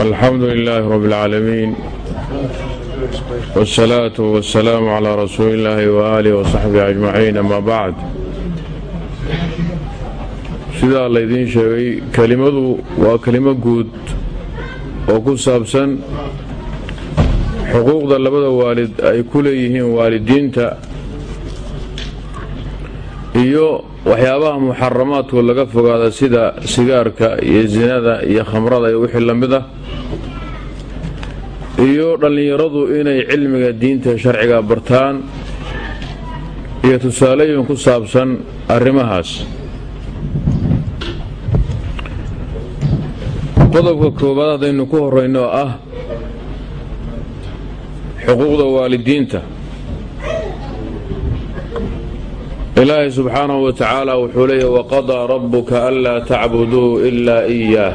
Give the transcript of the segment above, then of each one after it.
alxamdu lilaahi rab اlcaalamiin wاsalaatu wasalaamu calaa rasuuli illaahi waaalih wasaxbihi ajmaciin ama bacd sidaa laydiin sheegay kelimadu waa kelimo guud oo ku saabsan xuquuqda labada waalid ay ku leeyihiin waalidiinta iyo waxyaabaha muxaramaadku laga fogaada sida sigaarka iyo sinada iyo khamrada iyo wixii la mid ah iyo dhallinyaradu inay cilmiga diinta sharciga bartaan iyo tusaalooyin ku saabsan arrimahaas. Qodobka koowaad haddaynu ku horrayno oo ah xuquuqda waalidiinta. Ilaahay subxaanahu wa tacaala wuxuu leeyahy waqadaa rabbuka anlaa tacbuduu ilaa iyaah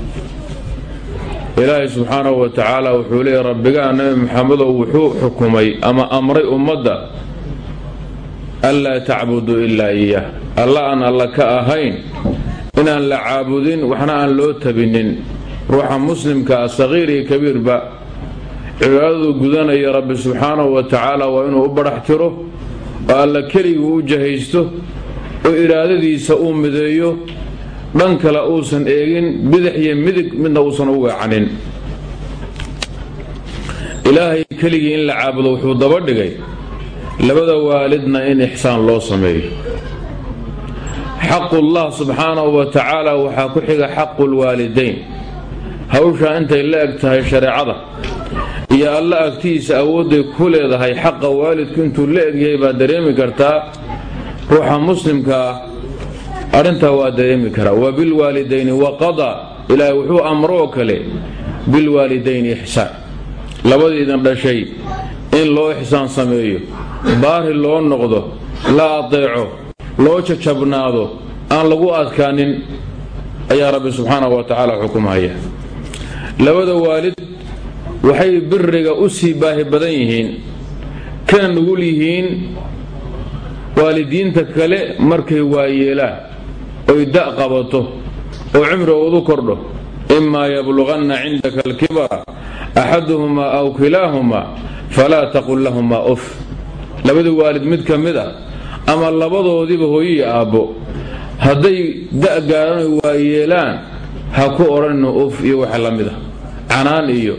ilaahay subxaanahu wa tacaala wuxuu leeyay rabbigaa nabi maxamedow wuxuu xukumay ama amray ummadda anlaa tacbuduu ilaa iyah alla aan alla ka ahayn inaan la caabudin waxna aan loo tabinin. Ruuxa muslimka ah sagiir iyo kabiirba cibaadadu gudanaya rabbi subxaanahu wa tacaala waa inuu u badhax tiro oo alla keliguu u jahaysto oo iraadadiisa uu mideeyo dhan kale uusan eegin bidix iyo midig midna uusan u weecanin. Ilaahay keligii in la caabudo wuxuu daba dhigay labada waalidna in ixsaan loo sameeyo. Xaqullah subxaanahu wa tacaala waxaa ku xiga xaqulwaalidayn hawshaa intay la eg tahay shareecada iyo alla agtiisa awoodday ku leedahay xaqa waalidku intuu la egyahay baad dareemi kartaa ruuxa muslimka ah arrintaa waa dareemi karaa. Wa bilwaalidayni waqadaa ilaahay wuxuu amroo kale. Bilwaalidayni ixsaan. Labadii idin dhashay in loo ixsaan sameeyo. Baari loo noqdo la adeeco loo jajabnaado aan lagu adkaanin ayaa rabbi subxaanahu wa tacaala xukumhaya labada waalid waxay biriga u sii baahi badan yihiin kana nugul yihiin waalidiinta kale markay waayeelaan oy da' qabato oo cimrigoodu kordho imaa yabluganna cindaka alkibara axaduhumaa aw kilaahumaa falaa taqul lahumaa uf. Labadii waalid mid ka mid a ama labadoodiiba hooyiyi aabbo hadday da' gaadhan oy waayeelaan ha ku odhanno uf iyo waxa la mid a canaan iyo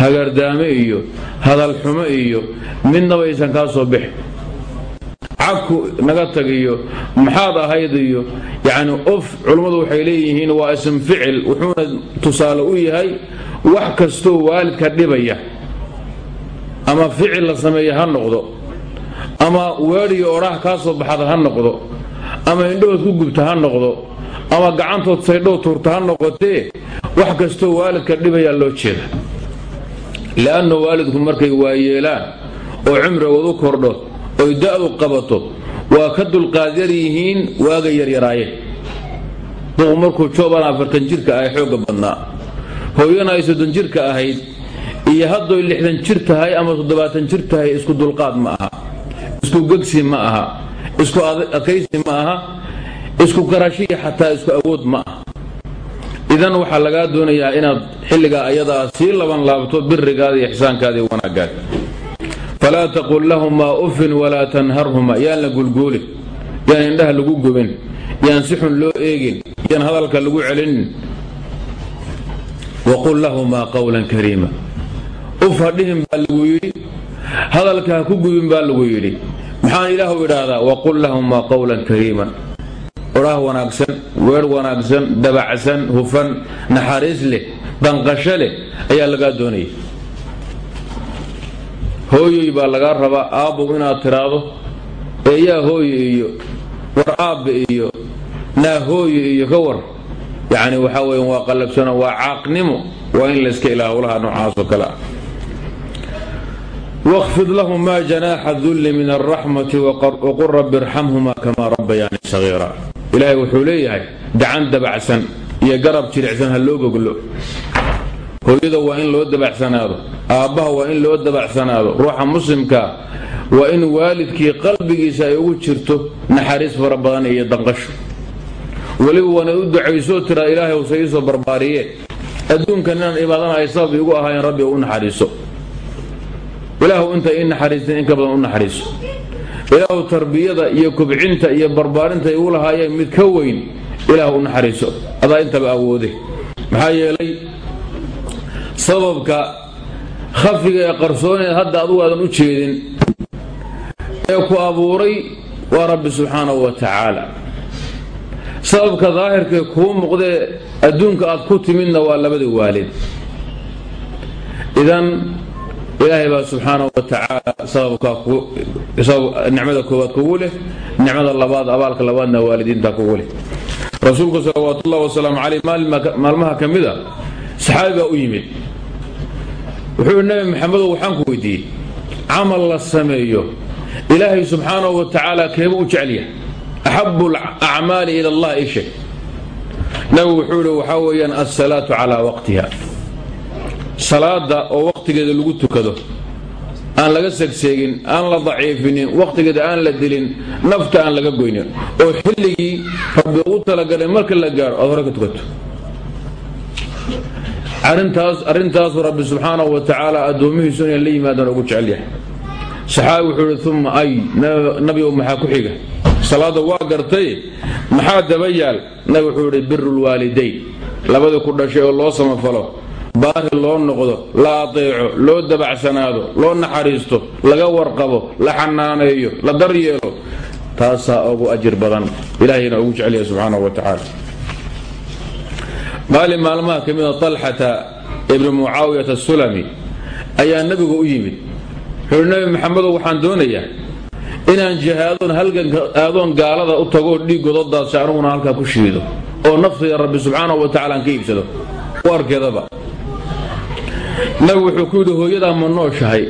hagardaame iyo hadalxumo iyo midnaba aysan kaa soo bixi cabku naga tag iyo maxaad ahayd iyo yacni of culummadu waxay leeyihiin waa ism ficil wuxuuna tusaale u yahay wax kastoo waalidka dhibaya. Ama ficil la sameeya ha noqdo. Ama weedhiyo odhaah kaa soo baxada ha noqdo. Ama indhahood ku gubta ha noqdo. Ama gacantood saydhow tuurta ha noqotee wax kastoo waalidka dhibayaa loo jeeda. Li'annu waalidku markay waayeelaan oo cimrigoodu kordho oy da'du qabato waa ka dulqaadyar yihiin waaga yaryaraayeen duqu markuu jooban afartan jirka ahay xoogga badnaa. Hooyana ay soddon jirka ahayd iyo haddoy lixdan jir tahay ama toddobaatan jir tahay isku dulqaad ma aha. Isku gegsi ma aha. Isku adkaysi ma aha. Isku garashiya xataa isku awood ma aha. Idan waxaa lagaa doonayaa inaad xilligaa ayadaa sii laban laabto birigaada iyo ixsaankaada falaa taqul lahumaa ufin walaa tanharhumaa yaan la gulguulin yaan indhaha lagu gubin yaan si xun loo eegin yaan hadalka lagu celinin waqul lahumaa qawlan kariima uf hadhihin baa lagu yidhi hadalka ha ku gubin baa lagu yidhi maxaan ilaahu idhaahdaa waqul lahumaa qawlan kariiman odhaah wanaagsan weer wanaagsan dabacsan hufan naxariis leh danqasho leh ayaa lagaa doonaya hooyoy baa lagaa rabaa aabbow inaad tiraahdo eeyaa hooye iyo war aabbe iyo naa hooye iyo ka war. Yacni waxaa weyan waa qallabsano waa caaqnimo waa in layska ilaa howlaha noocaasoo kale. Ah wاkfid lahmaa janaaxa dulli min alraxmati waqul rabbi irxamhuma kamaa rabbayaani sagiira. Ilaahay wuxuu leeyahay gacan dabacsan iyo garab jiricsan ha loo goglo hooyada waa in loo dabacsanaado. Aabbaha waa in loo dabacsanaado. Ruuxa muslimkaa waa in waalidkii qalbigiisa ay ugu jirto naxariis fara badan iyo danqasho. Weliba waana u ducaysoo tiraa ilaahay huse iisoo barbaariye. Adduunkan inaan ibaadana ay sabab iigu ahaayeen rabbi u naxariiso. Ilaahu inta ii naxariisteen in ka badan u naxariiso. Ilaahu tarbiyada iyo kubcinta iyo barbaarinta igu lahaayeen mid ka weyn ilaahu u naxariiso. Adaa intaba awoode. Maxaa yeelay sababka khafiga ee qarsooneed hadda adugu aadan u jeedin ee ku abuuray waa rabbi subxaanahu wa tacaala. Sababka daahirkae kuu muuqdee adduunka aad ku timidna waa labada waalid. Idan ilaahay baa subxaanahu wa tacaala sababkanicmada koowaad kugu leh nicmada labaad abaalka labaadna waalidiinta kugu leh. Rasuulku salawaatullahi wasalaamu caleyh maalmaha ka mida saxaabi baa u yimid wuxuu nabi maxamedow waxaan ku weydiiyey camal la sameeyo ilaahay subxaanahu wa tacaala keeba u jecelyahay axabu alacmaali ila allah ishe nabigu wuxuu ihi waxaa weeyaan alsalaatu calaa waqtiha. Salaada oo waqtigeeda lagu tukado aan laga segseegin aan la daciifinin waqtigeeda aan la dilin nafta aan laga goynin oo xilligii rabbi ugu talagalay marka la gaaro aad hore ka tukato arrintaasuu rabbi subxaanahu wa tacaala addoomihiisu inay la yimaadaan ugu jecel yahay. Saxaabi wuxuu ihi uma ay nabigow maxaa ku xiga? Salaadda waa gartay maxaa daba yaal? Nabi wuxuu idhi biru lwaalidayn labadii ku dhashay oo loo samafalo baari loo noqdo la adeeco loo dabacsanaado loo naxariisto laga warqabo la xanaaneeyo la daryeelo taasaa ugu ajir badan. Ilaahayna ugu jecel yahay subxaanahu wa tacaala maalin maalmaha ka mida talxata ibni mucaawiyata asulami ayaa nebigu u yimid. Wuxuuhi nebi maxamedow waxaan doonayaa inaan jihaadoon halganka aadoon gaalada u tagoo dhiiggooda daadsha anuguna halkaa ku shiido oo naftayda rabbi subxaanahu wa tacala aan ka iibsado. Nabigu wuxuu ku yidhi hooyadaa ma nooshahay.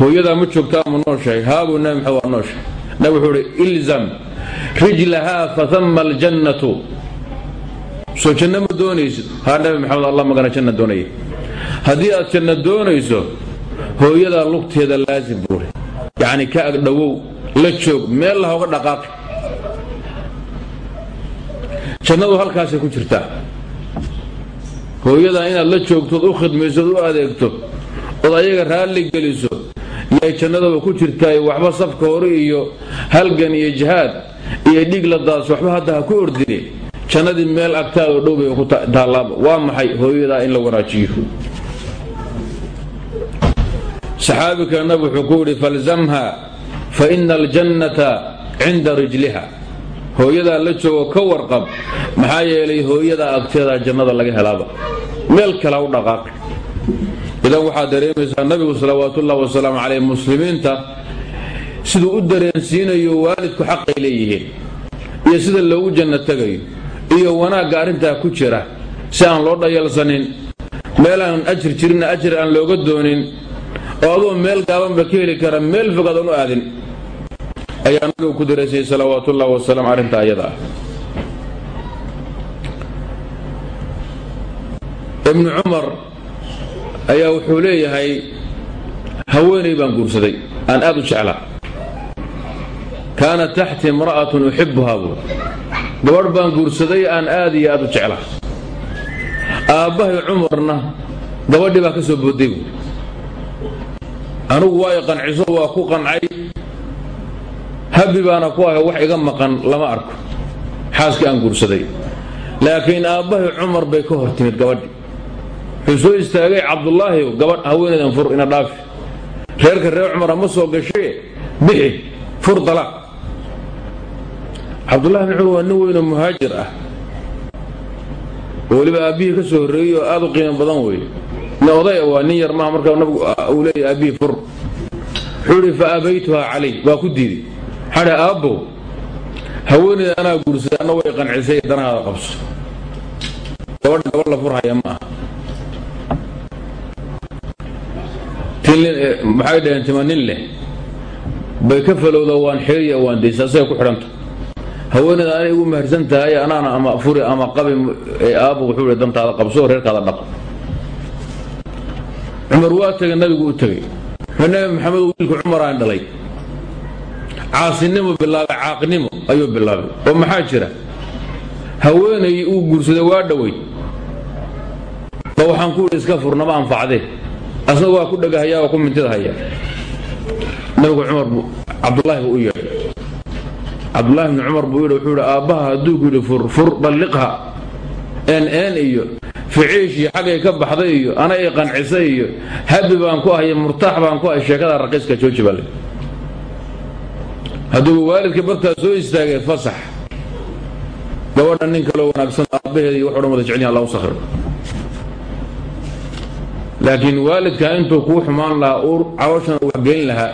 Hooyadaa ma joogtaa ma nooshahay. Haabuu nabi maxamed waa nooshahay. Nabi wuxuu ilzam rijlahaa fatama aljannatu soo janno ma doonaysid haa nabi maxamed allah magana janna doonaya haddii aad janno doonayso hooyadaa lugteeda laasim buuri yacni ka agdhowow la joog meel lahooga dhaqaaqi jannadu halkaasay ku jirtaa. Hooyadaa inaad la joogtood u khidmaysood u adeegto ood ayaga raalli geliso yay jannadaba ku jirtaay waxba safka hore iyo halgan iyo jihaad iyo dhiig la daas waxba hadda ha ku ordine jannadii meel agtaadoo dhow bay ku taallaaba waa maxay hooyadaa in la wanaajiyo saxaabi kale nabig wuxuu ku yidhi falzamha fa ina aljannata cinda rijliha. Hooyadaa la joogo ka warqab maxaa yeelay hooyadaa agteedaa jannada laga helaaba. Meel kale u dhaqaaqi idan waxaad dareemaysaa nabigu salawaatuullahi wasalaamu caleyh muslimiinta siduu u dareensiinayo waalidku xaqay leeyihiin iyo sida loogu janno tegayo iyo wanaagga arrintaa ku jira si aan loo dhayalsanin meelaan ajir jirinna ajir aan looga doonin oo adoo meel gaabanba ka heli kara meel fog adan u aadin ayaa nabigu ku daraysayey salawaatuullahi wasalaam arrintaa ayada ah. Ibnu cumar ayaa wuxuu leeyahay haweenay baan guursaday aan aad u jeclaa kaanat taxti imra'atun uxibuhaa buur gabadh baan guursaday aan aad iyo aad u jeclaa aabbahay cumarna gabadhii baa ka soo booday buur anugu waa i qanciso waa ku qancay. Habi baana ku ahay wax iga maqan lama arko. Xaaskii aan guursaday. Laakiin aabbahay cumar bay ka hor timid gabadhii. Wuxuu soo istaagay cabdulaahi gabadh haweenaydan fur ina dhaafi. Reerka reer cumar ama soo gashee bixi fur dalaaq cabdullahi bin cumar waa nin weynoo muhaajir ah. Oo weliba aabbihii ka soo horreeyey oo aad u qiimo badan weeye. Nin oday waa nin yar maha markaa nabigu uu leeyahy aabbihii fur. Wuxuu idhi fa abaytuhaa calay. Waa ku diiday waxaa dhi aabbow haweenayda anaa guursaday anna way qancisay danahaada qabso. Gabadh gabadh la furhaya ma aha. Maxay dhaheen tima leh? Bay ka falowda waan xeeriya waan daysa asagay ku xidhanta haweeneyda anay igu maharsan tahay anaana ama furi ama qabi aabba wuxuu i dantaada qabso reerkaada dhaq cumar waa tegay nabigu u tegey. Nabi maxamed wiilku cumaraan dhalay. Caasinimo bilaabay caaqnimo ayuu bilaabay. Oo maxaa jira? Haweenay uu guursaday waa dhowey ba waxaan ku ihi iska furnama anfacdee asna waa ku dhagahayaa waa ku mintida haya nabigu cumar buu cabdulaahi buu u yeedhay cabdulaahi bni cumar buu yidhi wuxuu yidhi aabbaha hadduu ku yidhi fur fur dalliqha een een iyo ficiish iyo xaggay ka baxday iyo ana i qancisay iyo habi baan ku ahay murtaax baan ku ahay sheekada raqiiska jooji bale hadduuba waalidka bartaa soo istaagay fasax. Gabadha nin kaloo wanaagsan aabbaheeda iyo waxo dhan wada jecelihin allah u laakiin waalidka intuu kuu xumaan lahaa uu calooshan waxgeyn lahaa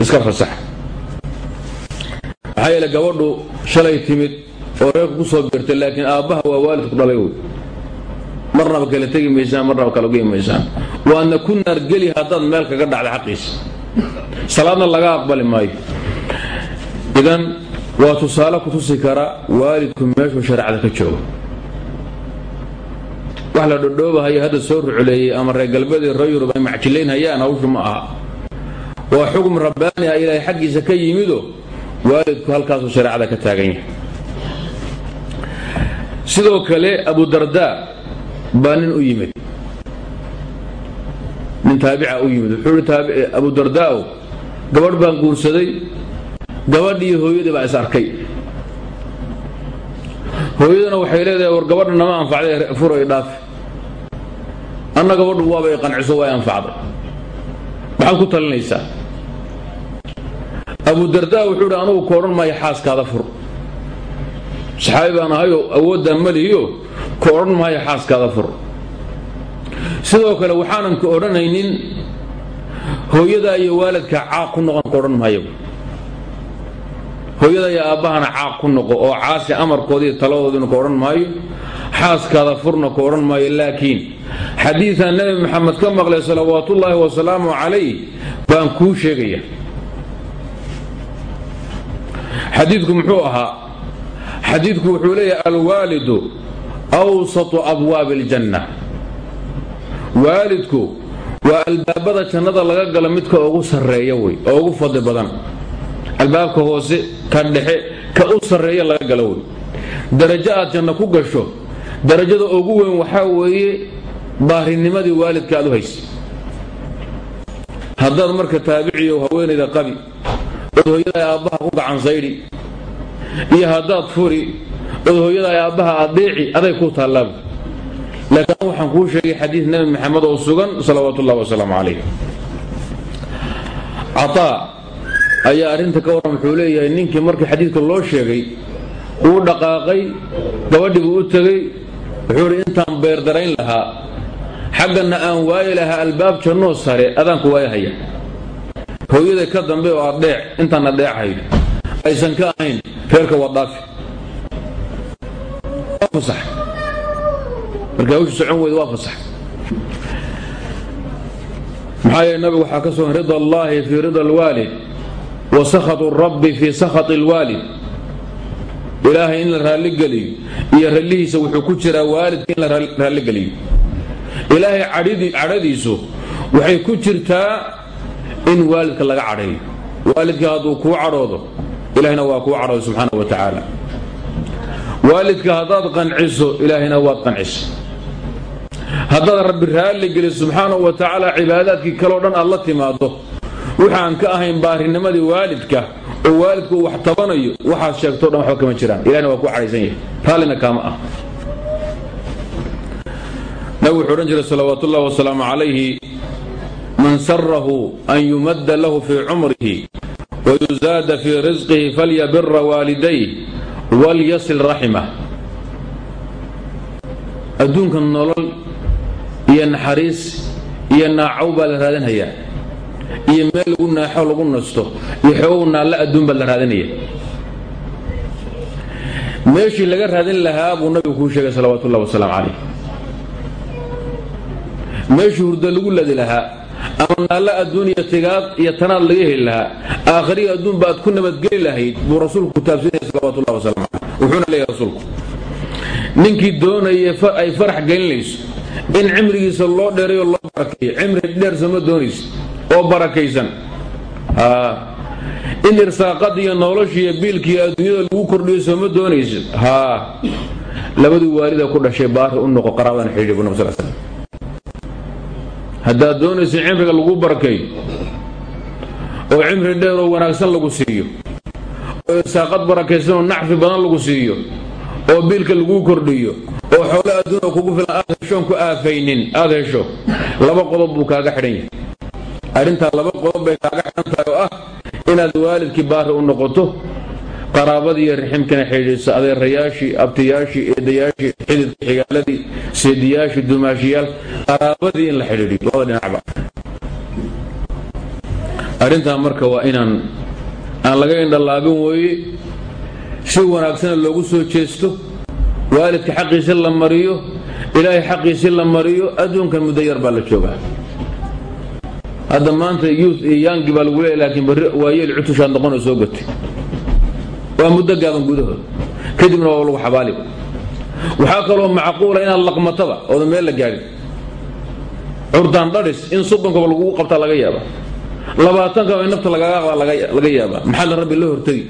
iska fasax maxaa yeele gabadhu shalay timid oo reerku ku soo birtay laakiin aabbaha waa waalidku dhalay wey marnaba kala tegi maysaan marnaba kala gei maysaan. Waadna ku naargeli haddaad meel kaga dhacda xaqiisa salaadna laga aqbali maayo. Idan waa tusaale ku tusi kara waalidku meeshuu shareecada ka joogo. Wax la dhodhoobahayo hadda soo ruculeeyey ama reer galbeedii reer yurub ay macjilaynhayaan hawshu ma aha. Waa xukm rabbaani ah ilaahay xaggiisa ka yimido waalidku halkaasuu shareecada ka taagan yahay. Sidoo kale abudardaa baa nin u yimid. Nin taabica u yimid. Wuxuu ihi abudardaao gabadh baan guursaday. Gabadhiiyo hooyadii baa is arkay. Hooyadana waxay leedahay war gabadha nama anfacday furo i dhaafi. Anna gabadhu waaba i qanciso waa i anfacday. Maxaad ku talinaysaa abudardaa wuxuu idhi anugu ka odhan maayo xaaskaada fur. Saxaabi baan ahayoo awooddaa malihiyo ka odhan maayo xaaskaada fur. Sidoo kale waxaanan ka odhanaynin hooyadaa iyo waalidkaa caaq ku noqon ka odhan maayo. Hooyada iyo aabbahana caaq ku noqo oo caasi amarkoodiiyo taladoodiina ka odhan maayo xaaskaada furna ka odhan maayo laakiin xadiidaa nebi maxamed ka maqlay salawaatuullaahi wasalaamu calayh baan kuu sheegaya xadiidku muxuu ahaa xadiidku wuxuu leeyahay alwaalidu awsatu abwaabi aljanna. Waalidku waa albaabada jannada laga galo midka ugu sarreeya wey oo ugu fadli badan. Albaabka hoose ka dhexe ka u sarreeya laga galo wey. Darajo aad janno ku gasho darajada ugu weyn waxaa weeye baarinimadii waalidka aad u haysa haddaad marka taabiciyo haweenayda qabi ood hooyada aabbaha ku gacan saydhi iyo haddaad furi ood hooyada aabbaha adeeci aday ku taallaabu laakiin waxaan kuu sheegay xadiid nebi maxamed oo sugan salawaatu ullahi wasalaamu calayh. Cataa ayaa arrinta ka warran wuxuu leeyahay ninkii markii xadiidka loo sheegay uu dhaqaaqay gabadhii buu u tegey wuxuu idhi intaan beerdarayn lahaa xagganna aan waayi lahaa albaab jannoo sare adaanku waayahaya hooyada ka dambe oo aad intaan adheecahayo aysan ka ahayn reerka waa dhaafi. Fasax. Marka hawshu socon weyda waa fasax. Maxaa yeele nabigu waxaa ka sugan rida allaahi fii rida alwaalid wa sakhatu rabbi fii sakhati alwaalid. Ilaahay in la raalligeliyo iyo rallihiisa wuxuu ku jiraa waalidka in la raalligeliyo ilaahay cadhadiisu waxay ku jirtaa in waalidka laga cadhaeyo waalidka hadduu kuu cadhoodo ilahina waa kuu cadhooday subxaana wa tacaala. Waalidka haddaad qanciso ilaahina waad qancisa haddaad rabbi raalli geliso subxaana wa tacaala cibaadaadkii kaleo dhan aad la timaado waxaan ka ahayn baarinimadii waalidka oo waalidku wax tabanayo waxaad sheegtoo dhan waxba kama jiraan. Ilahina waa kuu cadhaysan yahay. Raallina kaama ah. Nabig wuxuu odhan jiray salawaat ullahi wasalaamu calayhi man sarahu an yumadda lahu fii cumrihi wayuzaada fii risqihi falyabira waalidayh walyasil raximah. Adduunka nolol iyo naxariis iyo naacow baa la raadinhayaa iyo meel lagu naaxo lagu nasto iyo xoogow naalle adduun baa la raadinaya meeshii laga raadin lahaa buu nabigu kuu sheegay salawaatu ullahi wasalaamu calayh. Meeshii hurdo lagu ladi lahaa ama naallo adduuniya tigaad iyo tanaad laga heli lahaa aakhriya adduunba aad ku nabadgeli lahayd buu rasuulku taabsinaya salawatullahi wasalam caleyh wuxuuna leeyahay rasuulku ninkii doonaya ay farax gelinayso in cimrigiisa loo dheerayo loo barakeeyo cimri dheersa ma doonaysa oo barakaysan. In irsaaqadiiyo noloshiiyo biilkiiyo adduunyada lagu kordhiyo sooma doonaysa haa labadii waalida ku dhashay baari u noqo qaraabadan xidhiidhi bu nab sal slam haddaad doonaysa cimriga lagu barakeeyo oo cimri dheer oo wanaagsan lagu siiyo oo irsaaqad barakaysan oo nacfi badan lagu siiyo oo biilka laguu kordhiyo oo xoolo adduuna kugu filan aad heshoon ku aafaynin aad hesho laba qodob buu kaaga xidhan yahay. Arrintaa laba qodob bay kaaga xidhan tahay oo ah inaad waalidkii baari u noqoto qaraabadii iyo riximkana xidhiidhisa. Adeerayaashii abtiyaashii eedayaashii xididka xigaaladii seediyaashii dumaashiyaal. Qaraabadii in la xidhiidhiyo. Labada dhinacba arrintaa marka waa inaan aan laga indhalaabin weeye si wanaagsana loogu soo jeesto. Waalidka xaqiisi la mariyo. Ilaahay xaqiisi la mariyo. Adduunkan muddo yar baa la joogaa. Hadda maanta yuut iyo yaangi baa lagu leeya laakiin barri waayeel cutushaad noqonoo soo gatay waa muddo gaaban gudahood kadibna waa lagu xabaali waxaa kaloo macquula inaad laqmataba ooda meel la gaadhin. Curdaan dhadhis in soddonkaba lagugu qabtaa laga yaaba. Labaatankaba in nafta lagaga qabaa laga yaabaa maxaa la rabbi la hortegi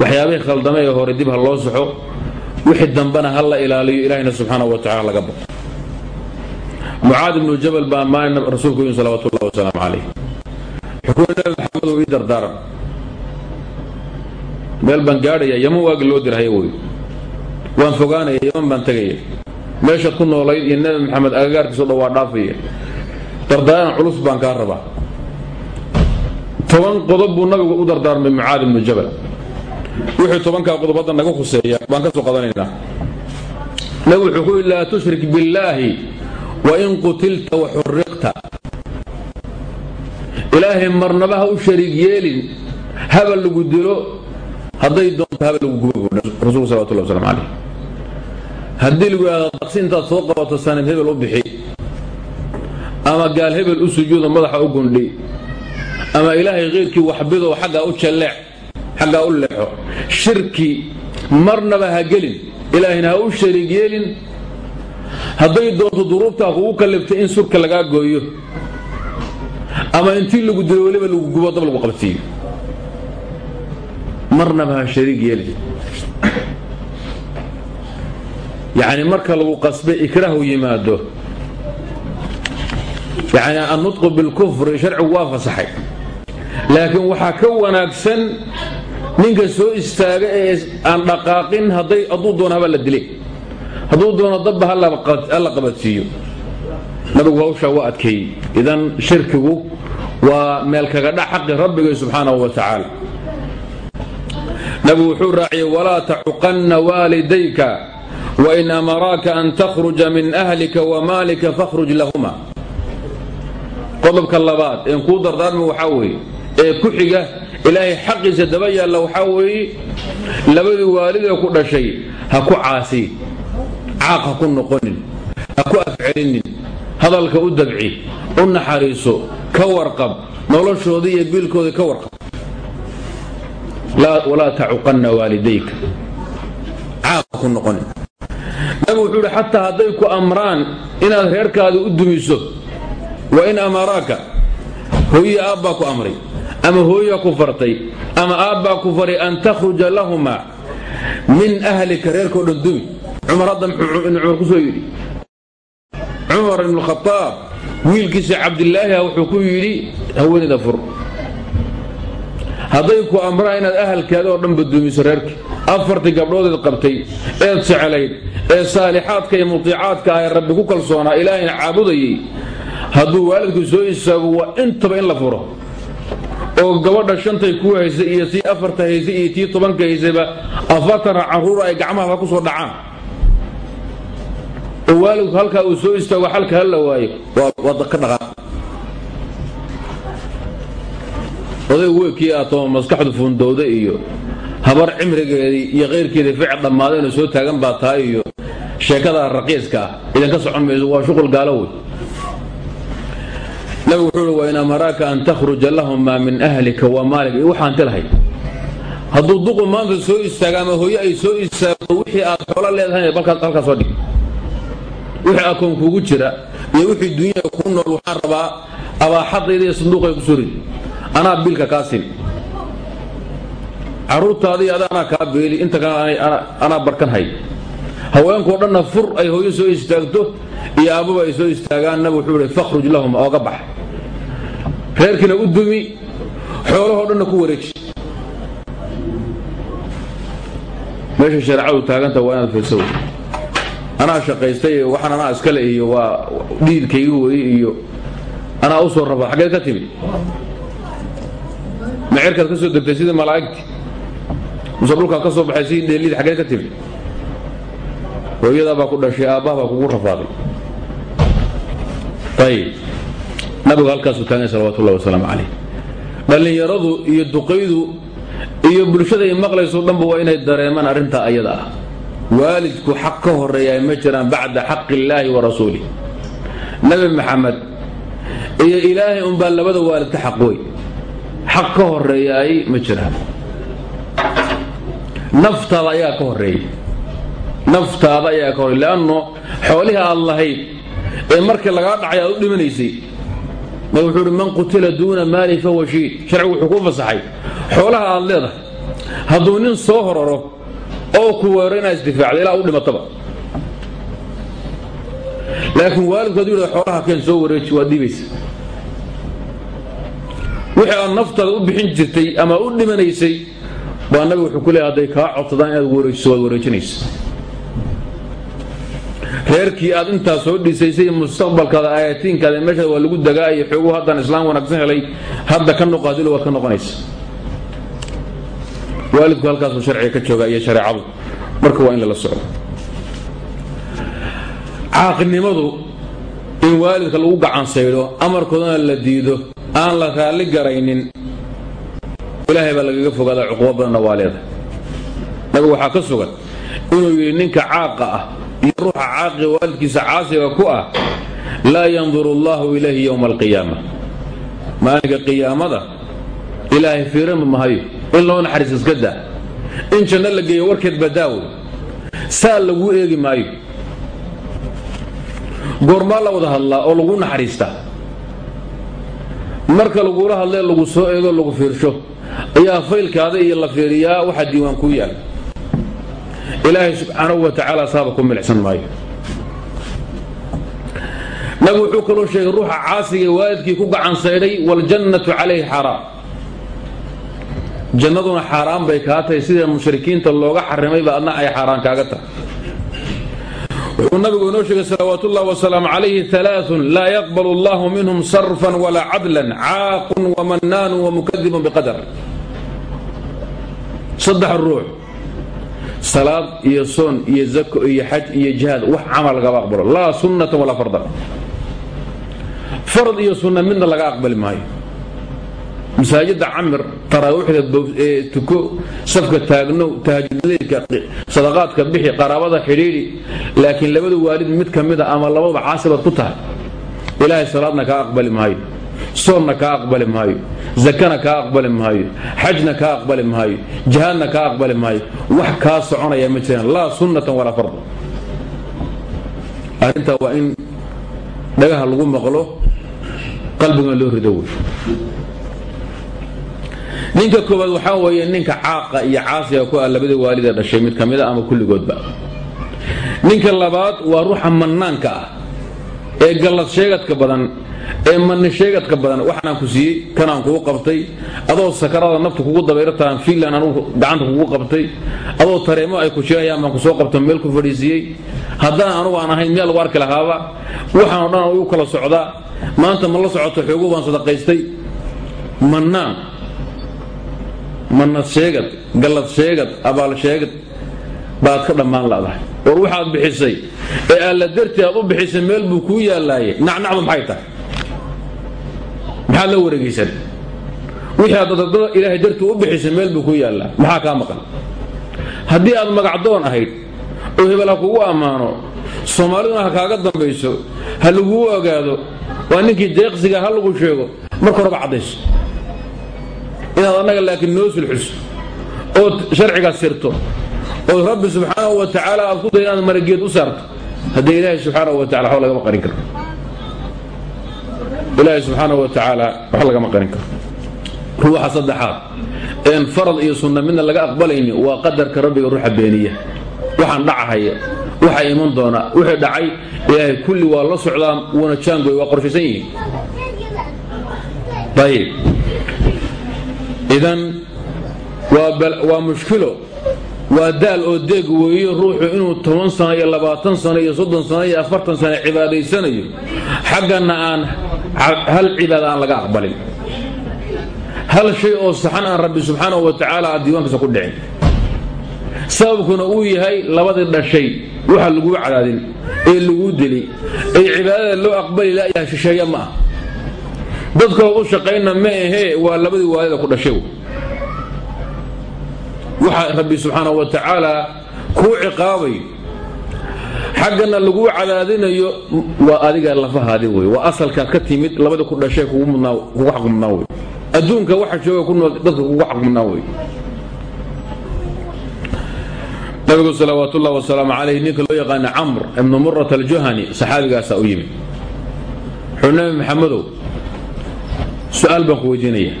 waxyaabihii khaldame ee hore dib ha loo saxo wixii dambena ha la ilaaliyo ilaahina subxaana wa tacala laga baqo mucaad ibnu jabal baa maalin rasuulku yimi salawatu ullahi wasalaamu calayh xukuuna nabi maxamed ii dardaaran meel baan gaadhaya yaman waagi loo dirhaya wey waan fogaanaya yaman baan tegaya meeshaad ku noolayd iyo nebi maxamed agagaarkiisao dhan waa dhaafaya. Dardaaran culus baan kaa rabaa. Toban qodob buu nabigu u dardaarmay mucaad ibnu jabal. Wixii tobankaa qodob hadda naga khuseeya baan ka soo qadanaynaa. Nabigu wuxuu ku yidhi laa tushrik billaahi wain qutilta waxuriqta ilaahay marnaba ha u shariig yeelin haba lagu dilo hadday doonto haba lagu gubo rasuulku salawatullah waslamu haddii lagu yidhahdo daqsi intaad soo qabato sanad hebel u bixi ama gaal hebel u sujuudo madaxa u gundhi ama ilaahay keyrkii waxbidoo xaggaa u jalleec xaggaa u leexo shirki marnaba ha gelin ilaahayna ha u shariig yeelin hadday doonto duruubtaa kugu kalliftay in surka lagaa gooyo ama intii lagu dilo weliba lagu gubo dab lagu qabsiiyo marnaba ha shariig yeelin yacni marka lagu qasbay ikraahu yimaado yacni annutqu bilkufri sharcigu waa fasaxay. Laakiin waxaa ka wanaagsan ninka soo istaaga ee aan dhaqaaqin hadday hadduu doono haba la dile hadduu doono dabba ha la qabadsiiyo. Nabigu hawshaa waa adkeeyey. Idan shirkigu waa meel kaga dhac xaqi rabbigay subxaanahu wa tacaala nabigu wuxuu raaciyey walaa tacuqanna waalidayka wain amaraaka an takhruja min ahlika wamaalika fakhruj lahuma qodobka labaad een kuu dardaarmi waxaa weeye ee ku xiga ilaahay xaqiisa daba yaalla waxaa weeye labadii waalidee ku dhashay ha ku caasi caaq ha ku noqonin ha ku afcelinin hadalka u dabci u naxariiso ka warqab noloshoodii iyo biilkoodii ka warqab walaa tacuqanna waalidayka. Caaq ha ku noqonin. Nabigu wuxuu idhi xataa hadday ku amraan inaad reerkaada u dumiso wa in amaraaka hooye aabbaa ku amray ama hooyaa ku fartay ama aabbaa ku faray an takhruja lahuma min ahlika reerkao dhan dumi. Cumar hadda cumar ku soo yidhi cumar ibnu khataab wiilkiisa cabdilaahi ah wuxuu ku yidhi haweenida fur hadday ku amraan inaad ahalkaada oo dhanba dumiso reerkii. Afartii gabdhoodeed qabtay eed jeclayd ee saalixaadka iyo mutiicaadka ah ee rabbi ku kalsoonaa ilaahayna caabudayay hadduu waalidku soo istaago waa intaba in la furo. Oo gabadha shantay ku haysay iyo tii afarta haysay iyo tii tobanka haysayba afartana carruura ay gacmaha ku soo dhacaan. Oo waalidku halkaa uu soo istaago xalka hala waayo. Waa ka dhaqaaq oday weykii aatoo maskaxdu fundowda iyo habar cimrigeedii iyo kayrkeedii ficil dhammaadayna soo taagan baa tahay iyo sheekada raqiiska ah. Idinka socon mayso waa shuqul gaalo wey nabigu wuxuu uhi wain amaraaka an takhruja lahumaa min ahlika wa maalik iyo waxaan tilahay hadduu duqu maanta soo istaaga ama hooye ay soo istaagto wixii aad xoolo leedahay halkaa soo dhig wixii akoon kugu jira iyo wixii dunyada ku nool waxaan rabaa abaaxadayda iyo sanduuqay ku surid anaa biilka kaa sin carruurtaadii ada anaa kaa beeli inta kale anaa barkan hay. Haweenkao dhanna fur ay hooyo soo istaagto iyo aabbaba ay soo istaagaan nabig wuxuu ihi lahum ooga bax. Reerkiina u dumi xoolahoo dhanna ku wareeji meesha shareecadu taaganta waa inaad fiirsa wey anaa shaqaystay waxaan anaa iskale iyo waa dhiidkaygu weye iyo anaa u soo raba xaggeed ka timid macerkaad ka soo degtay sidii malaa'igti muse ka soo baxay sidii dheelid xaggeed ka timid. Hooyadaa baa ku dhashay aabbaha baa kugu rafaaday. Ayib nabigu halkaasuu taagay salawatullahi wasalaamu calayh. Dhallinyaradu iyo duqaydu iyo bulshada ay maqlayso dhanba waa inay dareemaan arrintaa ayada ah. Waalidku xaq ka horeeyaa ma jiraan bacda xaqi illaahi wa rasuulih nebi maxamed iyo ilaahay unbaa labada waalid ka xaq wey xaq ka horeeyaay ma jiraan naftaada ayaa ka horreeya naftaada ayaa ka horey leanno xoolihii aad lahayd ee markii lagaa dhacay aad u dhimanaysay. Nabig wuxuu uhi man qutila duuna maali fahuwa shiid. Sharcigu wuxuu ku fasaxay. Xoolaha aad leedahay hadduu nin soo horaro oo ku weero inaad isdifaacda ilaa u dhimataba. Laakiin waalidku haduu yidhahdo xoolaha keen soo wareeji waad dhiibaysa wixii aad naftaada u bixin jirtay ama u dhimanaysay baa nabigu wuxuu ku leeyahay hadday kaa codsadaan inaad wareejiso waad wareejinaysa. Reerkii aad intaa soo dhisaysay mustaqbalkaada aayatiinkaada meesha waa lagu dagaa iyo xoogu haddaan islaam wanaagsan helay hadda ka noqaadilo waad ka noqonaysa. Waalidku halkaasuu sharciga ka jooga iyo shareecadu marka waa in lala socdo. Caaqinimadu in waalidka lagu gacansaydho amarkoodana la diido aan la raalli garaynin. Ilaahay baa lagaga fogaadaa cuqubo badanna waa leedahay. Nabigu waxaa ka sugan inuu yidhi ninka caaqa ah iyo ruuxa caaqiga waalidkiisa caasiga ku ah laa yanduru allahu ilayhi yowma alqiyaama. Maalinka qiyaamada ilaahay fiiranba mahayo in loo naxariis iska daa. In janno la geeyo warkeed badaawo saa laguu eegi maayo. Goormaa la wada hadlaa oo lagu naxariistaa marka lagula hadlee lagu soo eego lagu fiirsho ayaa faylkaada iyo la fiiriyaa waxaa diiwaan kuu yaal. Ilaahay subxaanahu wa saaba ku milicsan maayo. Nabigu wuxuu kaloo sheegay ruuxa caasiga waalidkii ku gacan saydhay waljannatu calayhi xaraam. Jannaduna xaaraan bay kaa tahay sida mushrikiinta looga xarimayba adna ay xaaraan kaaga tahay wuxuu nabigu inoo sheegay salawaat ullahi wasalaamu calayhi alaaun laa yaqbal allahu minhum sarfan walaa cadlan caaqun wamanaanu wamukadibun biqadar. Saddex ruux salaad iyo soon iyo zako iyo xaj iyo jihaad wax camal lagama aqbalo laa sunnatan walaa fardan fard iyo sunna midna laga aqbali maayo masaajidda camir taraawiixda tuko safka taagnow tahajudleylka sadaqaadka bixi qaraabada xidhiidhi. Laakiin labada waalid mid ka mida ama labadaba caasibaad ku tahay ilaahay salaadna kaa aqbali maayo soonna kaa aqbali maayo zakana kaa aqbali maayo xajna kaa aqbali maayo jihaadna kaa aqbali maayo wax kaa soconaya ma jiraan. Laa sunnatan walaa farda arrintaa waa in dhagaha lagu maqlo qalbigana loo rido wey ninka koobaad waxaa weeye ninka caaqa iyo caasiga ku ah labada waalidee dhashay mid ka mida ama kulligoodba. Ninka labaad waa ruuxa mannaanka ah ee gallad sheegadka badan ee manni sheegadka badan. Waxanaan ku siiyey kanaan kugu qabtay. Adoo sakarada nafta kugu dabayrtaan fiinland anugu gacanta kugu qabtay. Adoo tareemo ay ku sheegayaan baan ku soo qabto meel ku fadhiisiiyey haddaan anugu aan ahayn miyaa lagu arki lahaaba waxaan o dhan u kala socdaa. Maanta ma la socoto xoogu baan sadaqaystay. Mannaan manad sheegad gallad sheegad abaal sheegad baad ka dhammaan ladahay. War waxaad bixisay. Ee alla dartii aad u bixisay meel buu kuu yaallaaye nacnacdu maxay tahay? Maxaad la wareegaysan? Wixii aad dadada ilaahay dartii u bixisay meel buu kuu yaallaa maxaa kaa maqan? Haddii aad magacdoon ahayd oo hebel ha kugu ammaano soomaaliduna ha kaaga dambayso ha laguu ogaado waa ninkii deeqsiga ha lagu sheego marka horeba caddayso inaad annaga laakiin noo sulxiso ood sharciga sirto ood rabbi subxaanahu wa tacaala aad ku day inaad marageed u saarto haddee ilaahay subxaanahu wa tacala waxba lagama qarin karo ilaahay subxaanahu wa tacaala wax lagama qarin karo ruuxa saddexaad een farad iyo sunna midna laga aqbalayni waa qadarka rabbiga ruuxa beeniya. Waxaan dhacahaya waxa iman doona wixii dhacay ilaahay kulli waa la socdaa wuuna jaangoy waa qorshaysan yihiin. Ayib idan waa mushkilo waa daal oo deeg weeyo ruuxu inuu toban sano iyo labaatan sano iyo soddon sano iyo afartan sano cibaadaysanayo xaggana aan hal cibaada aan laga aqbalin. Hal shay oo saxan aan rabbi subxaanahu wa tacaala aan diiwaankiisa ku dhicin. Sababkuna uu yahay labadii dhashay waxa laguu cadaadin ee laguu dili ee cibaadada loo aqbali layaha shisheeye ma ah dadkoo u shaqayna ma ahee waa labadii waalida ku dhashay. Waxa rabbi subxaanahu wa tacaala kuu ciqaabayo xaggana laguu cadaadinayo waa adiga lafahaadi wey waa asalkaad ka timid labadii ku dhashay kugu xaq wey adduunka waxa jooga ku nool dadka kugu xaq wey nabigu salawaat ullahi wasalaamu calayh ninka loo yaqaana camr ibnu murat aljuhani saxaabigaasaa u yimid. Wuxuu nabi maxamedow su-aal baan ku weydiinaya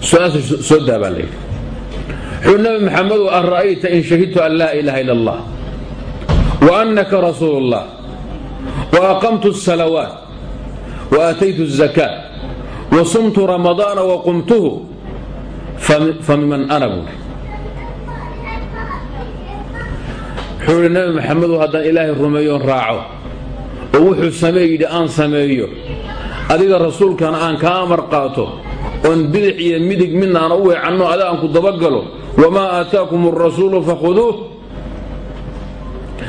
su-aasha soo daabaa layidhi wuxuu nabi maxamedow an ra'ayta in shahidtu an laa ilaaha ila allah wa annaka rasuulu اllah wa aqamtu الsalawaat wa aataytu الzakaat wa sumtu ramadaana wa qumtuhu famiman ana buuri wuxuu idhi nabi maxamedow haddaan ilaahay rumeeyoon raaco oo wuxuu samee yidhi aan sameeyo adiga rasuulkana aan kaa amar qaato oon bidix iyo midig midna aan u weecanno ada aan ku dabagalo wamaa aataakum arasuulu fakhuduuh.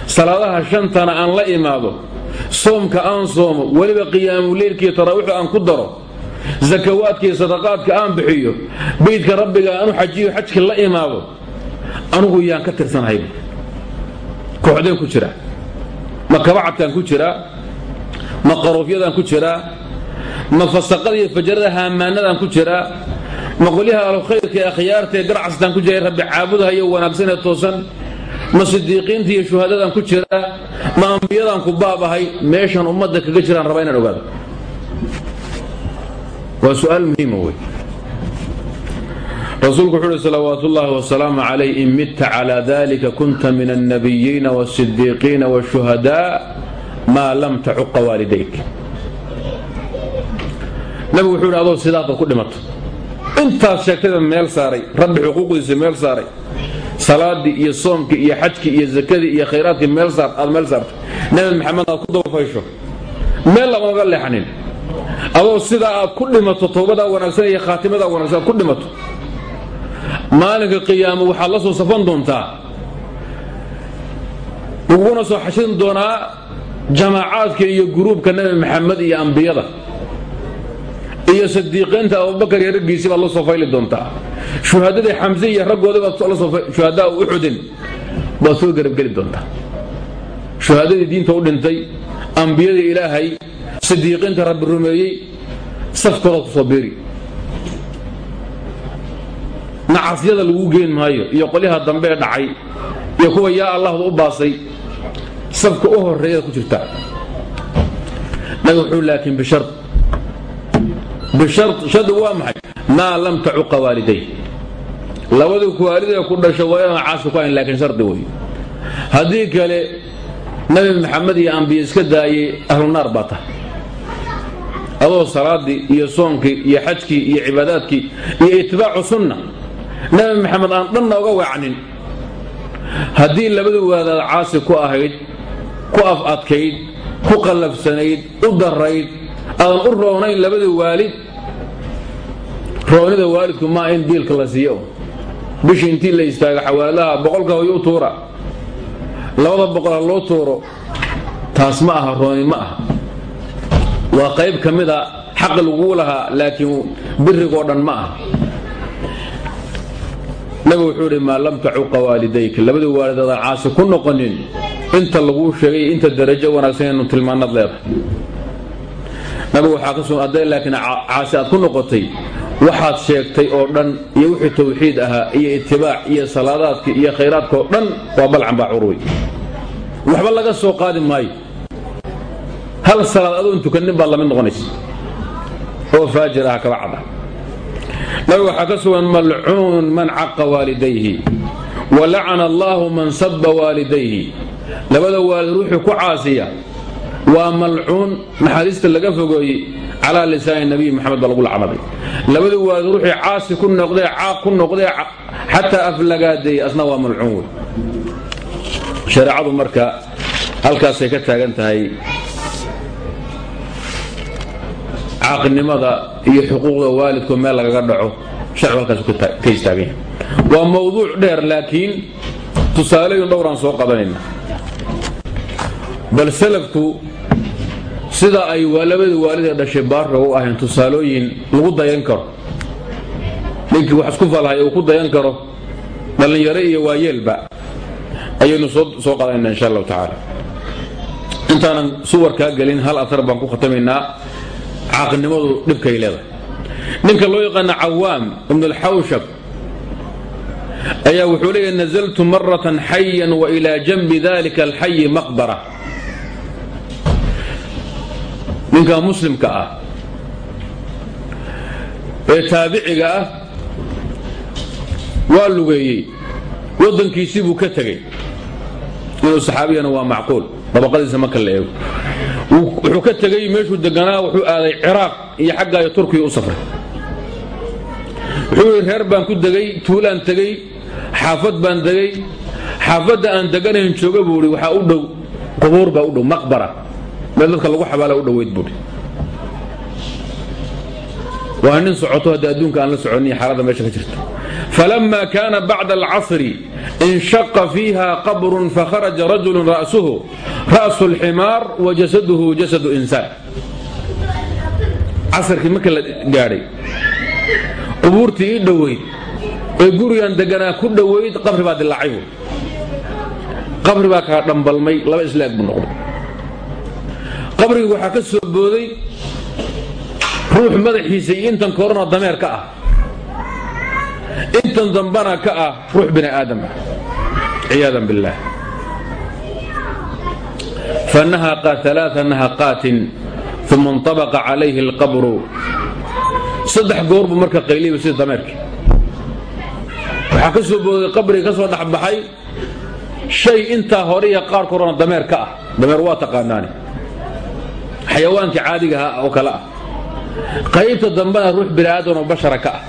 Salaadaha shantana aan la imaado soomka aan soomo weliba qiyaamuleylkiiyo taraawiixu aan ku daro sakawaadkiiyo sadaqaadka aan bixiyo beydka rabbiga aan u xajiyo xajka la imaado anugu yaan ka tirsanhayb kooxdeen ku jira ma kabacadkaan ku jiraa ma qaruufyadaan ku jiraa ma fasaqada iyo fajarada haamaanadaan ku jiraa ma qolyaha alkhayrka ee akhyaarta ee garcastaan ku jira rabbi caabudahayo wanaagsan ee toosan ma sidiiqiinta iyo shuhadadaan ku jiraa ma ambiyadaan ku baabahay meeshan ummadda kaga jiraan rabaa inaan ogaado. Waa su'aal muhiima wey rasuulku wuxuu uhi salawaat ullaahi wasalaamu calayh in midta calaa dalika kunta min alnabiyiina wاsidiiqiina wاshuhadaa maa lam tacuqa waalidayk nabigu wuxuu yidhi adoo sidaadad ku dhimato. Intaas sheegtayba meel saaray. Rabbi xuquuqdiisa meel saaray. Salaadii iyo soomkii iyo xajkii iyo zakadii iyo khayraadkii meel saar aad meel saartay. Nebi maxamed aad ku dabafaysho meel lamaga leexanin. Adoo sidaa aad ku dhimato towbadaa wanaagsan iyo khaatimadaa wanaagsan aad ku dhimato. Maalinka qiyaamo waxaad la soo safan doontaa. Laguguna soo xashin doonaa jamaacaadka iyo guruubka nebi maxamed iyo ambiyada iyo sadiiqiinta abubakar iyo raggiisii baad la soo fayli doontaa. Shuhadadii xamse iyo raggoodii baad shuhadaa uxudin baad soo garabgeli doontaa. Shuhadadii diinta u dhintay ambiyadii ilaahay sadiiqiinta rabbi rumeeyey safkoodaad ku soo biiri. Nacasyada lagu geen maayo iyo qolyaha dambe ee dhacay iyo kuwa yaa allahda u baasay safka u horeeyaad ku jirtaa nabi wuxuu laakiin bishar bishar shardi waa maxay maa lam tacuqa waaliday labadii ku waalidee ku dhasho waa inaan caasi ku hayn laakiin shardi wey haddii kale nabi maxamed iyo ambiye iska daayey ahlunaar baa tahay adoo salaadii iyo soonkii iyo xajkii iyo cibaadaadkii iyo itibaacu sunna nabi maxamed aan dhanna oga wacnin haddii labadii waadaad caasi ku ahayd ku af adkayd ku qallafsanayd u darayd aadan u roonayn labadii waalid. Roonida waalidku maa in biilka la siiyo. Bishii intii la istaaga xawaaladaha boqolka hoyo u tuura. Labada boqol loo tuuro taas ma aha rooni ma aha. Waa qayb ka mida xaqi laguu lahaa laakiin birigoo dhan ma aha. Nabigu wuxuu idhi maa lam tacuqa waalidayka. Labadii waalid adaan caasi ku noqonin inta laguu sheegay inta darajo wanaagsan inu tilmaanad leedahay nabigu waxaa ka sugan hadday laakiin caasi aad ku noqotay waxaad sheegtay oo dhan iyo wixii tawxiid ahaa iyo itibaac iyo salaadaadkii iyo khayraadkaoo dhan waa balcan baa curwey waxba laga soo qaadi maayo. Hal salaad adoon tukanin baad la mid noqonaysa oo faajir ah kaba cada nabigu waxaa ka sugan malcuun man caqa waalidayhi wa lacana allaahu man sabba waalidayhi. Labada waalid ruuxii ku caasiya waa malcuun naxariista laga fogeeyey calaa lisaani nabiyi maxamed baa lagu lacnaday labadii waalid ruuxii caasi ku noqdee caaq ku noqdee xataa aflagaadeeyey asna waa malcuun wey. Shareecadu marka halkaasay ka taagan tahay caaqnimada iyo xuquuqda waalidku meel lagaga dhaco sharcigu halkaas ka istaagan yahay waa mawduuc dheer laakiin tusaalooyin dhowraan soo qabanayna bal salafku sida ay labadii waalidee dhashay baarka u ahayn tusaalooyin lagu dayan karo. Ninkii wax isku falhaya uu ku dayan karo dhallinyaro iyo waayeelba ayaynu soo qadanayna insha allahu tacaala. Intaanan suwarkaa gelin hal atar baan ku khatamaynaa caaqnimadu dhibkay leedahay. Ninka loo yaqaana cawaam ibn alxawshab ayaa wuxuu leeyahy nazaltu maratan xayan wa ilaa janbi dalika alxayi maqbara ninka muslimka ah ee taabiciga ah waa lugeeyey. Waddankiisii buu ka tegey. Inuu saxaabiyana waa macquul. Dabaqadiisa marka la eego. Wuxuu ka tegey meeshuu deganaa wuxuu aaday ciraaq iyo xaggaayo turkiya u safray. Wuxuu yidhi reer baan ku degay tuulaan tegey xaafad baan degay xaafadda aan deganayn jooga buu ihi waxaa u dhow qubuur baa u dhow maqbara meel dadka lagu xabaala u dhoweyd buuhi waa nin socoto haddii adduunka aan la soconin xaaladda meesha ka jirta. Falama kaana bacda alcasri inshaqa fiiha qabrun fakharaja rajulu ra'suhu ra'su alximaar wa jasaduhu jasadu insaan casarkii marka la gaadhay qubuurtii ii dhoweyd ee gurigan deganaa ku dhoweyd qabri baa dilaacay buui qabri baa kaa dhambalmay laba islaag buu noqday qabriga waxaa ka soo booday ruux madaxiisa iyo intan korona dameer ka ah. Intan dambana ka ah ruux bini aadam. Ah ciyaadan billaah fa nahaqa alaaa nahaqaatin uma intabaqa calayhi alqabru. Saddex goor buu marka qayliba sida dameerkii. Waxaa ka soo booday qabriga ka soo dhexbaxay shay intaa hore iyo qaar korona dameer ka ah. Dameer waa taqaanaani xayawaankii caadiga ahaa oo kale ah. Qaybta dambena ruux bini aadan oo bashara ka ah.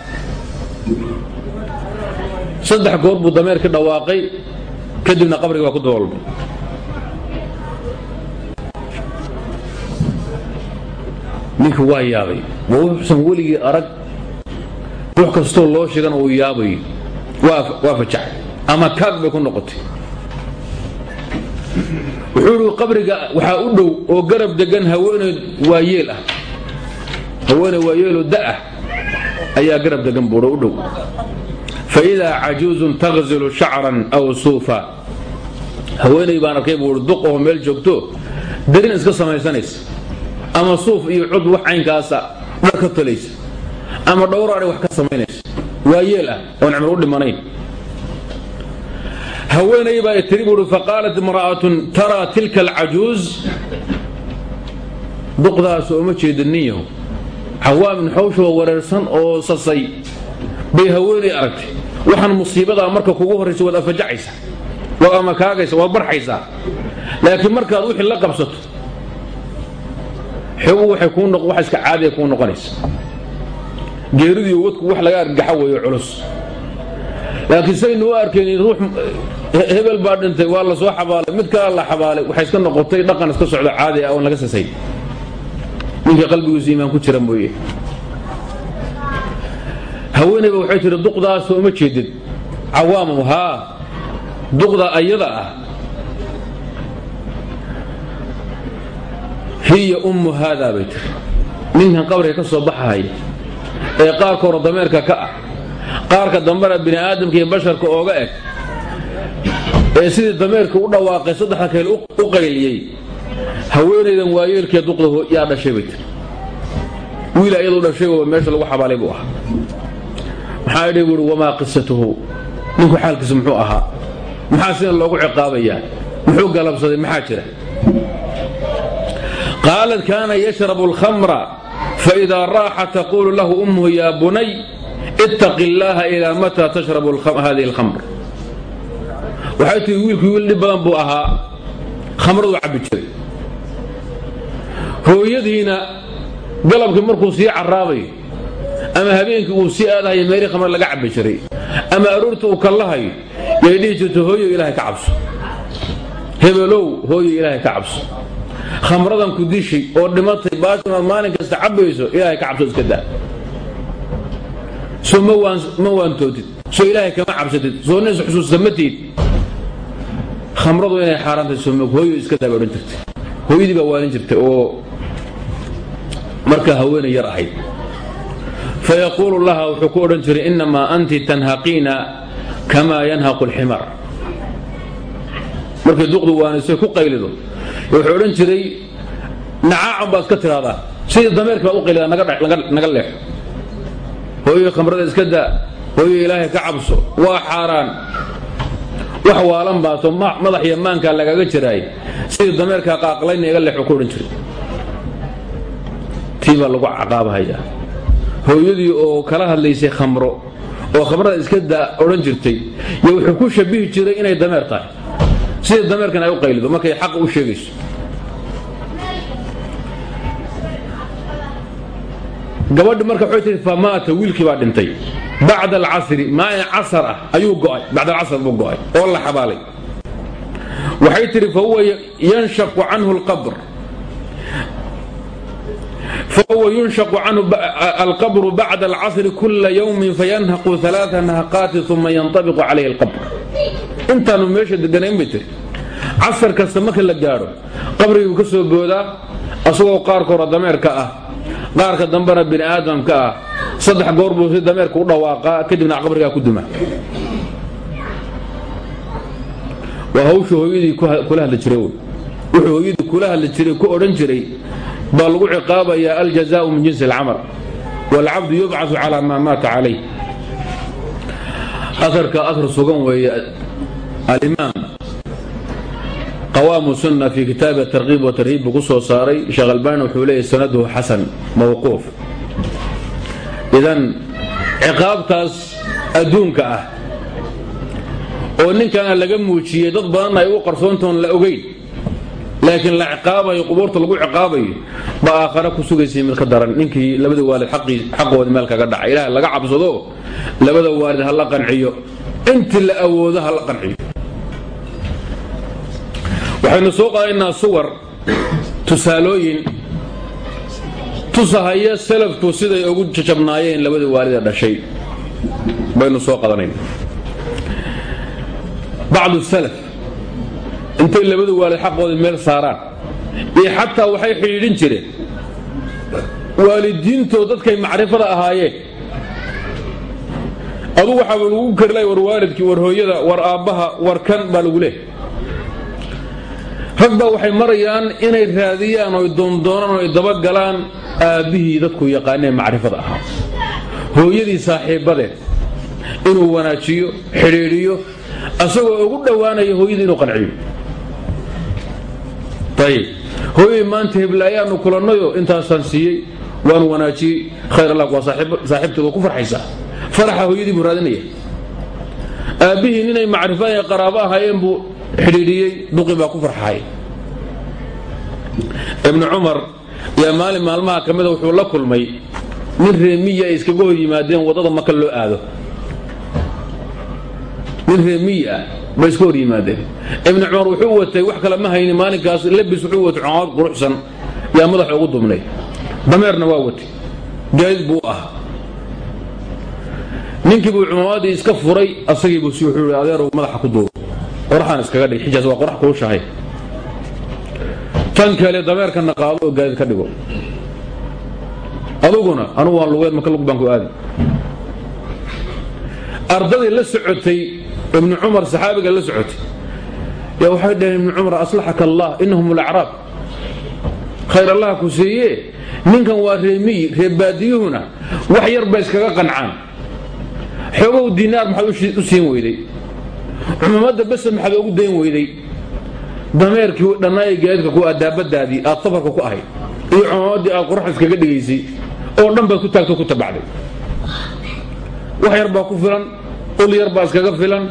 Saddex goor buu dameerkii dhawaaqay kadibna qabriga baa ku daboolmay ninkii waa yaabay. Ma wuxuusan weligii arag? Ruux kastoo loo sheegana uu yaabayo waa fajacay ama kaag bay ku noqotay wuxuu idhi qabriga waxaa u dhow oo garab degan haweeney waayeel ah. Haweeney waayeeloo da'ah ayaa garab degan buuha u dhow. Faidaa cajuuzun taghzilu shacran aw suufa. Haweeney baan arkay buu i duq oo meel joogto darin iska samaysanaysa. Ama suuf iyo cud wax caynkaasa dhar ka talaysa. Ama dhowraadhay wax ka samaynaysa waayeel ah oon cimro u dhimanayn haweenay baa tiri buui faqaalat imra'atun taraa tilka alcajuuz. Duqdaasoo uma jeeda nin yahu cawaamin xawshoo wareersan oo sasay. Bay haweenay aragtay. Waxaan musiibadaa marka kugu horraysa waad afajacaysa waad amakaagaysa waad barxaysaa. Laakiin markaad wixii la qabsato xogu waxay kuu noq wax iska caadiya kuu noqonaysa. Geeridiiyo wadku wax laga argaxa weeyo culus hebel baa dhintay waa la soo xabaalay. Mid kala la xabaalay waxay iska noqotay dhaqan iska socdo caadi ah oon laga sasayn ninkii qalbigiisu iimaan ku jira mooye. Haweenayba waxay tihi duqdaasoo uma jeedid. Cawaamow haa. Duqda ayada ah. Hiya ummu haadaa bay tiri ninkan qabriga ka soo baxahaya ee qaarka hore dameerka ka ah qaarka dambena bini aadamka iyo basharka ooga eg ee sidii dameerka u dhawaaqay saddexda kayl u qayliyey haweenaydan waayeelkee duqda yaa dhashay bay tiri. Wiil ayadu dhashay oo meesha lagu xabaalay buu ahaa. Maxaa idhi buui wamaa qisatuhu ninku xaalkiisa muxuu ahaa. Maxaa sida loogu ciqaabayaa muxuu galabsaday? Maxaa jira? Qaalat kaana yashrabu alkhamra faidaa raaxa taquulu lahu ummuhu yaa bunay ittaqi illaaha ilaa mataa tashrabu hadihi alkhamr waxay tihi wiilkii wiil dhib badan buu ahaa khamradu cabbi jiray. Hooyadiina galabkii markuu sii caraabayo ama habeenkii uu sii aadahayo meelii khamr laga cabbi jiray ama aroorta uu kallahayo yay dhihi jirto hooyo ilaahay ka cabso. Hebelow hooyo ilaahay ka cabso. Khamradan ku dishay oo dhimatay baashan aad maalin kasta cabbayso ilaahay ka cabso iska daa. Soo ma waantootid soo ilaahay kama cabsatid. Soo nis xusuusta ma tiid khamradu inay xaaraantay soomog hooyo iska jirtay. Hooyadii baa waalin jirtay oo markaa haweenay yar ahayd. Fayaquulu laha wuxuu ku odhan jiray innamaa anti tanhaqiina kamaa yanhaqu alximar. Markay duqdu waanisay ku qaylido wuxuu odhan jiray nacaacan baad iska tidhahdaa sidii dameerka baad u qaylidaa naga leexo hooyo khamrada iska daa hooyo ilaahay ka cabso waa xaaraan wax waalan baato madax iyo maankaa lagaga jiraay sidii dameerkaa qaaqlayna iga leexo ku odhan jiray. Tii baa lagu caqaabahayaa hooyadii oo kala hadlaysay khamro oo khamrada iska daa odhan jirtay yo wuxuu ku shabihi jiray inay dameer tahay. Sidii dameerkan ay u qaylido markay xaqa u sheegayso gabadhi marka waxay tihi famaata wiilkii baa dhintay. Bacda alcasri maalin casar ah ayuu go'ay bacda alcasr buu go'ay oo la xabaalay. Waxay tihi fa huwa yanshaqu canhu alqabr. Fahuwa yunshaqu canhu alqabru bacda alcasri kula yowmin fayanhaqu alaaa nahaqaati uma yantabiqu calayhi alqabr. Intaanu meesha deganayn bay tiri casar kasta marka la gaaro qabrigii buu ka soo boodaa asagoo qaarkoora dameerka ah qaarka dambena bini aadamka ah saddex goor buu si dameerka u dhawaaqaa kadibna qabrigaa ku duma. Waa hawshu hooyadii kula hadli jiray wuxuu hooyadii kula hadli jiray ku odhan jiray baa lagu ciqaabayaa aljazaau min jinsi alcamal. Waalcabdu yubcaثu calaa maa maata calayh. Aarka aar sugan weeye alimaam qawaamu sunna fi kitaabi tarkiib wa tarhiib buu ku soo saaray. Sheekh albani wuxuu leeyahy sanaduhu xasan mawquuf. Idan ciqaabtaas adduunka ah oo ninkaana laga muujiyey dad badanna ay u qarsoontoon la ogeyn laakiin la ciqaabayo qubuurta lagu ciqaabayo baa aakhare ku sugaysay mid daran. Ninkii labada waalid xaqooda meel kaga dhaca ilaah laga cabsado labada waalid ha la qanciyo. Intii la awoodo ha la qanciyo waxaynu soo qaadaynaa suwar tusaalooyin tusahaya salafku siday ugu jajabnaayeen labada waalida dhashay. Baynu soo qadanayna bacdu salaf intay labada waalid xaqooda meel saaraan iyo xataa waxay xidhiidhin jireen waalidiintood dadkay macrifada ahaayeen. Adu waxaaba lagu karilay war waalidkii war hooyada war aabbaha war kan baa lagu leehay rag baa waxay marayaan inay raadiyaan oy doondoonaan oy dabagalaan aabbihii dadku yaqaaneen macrifada ahaa hooyadii saaxiibbadeed inuu wanaajiyo xidhiidhiyo asagoo ugu dhowaanaya hooyadii inuu qanciyo. Ayib hooyadii maanta heblaayaanu kulannayo intaasaan siiyey waan wanaajiyey. Khayr allah waa saaxiibteed waa ku farxaysaa faraxa hooyadii buu raadinaya. Aabbihii ninay macrifo ee qaraabo ahaayeen buu xidhiidhiyey duqi baa ku farxahay ibnu cumar yaa maalin maalmaha ka mida wuxuu la kulmay nin reemiyi ay iskaga hor yimaadeen waddada maka loo aado. Nin reemiyi ah bay iska hor yimaadeen. Ibnu cumar wuxuu watay wax kale ma hayni maalinkaas labis wuxuu watay cood quruxsan yaa madaxa ugu dubnay dameerna waa watay. Gaadid buu ah ninkii buu cumaamadii iska furay asagiibuu si wuxuu adeeru madaxa ku duubo qoraxaan iskaga dhig xijaas waa qorax kuushahay tan kale dameerkana qaado oo gaadid ka dhigo. Aduguna anugu waan lugeed maka lug baan ku aadi. Ardadii la socotay ibnu cumar saxaabiga la socotay. Yaa waxay dhaheen ibnu cumar aslaxaka allah inahum alacraab khayr allah ku siiye ninkan waa reemiyi reebaadiyuhuna. Wax yar ba iskaga qancaan. Xoogow dinaar maxaad u siin weyday cumamada bese maxaad ugu dayn weyday. Dameerkii dhannaaya gaadidka ku daabadaadii aad safarka ku ahayd iyo cumamadii aad qorax iskaga dhigaysay oo dhan baad ku taagto ku tabacday. Wax yar baa ku filan ul yar baa iskaga filan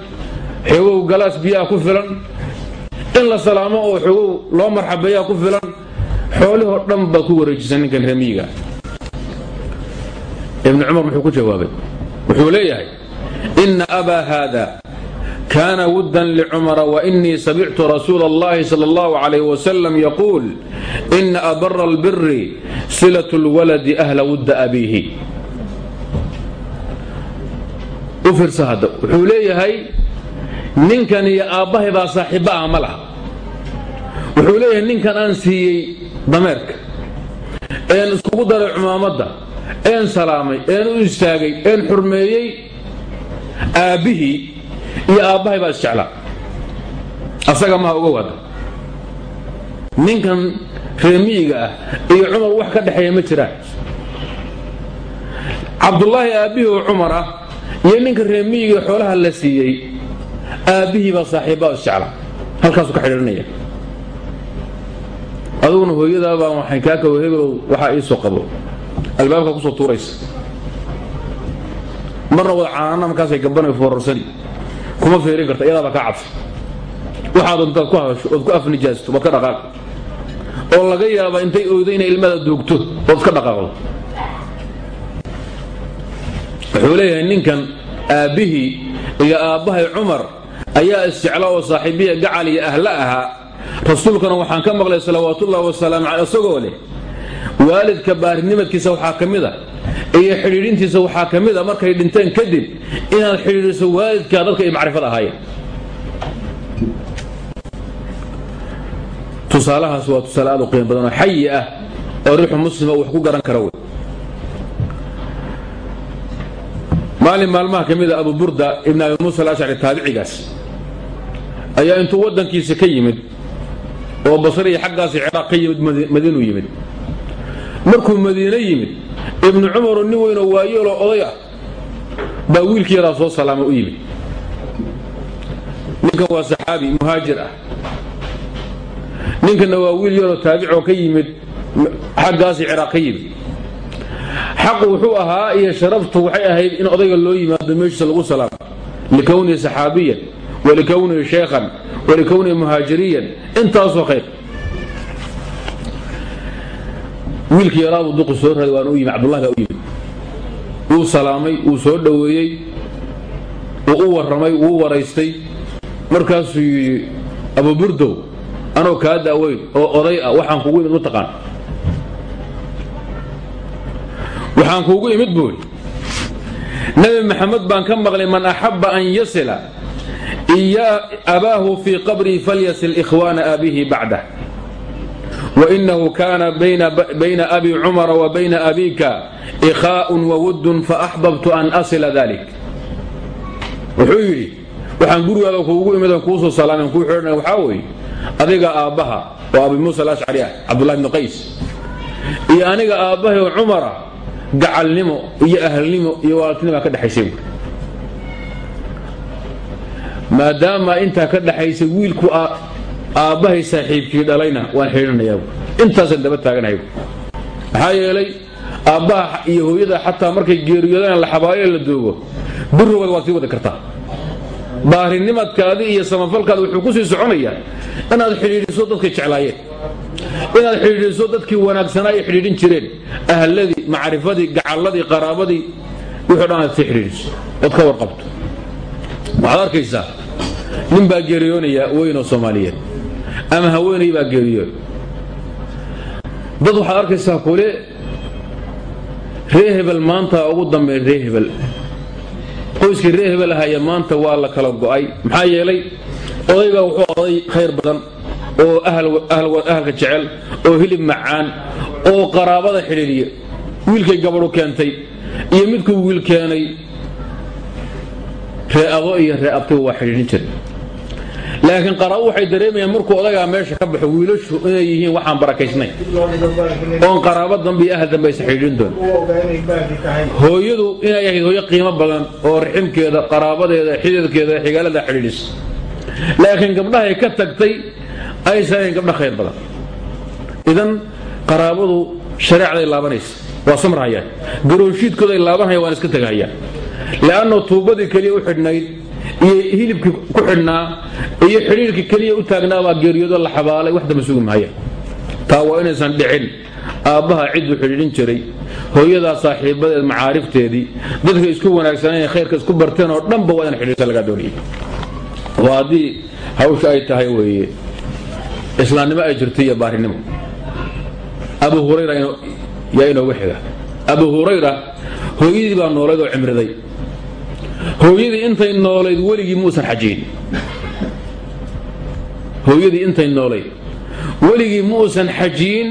xoogow galaas biyaa ku filan in la salaamo oo xoogow loo marxabeeyaa ku filan xoolihoo dhan baad ku wareejisa ninkan remiyiga ibnu cumar muxuu ku jawaabay. Wuxuu leeyahay ina abaa haada kaana wuddan licumara wainii samictu rasuula allahi sal allahu calayh wasalam yaquul ina abara albiri silat lwaladi ahla wudda abiihi. U fiirsa hadda wuxuu leeyahay ninkan iyo aabbahay baa saaxiibba ah ma laha? Wuxuu leeyahay ninkan aan siiyey dameerka een iskugu daray cumaamadda een salaamay een u istaagay een xurmeeyey aabbihii iyo aabbahay baa isjeclaa asaga maha uga wada ninkan reemiyiga ah iyo cumar wax ka dhexeeya ma jiraan. Cabdulaahi aabbihii oo cumar ah iyo ninka reemiyiga xoolaha la siiyey aabbihii baa saaxiibbaa isjeclaa halkaasuu ka xidhiirinaya aduguna hooyadaabaa waxay kaa kawo hebelow waxaa ii soo qabo. Albaabka ku soo tuuraysa. Marna wada canaana markaasay gabanay foorarsani kuma feerin karta iyadaabaa kaa cabsa waxaad intaad ku hadasho ood ku afnijaasto waad ka dhaqaaq. Oo laga yaaba intay oydo inay ilmada duugto ood iska dhaqaaqdo. Wuxuu leeyahay ninkan aabbihii iyo aabbahay cumar ayaa isjecla oo saaxiibiya gacal iyo ahla ahaa. Rasuulkana waxaan ka maqlay salawaatuullahi wasalaamu caley isagoo leh waalidka baarinimadkiisa waxaa ka mid a iyo xidhiidhintiisa waxaa ka mid a markay dhinteen kadib inaad xidhiidhiso waalidkaa dadka ay macrifad ahaayeen. Tusaalahaas waa tusaale aad u qiimo badan oo xayi ah oo ruuxu muslima wax ku garan kara wey. Maalin maalmaha ka mid a abu burda ibn abi muusa alashcari taabicigaas ayaa intuu waddankiisa ka yimid oo basriya xaggaasi ciraaq ka yimid madiinuu yimid. Markuu madiine yimid ibnu cumaroo nin weynoo waayeeloo oday ah baa wiilkii yaraa soo salaama u yimid. Ninkan waa saxaabi muhaajir ah. Ninkanna waa wiil yaroo taabicoo ka yimid xaggaasi ciraaq ka yimid. Xaqu wuxuu ahaa iyo sharaftu waxay ahayd in odayga loo yimaado meeshiisa lagu salaamo. Likownihi saxaabiyan walikownihi sheekhan walikownihi muhaajiriyan intaasoo khayr wiilkii yaraabuu duqi soo raday waana u yimi cabdullahi baa yimid wuu salaamay wuu soo dhoweeyey wuu u warramay wuu waraystay. Markaasuu yidhi abuburdow anoo kaa da'weyn oo oday ah waxaan kugu imid mataqaan waxaan kuugu imid buuri nebi maxamed baan ka maqlay man axabba an yasila iyaa abaahu fii qabrii falyasil ikhwaana abihi bacdah kaana bayna abi cumara wa bayna abika ikhaa'un wawuddun faaxbabtu an asila dalik wuxuu yidhi waxaan gurigaaga kuugu imid aan kuusoo salaamen kuu xidhana waxaa weeye adiga aabbaha oo abi muusa alashcari ah cabdullahi bni qays iyo aniga aabbahay oo cumara gacalnimo iyo ahalnimo iyo walaaltinima ka dhexaysay buuri maadaama intaa ka dhaxaysa wiilku aabbahay saaxiibkii dhalayna waan xidhiirinayaa buuri intaasaan daba taaganahay maxaa yeelay aabbaha iyo hooyada xataa markay geeriyoodaan la xabaayo la doogo birrogooda waad sii wadi kartaa. Baarinimadkaadi iyo samafalkaadi wuxuu ku sii soconayaa inaad xidhiidhiso dadkay jeclaayeen inaad xidhiidhiso dadkii wanaagsanaa ay xidhiidhin jireen ahladii macrifadii gacalladii qaraabadii wixii dhan aad sii xidhiidhiso ood ka warqabto. Waxaad arkaysaa nin baa geeriyoonaya weynoo soomaaliyeed ama haweenay baa geeriyoon dad waxaad arkaysaa kule ree hebel maanta ugu dambeyn ree hebel. Qoyskii ree hebel ahaya maanta waa la kala go'ay. Maxaa yeelay odaybaa wuxuu oday khayr badan oo ahalka jecel oo hilib macaan oo qaraabada xidhiidhiya. Wiilkay gabadhu keentay iyo midkuu wiil keenay ree ado iyo ree abtiba waa xidhiidhin jira laakiin qaraabo waxay dareemayaan markuu odagaa meesha ka baxo wiilashu inay yihiin waxaan barakaysnayn oon qaraabo dambe iyo ahal dambe aysa xidhiidhin doon. Hooyadu inay ahayd hooyo qiimo badan oo raximkeeda qaraabadeeda xididkeeda xigaalada xidhiidhisa laakiin gabdhahay ka tagtay aysan ahayn gabdha khayr badan. Idan qaraabadu shareecday laabanaysa. Waa samrhayaan garoonshiidkooday laabanhaya waan iska tegahayaan le'anno tuubadii keliya u xidhnayd iyo hilibkii ku xidhnaa iyo xidhiirkii keliya u taagnaabaa geeriyoodo la xabaalay wax damba sugi mahaya taa waa inaysan dhicin. Aabbaha cidduu xidhiidhin jiray. Hooyadaa saaxiibadeed macaarifteedii dadka isku wanaagsaneen khayrka isku barteen oo dhanba waa in xidhiirta lagaa doonayay waa haddii hawsha ay tahay weeye islaamnimo ay jirto iyo baarinimo. Abu hurayra yaa inooga xiga abu hurayra hooyadii baa noolayd oo cimriday hooyadii intay noolayd weligii muusan xajiyin hooyadii intay noolayd. Weligii muusan xajiyin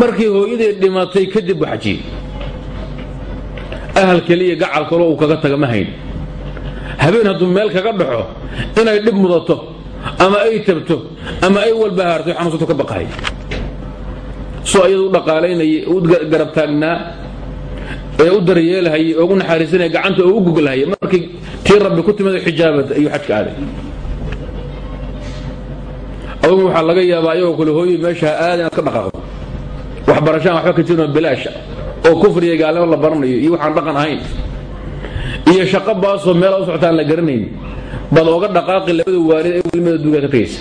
markii hooyadii dhimatay kadib buu xajiyey ahal keliya gacal kaloo uu kaga taga ma hayn. Habeen hadduu meel kaga dhaxo inay dhib mudato ama ay tabto ama ay walbahaarto xanuunsato ka baqahay soo ayadu u dhaqaalaynayay u garab taagnaa ee u daryeelhayay oo ugu naxariisanaya gacanta oo u gogolhayay markii tii rabbi ku timid xijaabad ayuu xajka aaday. Adugu waxaa laga yaabaa ayagoo kale hooyay meesha aada inaad ka dhaqaaqdo. Waxbarashaan waxba ka jirno bilaasha oo kufriya gaalnimo la baranayo iyo waxaan dhaqan ahayn. Iyo shaqo baasoo meela u socota aan la garanayn. Baad oga dhaqaaqi labada waalid ee wilmada duuga ka tegaysa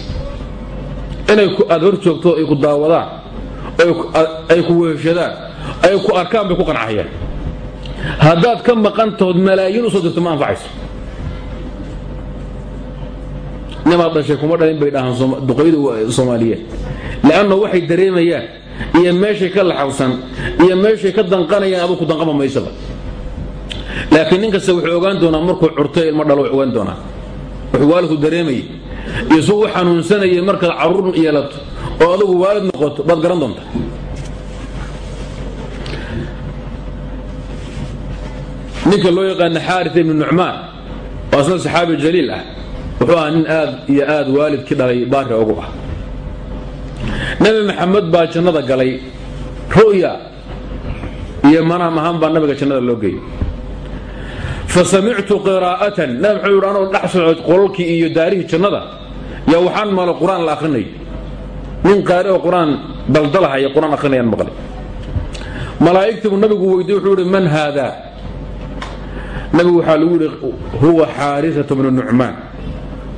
inay aad hor joogto ay ku daawadaan ay ku weheshadaan ay ku arkaan bay ku qancahayaan haddaad ka maqan tahood malaayiin u soo dirto ma anfacayso. Nimaad dhashay kuma dhalin bay dhahaan duqayda soomaaliyeed. Le'anno waxay dareemayaan iyo meeshay ka laxawsan iyo meeshay ka danqanayaan aduu ku danqama maysaba laakiin nin kasta wuxuu ogaan doonaa markuu curtay ilmo dhalo ogaan doonaa. Wuxuu waalidku dareemayay iyo suu u xanuunsanayay markaad carruur yeelato oo adugu waalid noqoto baad garan doontaa ninka loo yaqaana xaarit ibnu nucmaan oo asna saxaabi jaliil ah. Wuxuu ahaa nin aad iyo aad waalidkii dhalay baari ugu ah. Nebi maxamed baa jannada galay. Ru'ya iyo manaam ahaan nabiga jannada loo geeyey. Fa samictu qiraa'atan nabi maxamed yidhi anoo dhex socod qolalkii iyo daarihii jannada yaa waxaan maalay qur'aan la akhrinayo nin qaari oo qur'aan daldalahaya qur'aan akhrinayaan maqlay. Malaa'igtii buu nabigu weydiye wuxuu yidhi man haada nabigu waxaa lagu yidhi huwa xaarisatu bnu nucmaan.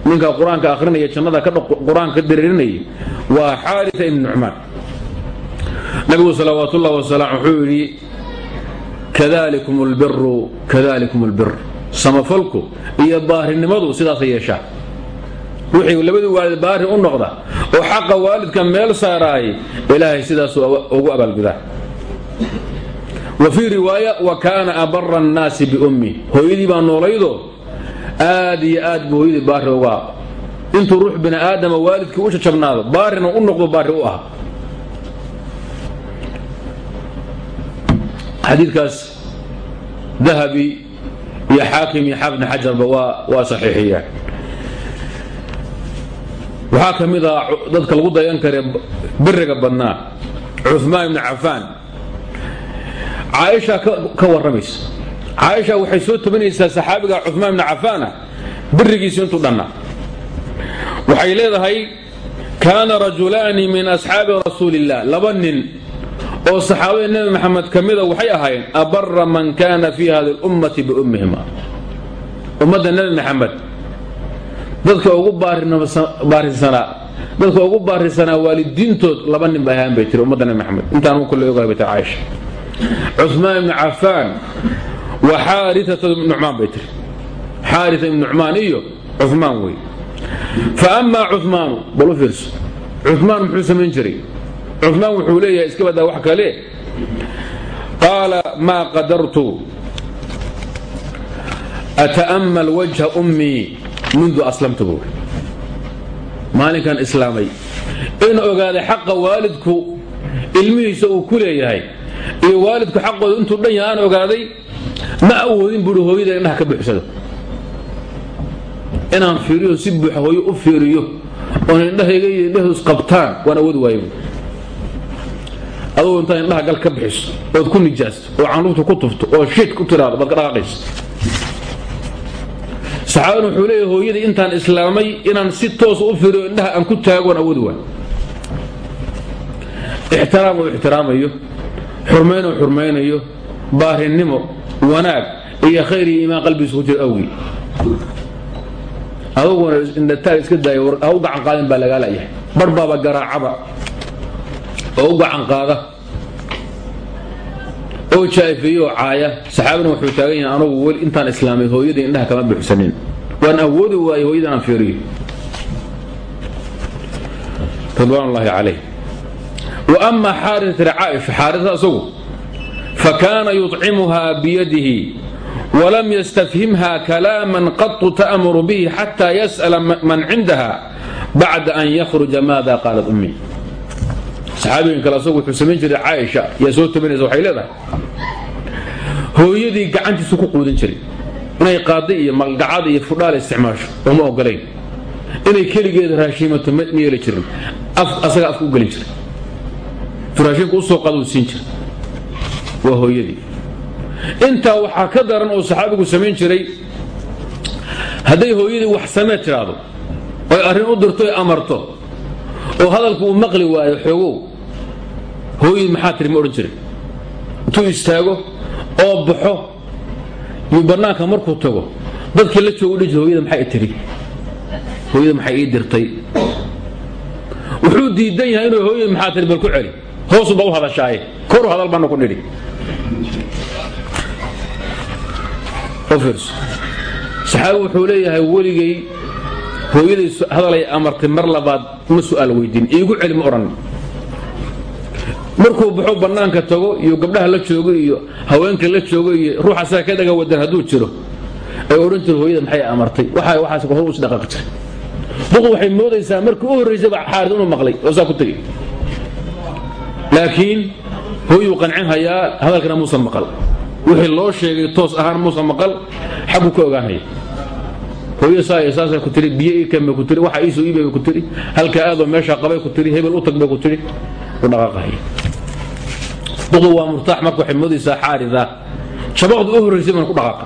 Ninka qur'aanka akhrinaya jannada qur'aanka ka dareerinayay waa xaarisa ibnu nucmaan. Nabigu salawaat ullahi wasalaam wuxuu yidhi kadalikum lbiru kadalikum lbir samafalku iyo baarinimadu sidaasay yeeshaa wixii labadii waalid baari u noqda oo xaqa waalidka meel saaraay ilaahay sidaasuu ugu abaalgudaa wa fii riwaaya wa kaana abara annaasi biummi hooyadii baa noolaydo aad iyo aad buu hooyadii baari ugaa intuu ruux bini aadama waalidkii u jajabnaado baarina u noqdo baari u ah xadiidkaas dahabi iyo xaakim iyo xaafid xajarba waa saxiixiyaan. Waxaa ka mid ah dadka lagu dayan kare beriga badnaa cumaan ibni cafaan caaisha ka warramaysa caaisha waxay soo tabinaysaa saxaabiga cumaan ibni cafaana berigiisu intuu dhannaa waxay leedahay kaana rajulaani min asxaabi rasuuli illah laba nin oo saxaabada nebi maxamed ka mida waxay ahaayeen abara man kaana fii hadi lummati biummihima ummadda nebi maxamed. Dadka ugu baarisanaa dadka ugu baarisanaa waalidiintood laba nin bay ahaan bay tiri ummadda nebi maxamed. Intaan kulle ogahay bay tiri caaisha cumaan ibni cafaan wa xaaritata ibnu nucmaan bay tiri. Xaarita ibnu iyo cumaan wey. Fa amaa cumaanu bal u fiirso. Cumaan muxuu samayn jiray? Cumaan wuxuu leeyahay iska badaa wax kale. Qaala maa qadartu ata'ammal wajha ummii mundu aslamtu buuri maalinkan islaamay. In ogaaday xaqa waalidku ilmihiisa uu ku leeyahay iyo waalidku xaqooda intuu dhan yaha aan ogaaday ma awoodin buui hooyada indhaha ka buuxsado. Inaan fiiriyo si buuxa hooyo u fiiriyo oon indhahayga iyo indhaheedu isqabtaan waan awoodi waayo. Adugu intaad indhaha gal ka bixiso ood ku nijaasto oo canlugta ku tufto oo shid ku tiraado baad ka dhaqaaqaysa saxaabadan wuxuu leeyahay hooyadii intaan islaamay inaan si toos u fiiriyo indhaha aan ku taago waan awoodi waayo. Ixtiraam uu ixtiraamayo xurmayn uu xurmaynayo baarinimo wanaag iyo khayr iyo iimaan qalbigiisa ku jira awgii aduguna indhataag iska daaya ha u gacan qaadin baa lagaa layahay bar baaba garaacaba oo u gacan qaada. Oo jaa'ifeeye oo caaya. Saxaabina wuxuu taagan yahay anugu weli intaan islaamay hooyadii indhaha kama buuxsanin. Waan awoodi waayey hooyadan aan fiiriyo. Ridwaan ullaahi calayh wa ama xaarisat caaisha xaarisa isagu fakaana yuطcimuhaa biyadihi walam yastafhimha kalaaman qatu ta'muru bihi xataa yas'ala man cindaha bacda an yakhruja maada qaalat ummi saxaabigan kale asagu wuxuu samayn jiray caaisha yaa soo tabanaysa waxay leedahay hooyadii gacantiisu ku quudin jiray inay qaada iyo malgacada iyo fudhaala isticmaasho ooma ogolayn inay keligeeda raashiimato ma yeeli jirin asagaa afka u gelin jiray raashiinka u soo qaaduu siin jiray. Waa hooyadii. Intaa waxaa ka daran oo saxaabigu samayn jiray hadday hooyadii wax samee tidhaahdo oy arrin u dirto oy amarto oo hadalku uu maqli waayo xoogow hooyadii maxaa tiri ma odhan jirin intuu istaago oo baxo yuu bannaanka markuu tago dadkii la jooga udhan jir hoyada maxay tiri? Hooyada maxay ii dirtay? Wuxuu diidan yahay inuu hooyada maxaa tiri bal ku celi hoosuba u hadashaaye? Koru hadal baanu ku nidhi. Saxaabi wuxuu leeyahay weligay hooyaday hadalay amartay mar labaad ma su'aal weydiin. Iigu celi ma odhan markuu baxo bannaanka tago iyo gabdhaha la joogo iyo haweenka la joogo iyo ruuxa asaga ka dhaga wadan hadduu jiro ay odhan jiro hooyada maxay amartay? Waxa waxaas hor us dhaqaaqi jiray. Duqu waxay moodaysaa markii u horraysayba xaarid inuu maqlay oo saa ku tegey laakiin hooyuu qancin hayaa hadalkana muusan maqal. Wixii loo sheegay toos ahaan muusan maqal xagguu ka ogaanaya. Hooyo saaya saasay ku tiri biyo ii keenbay ku tiri waxa iisoo iibay ku tiri halka aadoo meeshaa qabay ku tiri hebel u tag bay ku tiri u dhaqaaqahaya duqdu waa murtaax waxay moodaysaa xaarida. Shabaqdu u horraysay baan ku dhaqaaqa.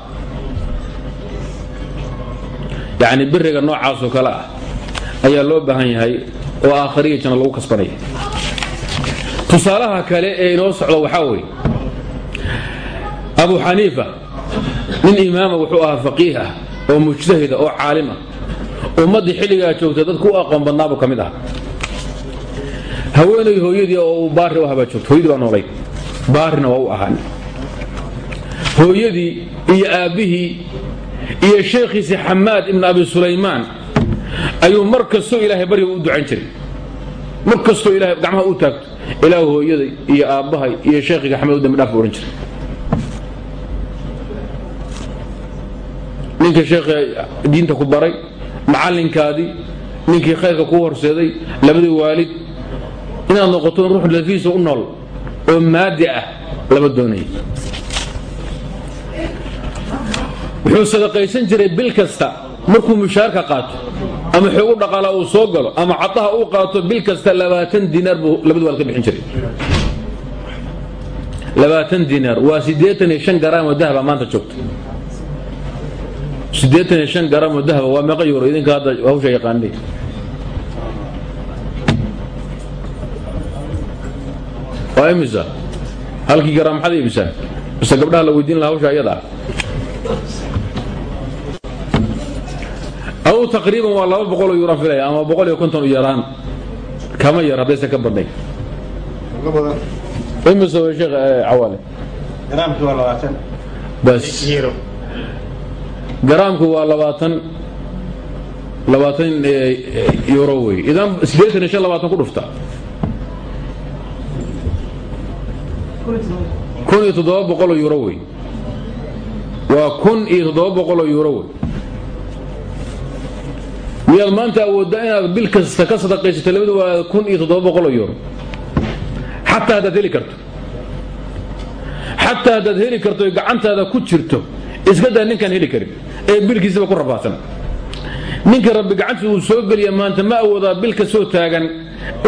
Yacni biriga noocaasoo kale ah ayaa loo baahan yahay oo aakhariya janna lagu kasbanaya tusaalaha kale ee inoo socda waxaa weeye. Abu xaniifa nin imaama wuxuu ahaa faqiih ah oo mujtahida oo caalim ah. Ummaddii xilligaa joogta dadku u aqoon badnaabu ka mid ah haweenay hooyadii oo uu baari u ahabaa joogta hooyadii baa noolay. Baarina waa u ahaan. Hooyadii iyo aabbihii iyo sheekhiisii xamaad ibn abi sulaymaan ayuu mar kastoo ilaahay barya u ducayn jiray. Mar kastoo ilahay gacmaha u taagto ilaah hooyaday iyo aabbahay iyo sheekhiga xamaad u dambi dhaaf odhan jiray. Ninkii sheekha diinta ku baray macallinkaadii ninkii khayrka kuu horseeday labadii waalid inaad noqoto ruux lafiisa u nool oo maadi ah lama doonaya wuxuu sadaqaysan jiray bil kasta markuu mushaarka qaato ama xoogu dhaqaala uu soo galo ama cadaha uu qaato bil kasta labaatan diinaar buu labadi waal ka bixin jiray. Labaatan diinaar waa siddeetan iyo shan garaam oo dahaba maanta joogta. Siddeetan iyo shan garaam oo dahaba waa meeqa yuuro idinka hadda hawsha yaqaanay. Waa imisa? Halkii garaam maxaad iibisaan bise gabdhaha la weydiin laha hawsha ayada ah aw taqriiban waa laba boqoloo yuuro filaya ama boqol iyo konton u yaraan. Kama yar haddaysan ka badnayn imisa way sheekh cawaale garaamkii waa labaatan. Bas. Garaamku waa labaatan labaatan euro wey. Idan siddeetan iyo shan labaatan ku dhufta. Kun iyo toddoba boqoloo euro wey. Waa kun iyo toddoba boqoloo euro wey miyaad maanta awooddaa inaad bil kasta ka sadaqaysato labada waa kun iyo toddoba boqoloo euro? Xataa haddaad heli karto. Xataa haddaad heli karto oy gacantaada ku jirto iska daa ninkaan heli karin ee bilkiisaba ku rafaadsan ninka rabbi gacantii uu soo geliya maanta ma awoodaa bil ka soo taagan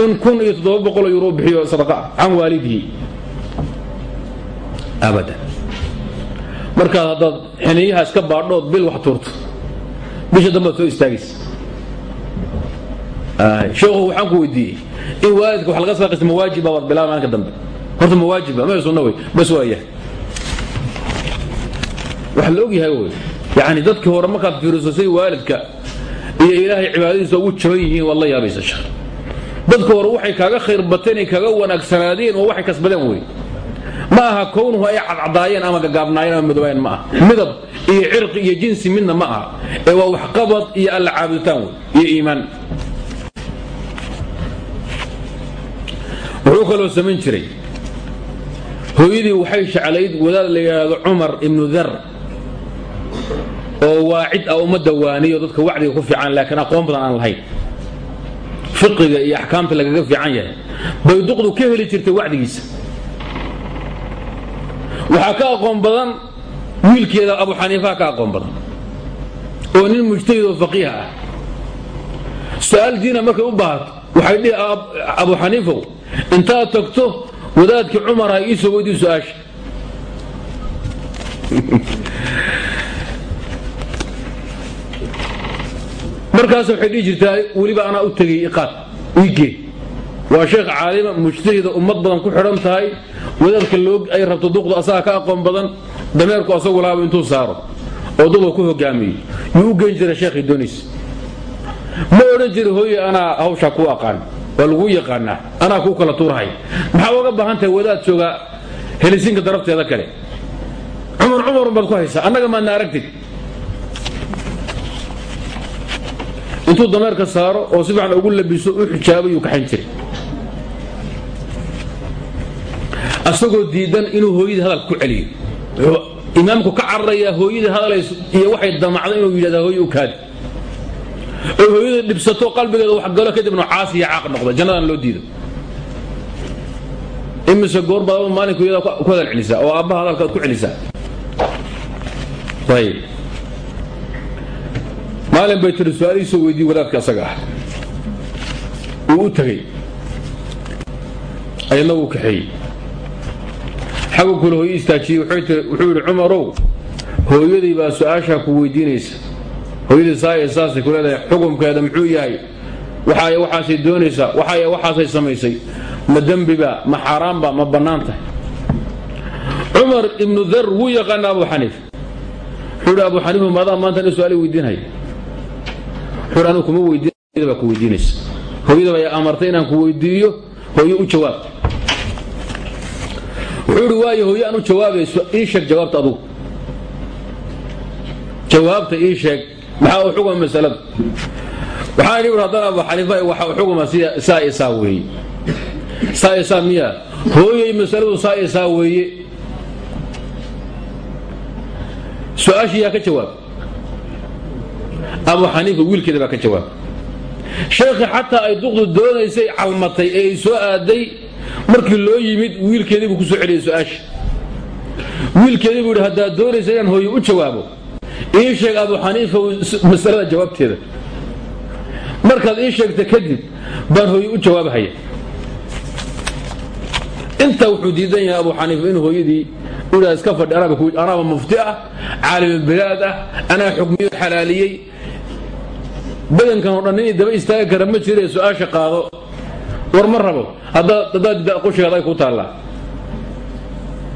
in kun iyo toddoba boqoloo yuro bixiyo sadaqa can waalidihi. Abadan. Markaad haddaad xiniyaha iska baadhood bil wax tuurto bisha dambaad soo istaagaysa sheekhu waxaan ku weydiiyey in waalidka wax laga sadaqaysta mawaajiba waad bilaaba maalinka dambe. Horta mawaajiba ma sunna wey bas waa yahay. Wax la og yahay wey yacni dadkii hore markaad fiiriso say waalidka iyo ilaahay cibaadadiisa ugu jaban yihiin waad la yaabaysa shar dadka hore waxay kaaga khayr bateen ay kaaga wanaagsanaadeen oo waxay kasbadeen wey ma aha kownuhu ay cadcadaayeen ama gagaabnaayeen ama madoobayeen ma aha. Midab iyo cirqi iyo jinsi midna ma aha. Ee waa waxqabad iyo alla caabuditaan wey iyo iimaan wuxuu kaloo samayn jiray. Hooyadii waxay jeclayd wadaad la yidhaahdo cumar ibnu dar oo waacid ah ummadda waaniyo dadka wacdiga ku fiican laakiin aqoon badan aan lahayn. Fiqiga iyo axkaamta lagaga fiican yahay. Bay duqdu ka heli jirtay wacdigiisa. Waxaa ka aqoon badan wiilkeeda abu xaniifaha ka aqoon badan oo nin mujtahid oo faqiih ah. Su'aal diina markay u baahato waxay dhihi abu xaniifow intaad tagto wadaadkii cumar ha ii soo weydii su'aasha. Markaas waxay dhihi jirtaa weliba anaa u tegay iqaad iigee waa sheekh caalima mujtahida ummad badan ku xidhan tahay. Wadaadka loo ay rabto duqdu asaga ka aqoon badan dameerku asagu laaba intuu saaro oo duqda ku hogaamiyo. Yuu u geyn jiray sheekhii dooniis ma odhan jira hooye anaa hawshaa kuu aqaan waa laguu yaqaanaa anaa kuu kala tuurahay. Maxaa oga baahan tahay wadaad jooga helisinka darabteeda kale? Cumar cumarun baad ku haysaa annaga maadna aragtid. Intuu dameerka saaro oo si fiican ugu labiso u xijaabo yuu kaxayn jiray. Asagoo diidan inuu hooyadii hadalka ku celiyo. Wuxuu imaamku ka cararayaa hooyadii hadalayso iyo waxay damacda inuu yidhahda hooye u kaadi oo hooyada dhibsato qalbigeeda wax galo kadibna caas iyo caaq noqdo jannadan loo diido. Imise goor baad maalinku iyada ku hadal celisaa oo aabbaha hadalka aad ku celisaa. Ayib. Maalin bay tiri su'aalihiisoo weydiiye wadaadka asaga ah. Wuu u tegey ayadna wuu kaxeeyey. Xaggu kule hooyo istaajiyey wuxuu yidhi cumarow hooyadii baa su'aashaa ku weydiinaysa hooyadii saaya saasay ku leedahay xukumkeeda muxuu yahay? Waxaay waxaasay doonaysaa waxaay waxaasay samaysay. Ma dembiba ma xaaraanba ma bannaan tahay. Cumar ibnu dar wuu yaqaana abu xaniif. Wuxuu yidhi abu xaniifa maadaa maanta ina su'aali weydiinhaya wuxuu anigu kuma weydiin baa ku weydiinaysa. Hooyada baa amartay inaan ku weydiiyo hooyo u jawaab. Wuxuu yidhi waayo hooyo aan u jawaabayso ii sheeg jawaabta adugu. Jawaabta ii sheeg maxaa u xuguma masalada waxaan idhi haddana abu xaniifa waxa u xuguma iyo saa weeye. Saa saa miya. Hooyay masaladu saa saa weeye. Su'aashii yaa ka jawaab. Abu xaniifa wiilkeeda baa ka jawaab. Sheekhi xataa ay duqdu doonaysay calmatay ee ay soo aaday markii loo yimid wiilkeedii buu ku soo celiyey su'aasha wiilkeedii buu yidhi haddaad doonaysa inaan hooye u jawaabo ii sheeg abu xaniifa masalada jawaabteeda. Markaad ii sheegta kadib baan hooye u jawaabhaya intaa wuxuu diidan yahay abu xaniifa in hooyadii udhaa iska fadhi anaaba mufti ah caalimibilaad ah anaa xukmiyo xalaaliyey. Badankan oo dhan inay daba istaagi kara ma jire su'aasha qaado. War ma rabo. Haddaad qushigaad ay ku taallaa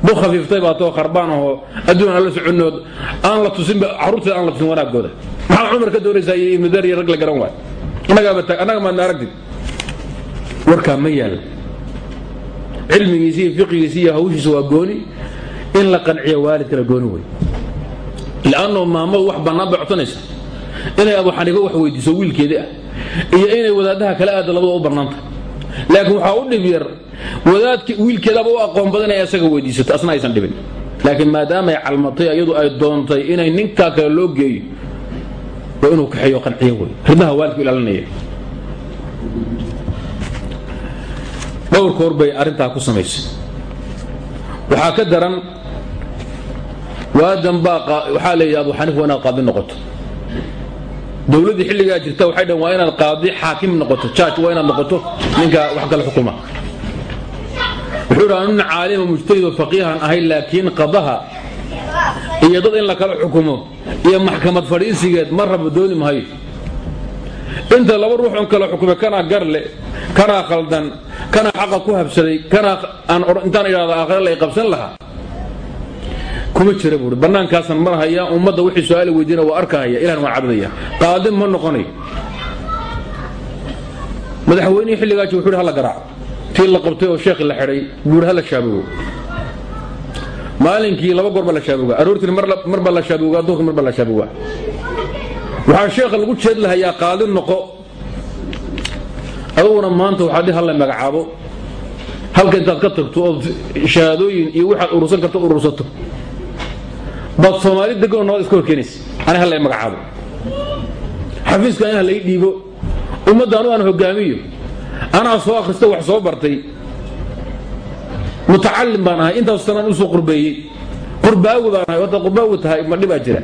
bu khafiiftay baa too kharbaan ahoo adduun aan la soconnood aan la tusinba carruurteeda aan la tusin wanaagooda. Maxaad cumar ka doonaysaa iyo ibnu dar iyo rag la garan waay? Annaga maadna aragtid. Warkaa ma yaal. Cilmigiisi iyo fiqigiisi iyo hawshiisa waa gooni. In la qanciyo waalidkana gooni wey lanno maamadu wax bannaan bay codsanaysa inay abu xaniifa wax weydiiso wiilkeedii ah. Iyo inay wadaadaha kala aada labada u bannaanta laakiin waxaa u dhib yar wadaadki wiilkeedaba u aqoon badan inay asaga weydiisato asna aysan dhibin. Laakiin maadaama ay calmatay iyadu ay doontay inay ninkaa kale loo geeyo waa inuu kaxeeyo qanciyo wey ridaha waalidku ilaalinaya. Dhowr koor bay arrintaa ku samaysay. Waxaa ka daran waadan baa waxaa leeyahay abu xaniif waa inaad qaadi noqoto dowladdii xilligaa jirta waxay dhan waa inaad qaadi xaakim noqoto jaaj waa inaad noqoto ninka wax kale xukuma. Wuxuu dhaa nin caalima mujtahido faqiihan ahay laakiin qadaha iyo dad in la kala xukumo iyo maxkamad fadhiisigeed ma rabo dooni mahayo. Inta laba ruux on kala xukumay kanaa garle kanaa khaldan kanaa xaqa ku habsaday kanaa intaan idhahdo aakhira lay qabsan lahaa kuma jira buui bannaankaasan mar hayaa ummadda wixii su'aali weydiina waa arkahaya ilahan waan cabdaya qaadin ma noqonayo madaxweynihii xilligaaji wuxuu hi hala garaaco tii la qabtay oo sheekhi la xidhay buuri hala shaabogo maalinkii laba goor la shaabogaa aroortiin mar la shaabogaa duhurki mar la shaabogaa waxaa sheekha lagu jeed lahayaa qaadin noqo. Aduguna maanta waxaa dhi halla magacaabo. Halka intaad ka tagto ood shahaadooyin iyo waxaad urursan karto urursato baad soomaali deganoo nabad iska horkeenaysa ani halla magacaabo. Xafiiska in halay dhiibo. Ummadda anu aan hogaamiyo anaa soo akhrista wax soo bartay. Mutacalim baan ahay intaas sanaan u soo qurbeeyey. Qurbaawi baan ahay haddaad qurbaawi tahay ma dhibaa jira.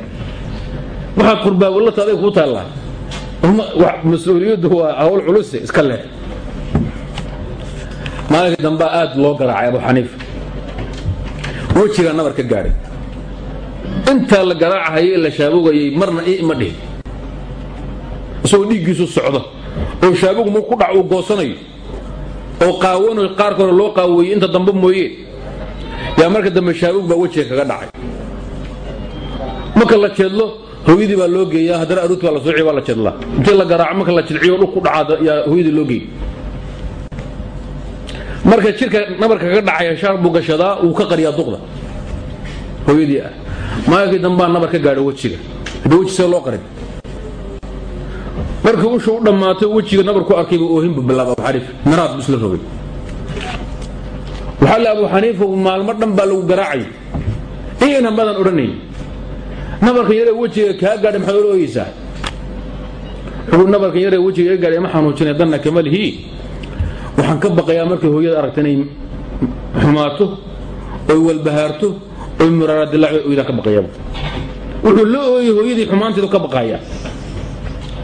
Waxaad qurbaawi la tahay aday kuu taallaa mas'uuliyaddu waa hawl culuse iska leh. Maalinka dambaa aad loo garaacay abu xaniifa wejigaa nabar ka gaadhay intaa la garaacahayay la shaabogayay marna ima dhihin. Isagoo dhiiggiisu socdo oo shaabogu mu ku dhac uu goosanayo oo qaawano qaarka hore loo qaaweeyey inta dambe mooye yaa marka dambe shaabog baa wejiga kaga dhacay. Marka la jeedlo hooyadii baa loo geeyaa haddana aruurti baa la soociy baa la jeedlaa. Intii la garaaco marka la jilciyo dhul ku yaa hooyadii loo geey marka jirka nabarka kaga dhacaya shaar buu gashadaa ka qariyaa duqda. Hooyadii ah maalinkii dambaa nabar ka gaadho wejiga. Hadda weji see loo qarin. Markii usha u dhammaatay wejiga nabar ku arkayba oohinbu bilaaba abu xaniif miraad bu isla rogay. Waxaa le abu xaniifa maalmo dhan baa lagu garaacay. Iyana madan odhanayn. Nabarkan yaree wejiga kaa gaadhay maxaad ola oyeysaa wuxuu nabarkan yaree wejiga iga gaadhay ima xanuujinay danna kamalihii waxaan ka baqayaa markay hooyada aragta inay xumaato oy walbahaarto wuxuu la ooyey hooyadii xumaanteedu ka baqaaya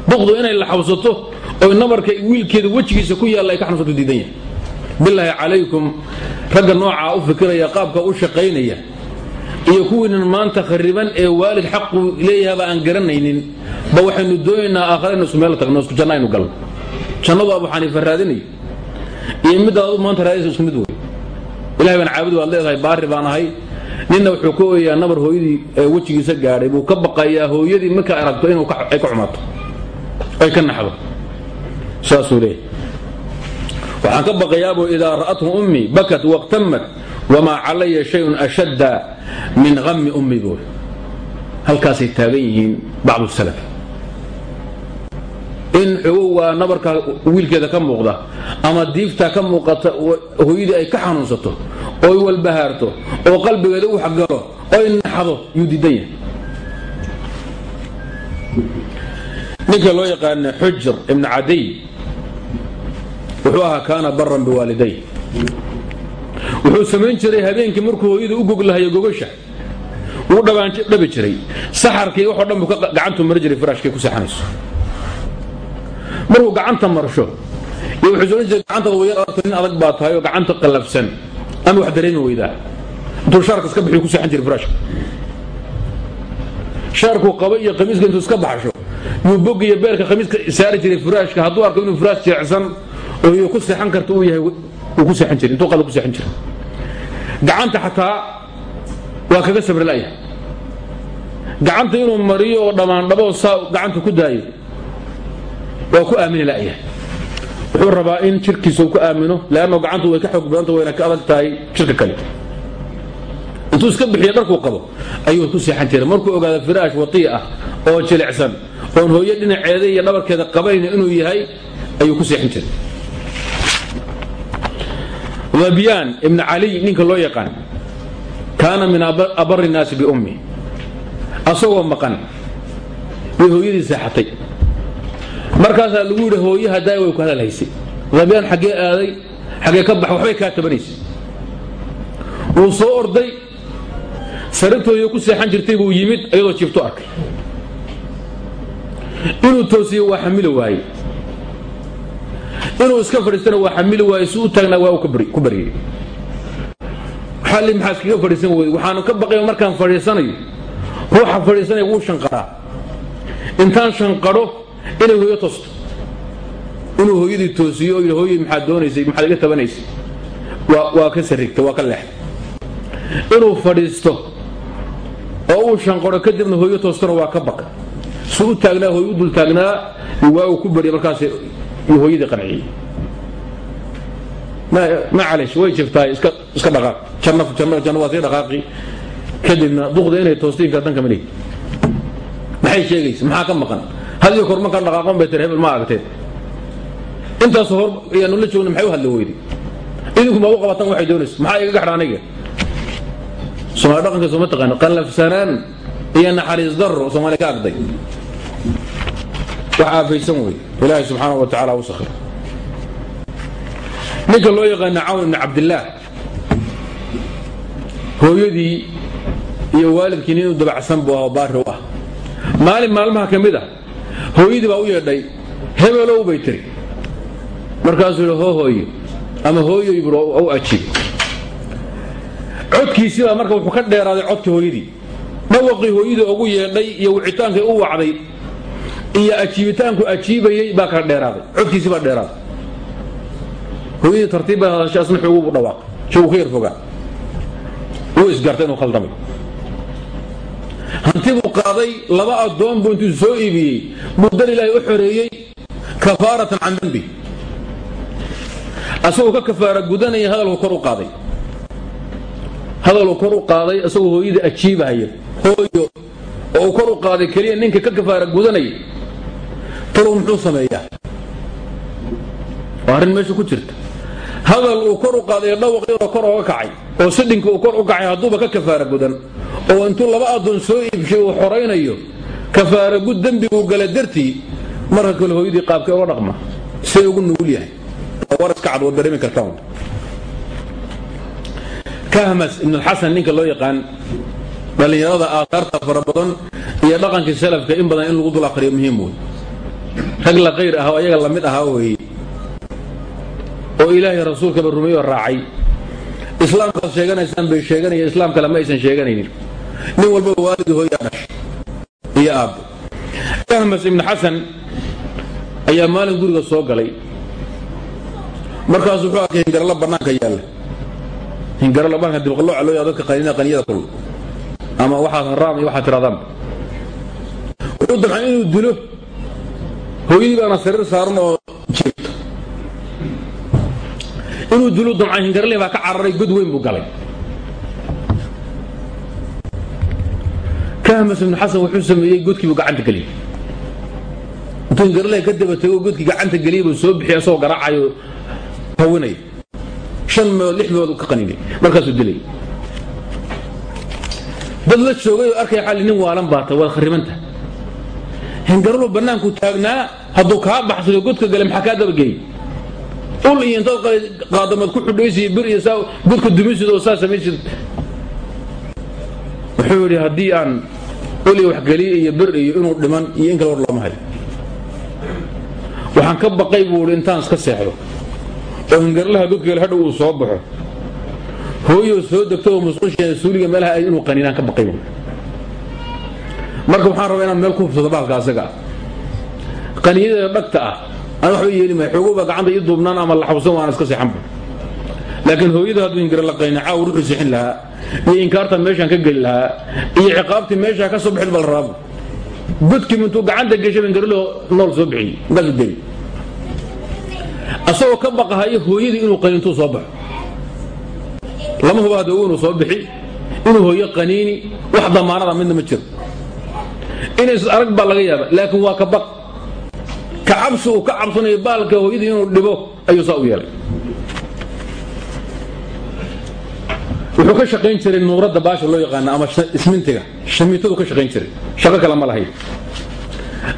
duqdu inay la xabsato oy nabarka wiilkeeda wejigiisa ku yaalla ay ka xanuunsato diidan yahay. Bilaahi calaykum ragga noocaa u fikiraya qaabka u shaqaynaya iyo kuwiinan maanta khariban ee waalid xaqu leeyahaba aan garanaynin ba waxaynu doonaynaa aakharaynu isu meel tagno isku janna galno. Jannadu abu xaniifa raadinayo iyo middaad adu maanta raadinaysa isku mid wey ilahay baan caabud waad leedahay baari baan ahay ninna wuxuu ka ooyayaa nabar hooyadii wejigiisa gaadhay. Buu ka baqayaa hooyadii marka aragto inuu ay ka xumaato ay ka naxdo. Saasuu leeyahy waxaan ka baqayaabuu idaa ra'athu ummii bakat waqtamat wamaa calaya shayun ashadda min hammi ummi buu halkaasay taagan yihiin bacdu salaf. In xogow waa nabarkaa wiilkeeda ka muuqda ama diiftaa ka muuqata hooyadii ay ka xanuunsato ooy walbahaarto oo qalbigeeda u waxgalo oy naxdo yuu diidan yahay. Ninka loo yaqaana xujr ibn cadiy wuxuu ahaa kaana baran biwaaliday. Wuxuu samayn jiray habeenkii markuu hooyada u goglahayo gogasha wuu dhabi jiray. Saxarkii waxoo dhan buu gacantu mari jiray firaashkay ku seexanayso markuu gacanta marsho iyo wuxuu soran jiray gacantada wayar aragto nin adag baa tahay oo gacanta qallafsan ama wax dareemi weydaa. Intuu shaarka iska bixiyo ku seexan jiray firaashka shaarkuu qaba iyo qamiiska intuu iska baxsho yuu bog iyo beerka khamiiska saari jiray firaashka hadduu arko inuu firaash jeecsan oo iyo ku seexan karta uu yahay wuu ku seexan jiray. Intuu qada ku seexan jiray. Gacanta xataa waa kaga sabri la'ya gacanta inuu mariyo oo dhammaandhaboo saa gacanta ku daayo waa ku aamini la'ya wuxuu rabaa in jirkiisa ku aamino leanno gacantu way ka xoog badanta wayna ka adag tahay jirka kale. Intuu iska bixiya dharkuu qabo ayuu ku seexan jiray. Markuu ogaada firaash watii ah oo jilicsan oon hooyo dhinaceeda iyo dhabarkeeda qabayna inuu yahay ayuu ku seexan jiray. Dhabyaan ibn caliy ninka loo yaqaan kaana min abari الnaasi biummi asagoo maqan way hooyadii seexatay markaasaa lagu yidhi hooye haddaay way ku hadal haysay dhabyaan xaggee aaday xaggee ka bax waxbay kaa tabanaysay. Wuu soo orday sarintooyo ku seexan jirtay buu yimid iyadoo jifto arkay. Inuu toosiyo waa xamili waaye. Inuu iska fadhiistana waa xamili waaye si u taagnaa waa uu ku baryay xalli maxaa iskaga fadhiisan weyde waxaanu ka baqaya markaan fadhiisanayo. Ruuxa fadhiisanaya wuu shanqaraa. Intaan shanqadho inay hooyo toosto. Inuu hooyadii toosiyo oo yidhi hooyay maxaad doonaysay? Maxaad iga tabanaysay? Waa ka sarrigtay waa ka leexday inuu fadhiisto oo uu shanqadho kadibna hooyo toostona waa ka baqay si u taagnaa hooy u dul taagnaa waa uu ku baryay markaas hooyadii qanciyey. Ma calish way jirtaay iska dhaqaaq. Janno waa sii dhaqaaqi. Kadibna duqda inay toostiinka danka milig maxay sheegaysa? Maxaa ka maqan hadiyo kor markaan dhaqaaqon bay tiri hebel ma aragteen intaas hor ayaanu la joogna maxay u hadli weyday idinku ma u qabatan waxay doonayso maxaa iga gaxdha aniga? Soomaali dhaqanka sooma taqaano qallafsanaan iyo naxariis darro soomaali ka agday wax aafaysan wey ilaahay subxaana wa tacaala u sakhir ninka loo yaqaana cawn ibni cabdillaah hooyadii iyo waalidkii nin u dabacsan buu ahoo baari u ah. Maalin maalmaha ka mid ah hooyadii baa u yeedhay hebelow bay tiri. Markaasuu yidhi hoo hooyo ama hooyoy buu u ajiib codkiisii baa marka wuxuu ka dheeraaday codka hooyadii. Dhawaqii hooyadii ugu yeedhay iyo wicitaankay u wacday iyo ajiibitaanku ajiibayey baa kala dheeraaday. Codkiisii baa dheeraaday. Hooyadii tartiib bay hadashay asna xoogu buu dhawaaq shuu ka yar fogaa. Wuu isgartay inuu khaldamay qaaday laba addoon buu intuu soo iibiyey. Muddan ilaahay u xoreeyey kafaaratan can dembi asagoo ka kafaara gudanaya hadalku kor u qaaday. Hadaluu kor u qaaday asagoo hooyadii ajiibahaya hooyo oo uu kor u qaaday keliya ninka ka kafaara gudanaya. Talow muxuu sameeyaa? Waa arrin meesha ku jirta. Hadal uu kor u qaaday dhawaqyadoo kor ooga kacay oo sidhinka uu kor u kacay hadduuba ka kafaara gudan oo intuu laba addoon soo iibshay uu xoraynayo kafaara gud dembiguu gala dartii marka kale hooyadii qaabkee uga dhaqma see ugu nugul yahay. War iska cad waad dareemi kartaan kahmas ibn alxasan ninka loo yaqaan dhallinyarada aaaarta fara badan iyo dhaqankii salafka in badan in lagu dul akhriyo muhiim wey rag la khayr ah oo ayaga la mid ahaa weeye. Oo ilaahay rasuulkaba rumeeyoo raacay islaamkaad sheeganaysaan bay sheeganaya islaam kale ma aysan sheeganaynin. Nin walbaba waalidii hooyaa dhashay iyo aabbo. Kahmas ibn xasan ayaa maalin guriga soo galay. Markaas wuxuu arkay hingaralla bannaanka yaalla. Hingaralla bannaanka dibqallooca loo yaa dadka qaniina qaniyada kul ama waxaad haraam iyo waxaad tiraadaanba wuxuu damcay inuu dilo. Hooyadii baana sariir saaran oo inuu dilo damcay hingaralli baa ka cararay god weyn buu galay. Kahmas ibnu xasan wuxuu sameeyey godkii buu gacanta geliyey. Intuu hingaralli ka daba tego godkii gacanta geliyey buu soo bixiyay asagoo garaacayo hawinaya shan meelood lix meelood ka qaninay markaasuu dilay. Dad la joogay oo arkaya xalli nin waalan baata waad kharrimanta hingarallu bannaanku taagnaa hadduu kaa baxsado godka gale maxaa kaa dabageeyey ul iyo intaad qaadamaad ku xudhaysiyo bir iyo saa godka dumisid oo saa samaysid wuxuu yidhi haddii aan ul iyo waxgeliye iyo bir iyo inuu dhiman iyo in kale war looma hayo waxaan ka baqay buu idhi intaan iska seexdo. Oo hingarlaha godkagale hadhow uu soo baxo. Hooyoo soo degto oo musqusheeda suuliga meelaha ay inuu qaninaan ka baqay marka waxaan rabaa inaan meel ku hubsado baalka asaga. Ah qaniyadeeda dhagta ah aan waxba yeeli maya xoogowbaa gacanta ii duubnaan ama la xabsan waan iska seexanba laakiin hooyada hadduu hingara la qayna caaw ruuxuu sixin lahaa iyo inkaarta meeshaan ka geli lahaa iyo ciqaabtii meeshaa ka soo bixin bal raabo godkiibu intuu gacanta geshay hingaralo nool soo bixiyey markaasuu deli asagoo ka baqahayo hooyadii inuu qanintuu soo baxo. Lama huba hadda inuu soo bixi inuu hooyo qaniini wax damaanada midna ma jiro. Inays arag baa laga yaaba laakiin waa ka baq ka uu ka cabsanayo baalka hooyadii inuu dhibo ayuu saa u yeelay. Wuxuu ka shaqayn jiray nuuradda baasha loo yaqaana ama ismintiga shamiitadu ka shaqayn jiray. Shaqo kale ma lahayn.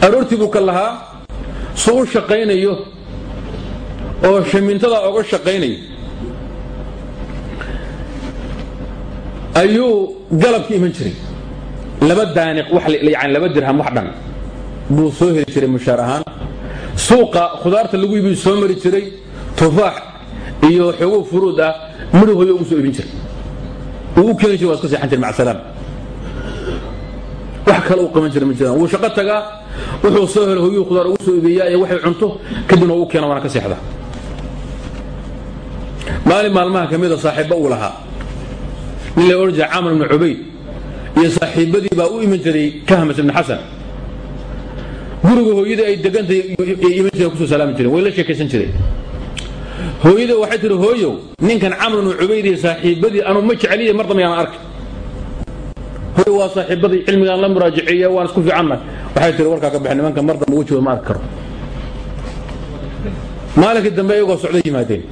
Aroortii buu ka lahaa suu u shaqaynayo oo shamiintada oga shaqaynayo. Ayuu galabki iman jiray. Laba daaniq yani laba dirham wax dhan buu soo heli jiray mushaar ahaan suuqa khudaarta lagu iibiyu soo mari jiray tufaax iyo xogo furuud ah midhu hooyo ugu soo iibin jiray. Uu u keeni jiray waa iska seexan jiray maca salaam wax kale uu qaban jiray ma jiraan. Wuu shaqo tagaa wuxuu soo helo hooyuu khudaar ugu soo iibiyaa iyo waxay cunto kadibna uu keena waana ka seexda maalin maalmaha ka mida saaxiibba uu lahaa. Nin la odhan jiray camar ibnu cubayd iyo saaxiibbadii baa u iman jiray kahmas ibni xasan guriga hooyadii ay degantay iman jireen ku soo salaami jireen way la sheekaysan jireen hooyada waxay tihi hooyow ninkan camr ibnu cubayd iyo saaxiibbadii anuu ma jeceliye mar dambe yaan arkay hooyo waa saaxiibbadii cilmigaan la muraajaceeya waan isku fiicanna waxay tihi warkaa ka baxay nimanka mar dambe wejigooda ma arki karo. Maalinkii dambe iyagoo socda yimaadeen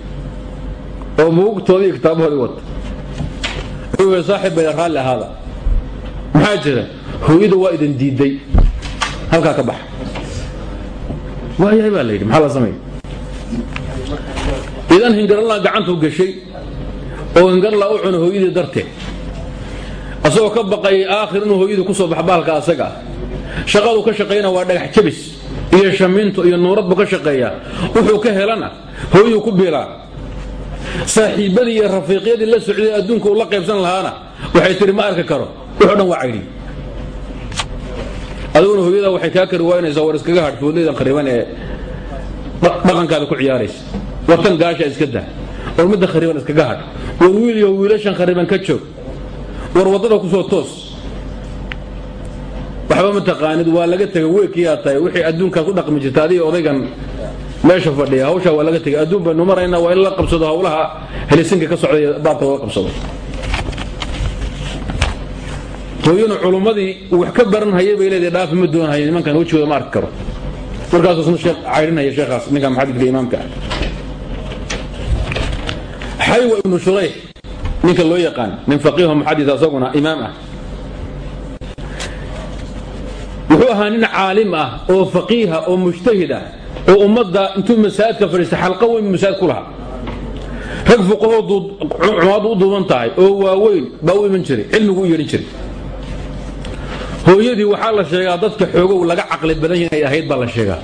oo buugtoodii iyo kitaabahoodii wata saaxiib bayda raalli ahaada. Maxaa jira? Hooyada waa idin diiday halkaa ka baxa. Waayahay baa la yidhi maxaa la sameeya idan hingarallaa gacantuu gashay oo hingarallaa u cuno hooyadii darteed asagoo ka baqayay aakhir inuu hooyadii ku soo baxa baalka asaga shaqadu ka shaqaynaa waa dhagax jabis iyo shamiinto iyo nuurad buu ka shaqeeyaa wuxuu ka helana hooyuu ku biilaa. Saaxiibbadii iyo rafiiqyadii la socday adduunka uu la qaybsan lahaana waxay tihi ma arki karo wuxuu dhan waa caydhi adiguna hooyadaa waxay kaa kari waynaysaa war iskaga hadh foodlaydan khariban ee dhaqankaada ku ciyaaraysa wartan gaasha iska dah war midda khariban iskaga hadh. War wiil iyo wiilashan khariban ka joog. War waddada ku soo toos. Waxba ma taqaanid waa laga tegay weelkiyaa tahay. Wixii adduunkaas u dhaqmi jirta adiga odaygan meesha fadhiya hawshaa waa laga tegay. Adduun baynu maraynaa waa in la qabsado hawlaha helisinka ka socday baabka laga qabsado hooyana culummadii wax ka baran hayay bay leedahay dhaafi ma doonhaya nimankan wejigooda ma arki karo. Markaasuu isna sheekh sheekhaas ninkan muxadidka imaamka ah. Xaywa ibnu shurayx ninka loo yaqaan nin faqiiho muxadis asaguna imaam ah. Wuxuu ahaa nin caalim ah oo faqiiha oo mujtahid ah oo ummadda intuu masaajidka fadhiista xalqa weyn masaajid ku lahaa. Rag fuqahoo cumaadu u duuban tahay oo waaweyn baa u iman jiray cilmigu u yeedhin jiray hooyadii waxaa la sheegaa dadka xoogow laga caqli badan inay ahayd baa la sheegaa.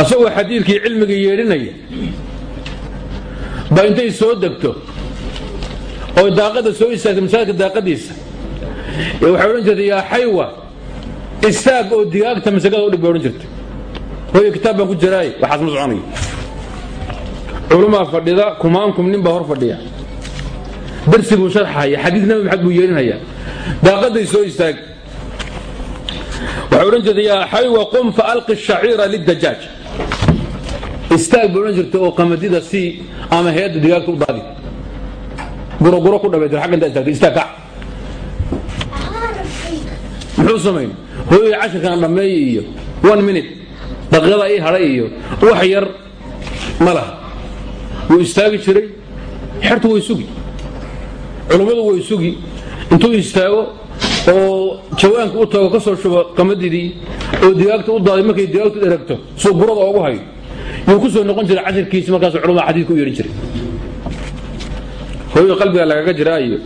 Asagoo xadiidkii cilmiga yeedhinaya baa intay soo degto oo daaqadda soo istaagta masaajidka daaqadiisa waxay odhan jirtay yaa xaywa istaag oo digaagta masagada udhig bay odhan jirtay hooyo kitaab baan ku jiraaye waxaas ma soconayo culumaa fadhida kumaankum nin baa hor fadhiya. Darsi buu sharxaya xadiid nabi maxamed buu yeedhinaya daaqaday soo istaag. Waxay odhan jirtay yaa xaywa qum fa alqi shaciira lidajaaj istaag bay odhan jirtay oo qamadida si ama heedda digaagta u daadi. Guroguro ku dhabaytir xagga intaa istaagtay istaag kac muxuu samayn hooyay cashirkan dhammeeye iyo one minute. Daqiiqada ii hadhay iyo wax yar ma laha. Wuu istaagi jiray. Xertu way sugi. Culummadu way sugi intuu istaago oo jawaanka u tago ka soo shubo qamadidii oo digaagta u daaday markay digaagtu dheragto suu burada oogu hayo yuu ku noqon jiray cashirkiisi markaasuu culumada xadiidka u yeedhin jiray. Hooyo qalbigaa lagaga jiraa iyo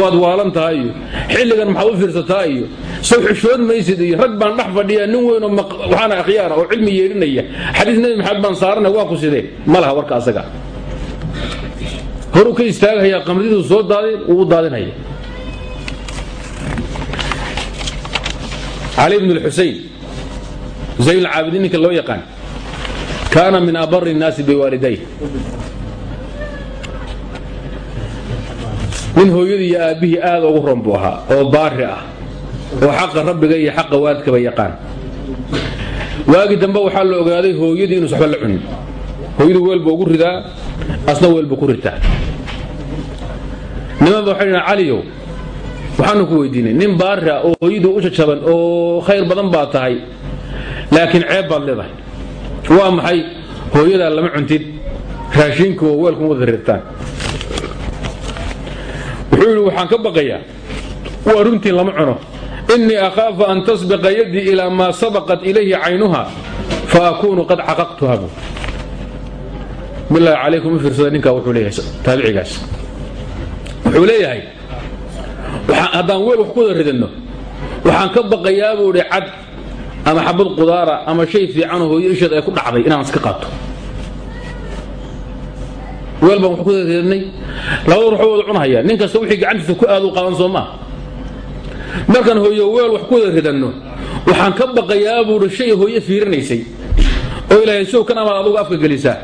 waad waalan tahay iyo xilligan maxaad u fiirsataa iyo soo xishood maysid iyo rag baan dhex fadhiya nin weynoo waxaana akhyaara oo cilmi yeedhinaya xadiis nebi maxamed baan saarana waa ku sidee? Ma laha warka asaga. Horuu ka istaaghayaa qamadidu soo daadin wuu u daadinaya cali bn xusain xusayn alcaabidin ninka loo yaqaan. Kaana min abari الnaasi biwaaliday nin hooyadii iyo aabbihii aad ugu ron buu ahaa oo baari ah oo xaqa rabbiga iyo xaqa waalidkaba yaqaan. Waagii dambe waxaa la ogaaday hooyadii inuusan waxba la cunin. Hooyadu weel buu ugu ridaa asna weel buu ku ritaa. Niman waxay dhn caliyow waxaanu ku weydiinay nin baari ah oo hooyadu u jajaban oo khayr badan baa tahay laakiin ceeb baad leedahay. Waa maxay hooyadaa lama cuntid? Raashinka oo weelkuma wada rirtaan wuxuu yidhi waxaan ka baqayaa waa runtiin lama cuno. Innii akhaafu an tasbiqa yaddii ilaa maa sabaqat ilayhi caynuha fa akuunu qad caqaqtuha bu bilaahi calaykum u ninkaa wuxuu leeyahay taabicigaas. Wuxuu leeyahay haddaan weel wax ku wada waxaan ka baqayaa buu idhi cad ama xabad qudaara ama shay fiicanoo hooyo isheed ay ku dhacday inaan iska qaato. Weel baan wax ku reernay labada ruux wada cunhaya nin kasta wixii gacantiisa ku aadu qaadan soo maa markaan hooyo weel wax ku wada ridanno waxaan ka baqayaa buuhi shay hooyo fiirinaysay. Oo ilaahay sow kan amaad adugu afka gelisaa.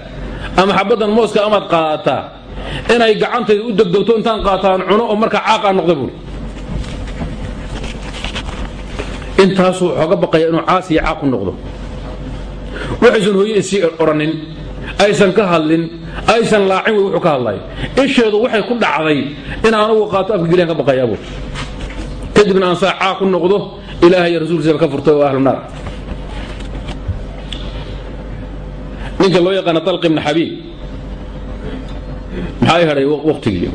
Ama xabaddan mooska amaad qaadataa. Inay gacantayda u degdegto intaan qaataan cuno oo markaa caaq aan noqda buuri intaasuu xooga baqaya inuu caas iyo caaq ku noqdo. Waxaysan hooyo isii odhanin aysan ka hadlin aysan laacin wey wuxuu ka hadlaya isheedu waxay ku dhacday in anugu qaato afka geliyaan ka baqayaa buuri kadibna aan saa caaq ku noqdo ilaahay rasuulkiisaba ka furtay oo ahlu naar. Ninka loo yaqaana talq ibn xabiib maxaa hadhay waqtigii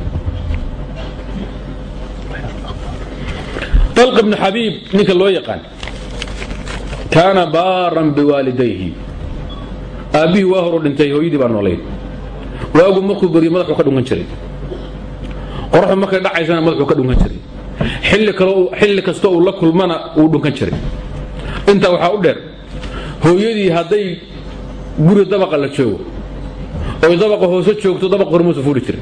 talq ibn xabiib ninka loo yaqaan. Kaana baaran biwaalidayhi. Aabbihii waa horu dhintay hooyadii baa noolayd waagu markuu beriyo madaxuu ka dhunkan jiray. Qoraxdu markay dhacaysana madaxuu ka dhunkan jiray. Xilli kasta uu la kulmana wuu dhunkan jiray. Intaa waxaa u dheer hooyadii hadday guri dabaqa la joogo oy dabaqa hoose joogto dabaqa hormuusa fuuli jiray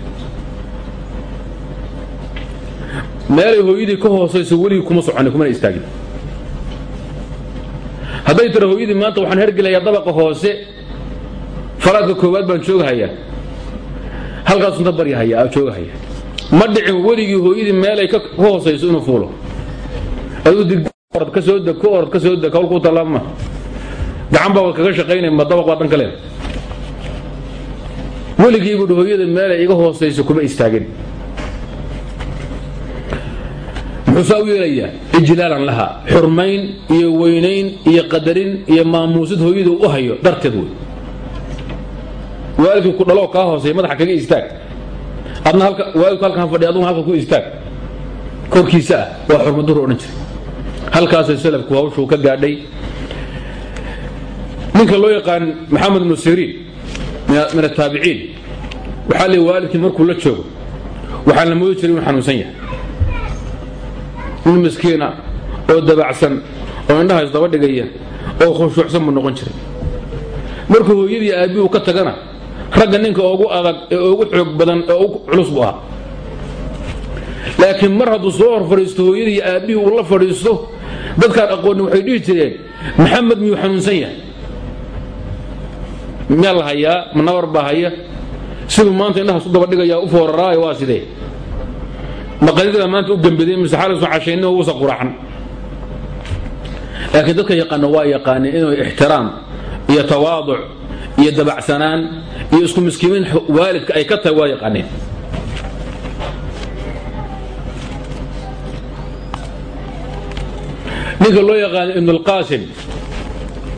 meelay hooyadii ka hoosayso weligii kuma soconi kumana istaagin. Hadday tira hooyadii maanta waxaan hergelayaa dabaqa hoose faraadka koowaad baan joogahayaa. Halkaasunta baryahaya joogahaya ma dhicin weligii hooyadii meelay ka hoosayso inuu fuulo. Aduu dirorad ka soo deg ka orad ka soo deg gacan baa kaga shaqaynay ma dabaq baa dhan ka leed weligii buuhi hooyada meelay iga hoosayso kuma istaagin muxuu saa u yeelayaa ijlaalan laha xurmayn iyo weynayn iyo qadarin iyo maamuusid hooyadu u hayo darteed wey. Waalidkii ku dhaloo kaa hooseeya madaxa kaga istaag. Adna waalidku halkaan fadhiya aduguna halka ku istaag. Korkiisa ah waa xurmaduru odhan jiray. Halkaasay salafku hawshuu ka gaadhay. Ninka loo yaqaan maxamed ibnu siriin min ataabiciin waxaa le waalidkii markuu la joogo waxaa la moodi jiray inuu xanuunsan yahay nin miskiina oo dabacsan oo indhaha isdaba dhigaya oo khushuucsan buu noqon jiray. Markuu hooyadii aabbi uu ka tagana ragga ninka ugu adag ee ugu xoog badan ee ugu culus buu ahaa. Laakiin mar hadduu soo hor fadhiisto hooyadii aabbihii uu la fadhiisto dadkaan aqoonni waxay dhihi jireen maxamed miyuu xanuunsan yahay? Miyaa la hayaa ma baa haya? Siduu maanta indhahaas u daba dhigayaa u fooraraayo waa sidee maqadida maanta u xaalisu cashayni oo uusa quraxan. Laakiin dadka yaqaana waa yaqaaneen inuu ixtiraam iyo tawaaduc iyo dabacsanaan iyo isku miskiimiin waalidka ay ka tahay waa yaqaaneen ninka loo yaqaano ibn اlqaasim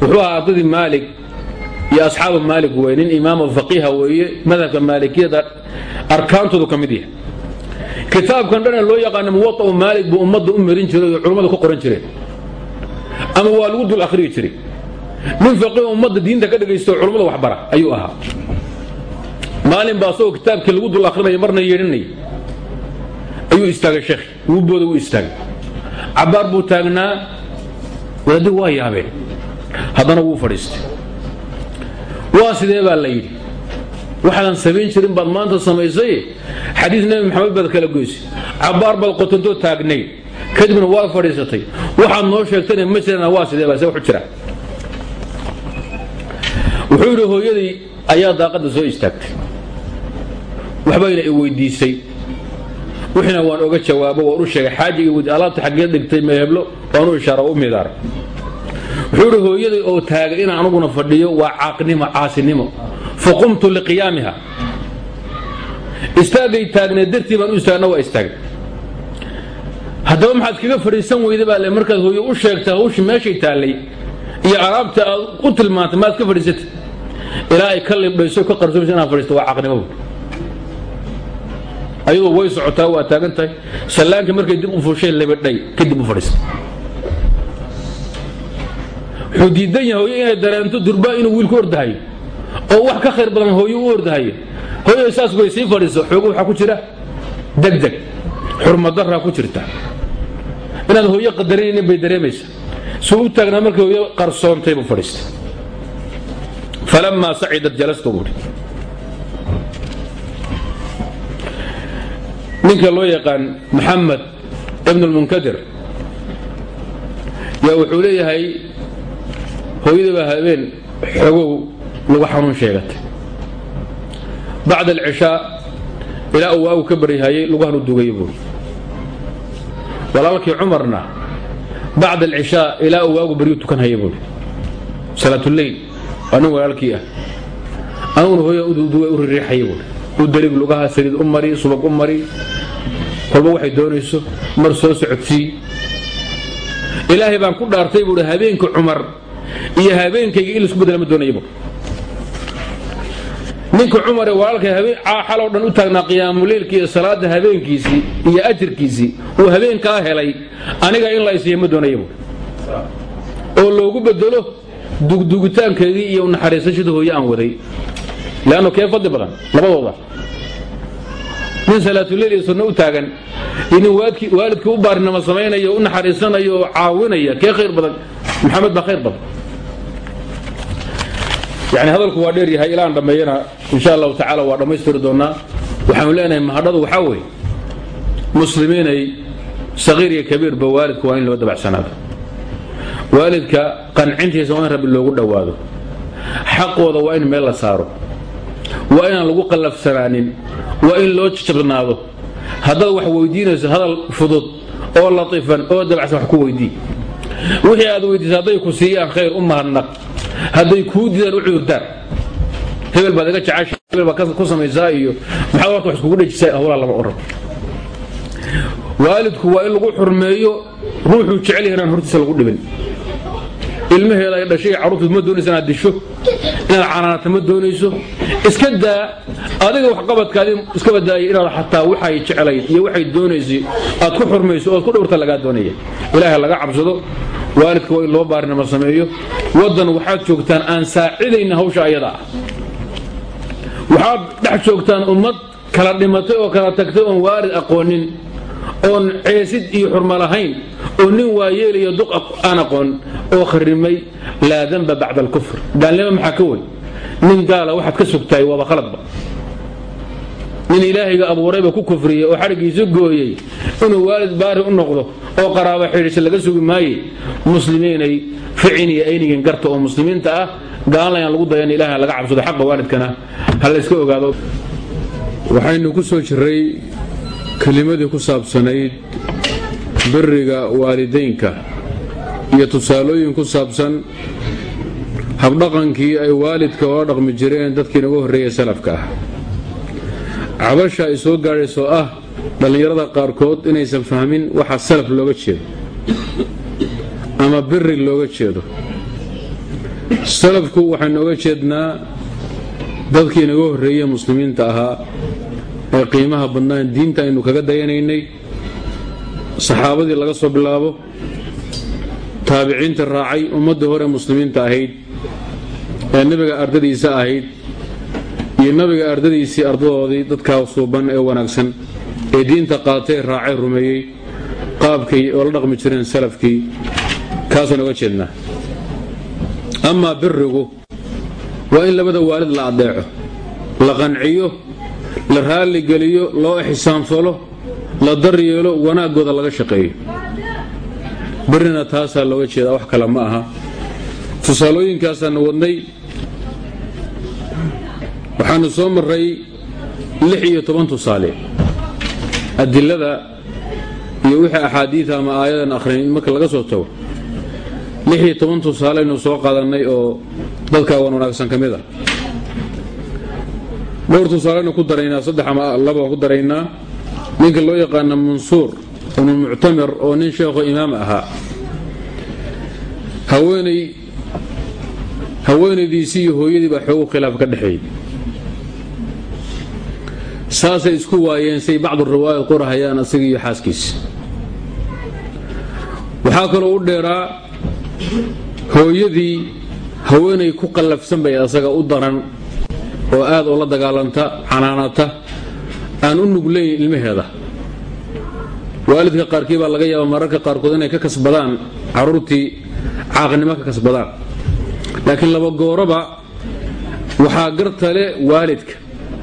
wuxuu ahaa ardadii maalik iyo asxaabu maalik wey nin imaamo faqiiha weeye madhabka maalikiyada arkaantoodu ka mid yahay kitaabkan dhana loo yaqaano muwaطa'u maalik buu ummadda u marin jiray oo culummadu ka qoran jireen. Ama waa lagu dul akhriyi jiray. Nin faqiih ummadda diinta ka dhegaysto culummada waxbara ayuu ahaa. Maalin baa asagoo kitaabkii lagu dul akhrinaya marna yeedhinaya ayuu istaagay sheekh wuu booda wuu istaagay. Cabbaar buu taagnaa wadaaddi waa yaabeen. Haddana wuu fadhiistay. Waa sidee baa la yidhi waxaadan samayn jirin baad maanta samaysay xadiis nebi maxamed baad kala goysay cabbaar baad qotantoo taagnayd kadibna waad fadhiisatay. Waxaad noo sheegtayna ma jirana waa sidee baa se waxu jira? Wuxuu yidhi hooyadii ayaa daaqadda soo istaagtay. Waxbayna i weydiisay. Wixiina waan oga jawaabo waan u sheegay xaajiga weydi alaabta xaggee dhigtay meeheblo waan u ishaara u midaaray wuxuu yidhi hooyadii oo taagay in anuguna fadhiyo waa caaqnimo caasinimo faqumtu liqiyaamiha istaagay taagneed dartii baan u istaagna waa istaagay haddaba maxaad kaga fadhiisan weyda baa le markaad hooyo u sheegtay hawshii meeshay taallay iyo alaabta aad u tilmaantay maad ka fadhiisatay ilaa ay ka libdhayso ka qarsoomayso inaad fadhiisto waa caaqnimo ayadoo way socotaa waa taagan tahay sallaanka markay dib u fuushay libidhay kadib u fadhiistay wuxuu diidan yahay hooyo inay dareento durbaa inuu wiilku ordahayo oo wax ka khayr badan hooyo u ordahayo hooyo saas bay sii fadhiiso xoogo waxaa ku jira degdeg xurmadarraa ku jirta. Inaad hooyo qadaraynin bay dareemaysaa suu u taagnaa markii hooyo qarsoontay buu fadhiistay. Falamaa sacidat jalasta buuhi ninka loo yaqaan maxamed ibn lmunkadir yaa wuxuu leeyahay hooyadii baa habeen xogow lagu xanuun sheegatay. Bacda alcishaa ilaa uu waagu ka baryahayay lugahan u dugaya buuri walaalkii cumarna bacda alcishaa ilaa uu waagu tukan haya buuri salaatuleyl waa nin walaalkii ah. Aniguna hooya uduga u ririixaya buuri u dalig lugaha saliid u mari subag u mari. Kolba waxay doonayso mar soo socodsii ilaahay baan ku dhaartay buuhi habeenka cumar iyo habeenkayga in la isku bedela ma doonaya buuri ninka cumar ee walaalkay habeen xaloo dhan u taagnaa qiyaamuleylka iyo salaada habeenkiisii iyo ajirkiisii uu habeenkaa helay. Aniga in la isiiya ma doonaya buuri oo loogu bedelo dugdugitaankeedii iyo naxariisashada hooye aan waday. Leanno kee fadli badan? Labadooda. Nin salaatuleyl iyo sunno u taagan iyo nin waalidkii u baarinamo samaynaya u naxariisanaya oo caawinaya kee khayr badan? Maxamed baa khayr badan yani hadalku waa dheer yahay ilaan dhammeeyana insha allahu tacaala waa dhammaystiri doonnaa waxaanu leenahay mahadhadu waxaa weeye muslimiinay saqiir iyo kabiirba waalidka waa in loo dabacsanaado. Waalidka qancintiisa waa in rabbi loogu dhowaado. Xaqooda waa in meel la saaro. Waa inaan lagu qallafsanaanin. Waa in loo jajabnaado haddaad wax weydiinayso hadal fudud oo latiifan oo dabacsan wax ku weydii. Wixii aad weydiisa hadday ku siiyaan khayr u mahadnaq hadday kuu diidaan u cudurdaar hebel baad iga jecesha hebel baad ku samaysaa iyo maxaad horta wax iskugu dhejisaa howlaa lama oran. Waalidku waa in lagu xurmeeyo ruuxuu jecel yahay inaan hortiisa lagu dhibin. Ilmaheeda ay dhashay carruurtood ma doonaysa inaad disho inaad canaanato ma doonayso. Iska daa adiga waxqabadkaadi iska badaaya inaad xataa waxay jeclayd iyo waxay doonaysay aad ku xurmayso oad ku dhowrta lagaa doonaya. Ilaahay laga cabsado waalidka waa in loo baarinimo sameeyo? Waddan waxaad joogtaan aan saacidayna hawsha ayada ah. Waxaad dhex joogtaan ummad kala dhimatay oo kala tagtay oon waalid aqoonin oon ceesid iyo xurma lahayn oo nin waayeel iyo duq aan aqoon oo kharimay laa danba bacda alkufr. Gaalnimo maxaa ka wey nin gaala waxaad ka sugtahay waaba khaladba nin ilaahayga abuurayba ku kufriyey oo xadhiggiisa gooyey inuu waalid baari u noqdo oo qaraabo xidhiisa laga sugi maaye. Muslimiinay ficin iyo aynigan garta oo muslimiinta ah gaalayaan lagu dayan ilahay laga cabsado xaqa waalidkana. Ha la yska ogaado. Waxaynu ku soo jiray kelimadii ku saabsanayd biriga waalidaynka iyo tusaalooyin ku saabsan habdhaqankii ay waalidka oola dhaqmi jireen dadkii inagu horreeya salafka ah cabasha ay soo gaadhaysoo ah dhallinyarada qaarkood inaysan fahmin waxa salaf looga jeedo ama biri looga jeedo. Salafku waxaynu oga jeednaa dadkii inaga horreeye muslimiinta ahaa ee qiimaha badnaan diinta aynu kaga dayanaynay saxaabadii laga soo bilaabo taabiciinta raacay ummaddii hore muslimiinta ahayd ee nebiga ardadiisa ahayd iyo nabiga ardadiisii ardadoodii dadkaa suuban ee wanaagsan ee diinta qaatay raacay rumeeyey qaabkay oo la dhaqmi jireen salafkii kaasaan oga jeednaa. Amaa birigu waa in labada waalid la adeeco la qanciyo la raalligeliyo loo ixsaanfalo la daryeelo wanaaggooda laga shaqeeyo. Birina taasaa looga jeedaa wax kale ma aha. Tusaalooyinkaasaanu wadnay waxaanu soo maray lix iyo toban tusaale adilada iyo wixii axaadiida ama aayadan akhrin marka laga soo tago lix iyo toban tusaaleynu soo qaadannay oo dadkaa wan wanaagsan ka mid a dhowr tusaaleynu ku daraynaa saddex ama laba ku daraynaa. Ninka loo yaqaana mansuur ibnu muctamir oo nin sheekho imaam ahaa. Haweenay haweenaydiisii iyo hooyadii baa xoogu khilaaf ka dhexeeyey saasay isku waayeen say bacdu riwaayad qorahayaan asaga iyo xaaskiisa waxaa kaloo u dheeraa hooyadii haweenay ku qallafsan bay asaga u daran oo aad oo la dagaalanta canaanata aan u nuglayn ilmaheeda. Waalidka qaarkii baa laga yaaba mararka qaarkood inay ka kasbadaan carruurtii caaqnimo ka kasbadaan. Laakiin laba gooraba waxaa garta le waalidka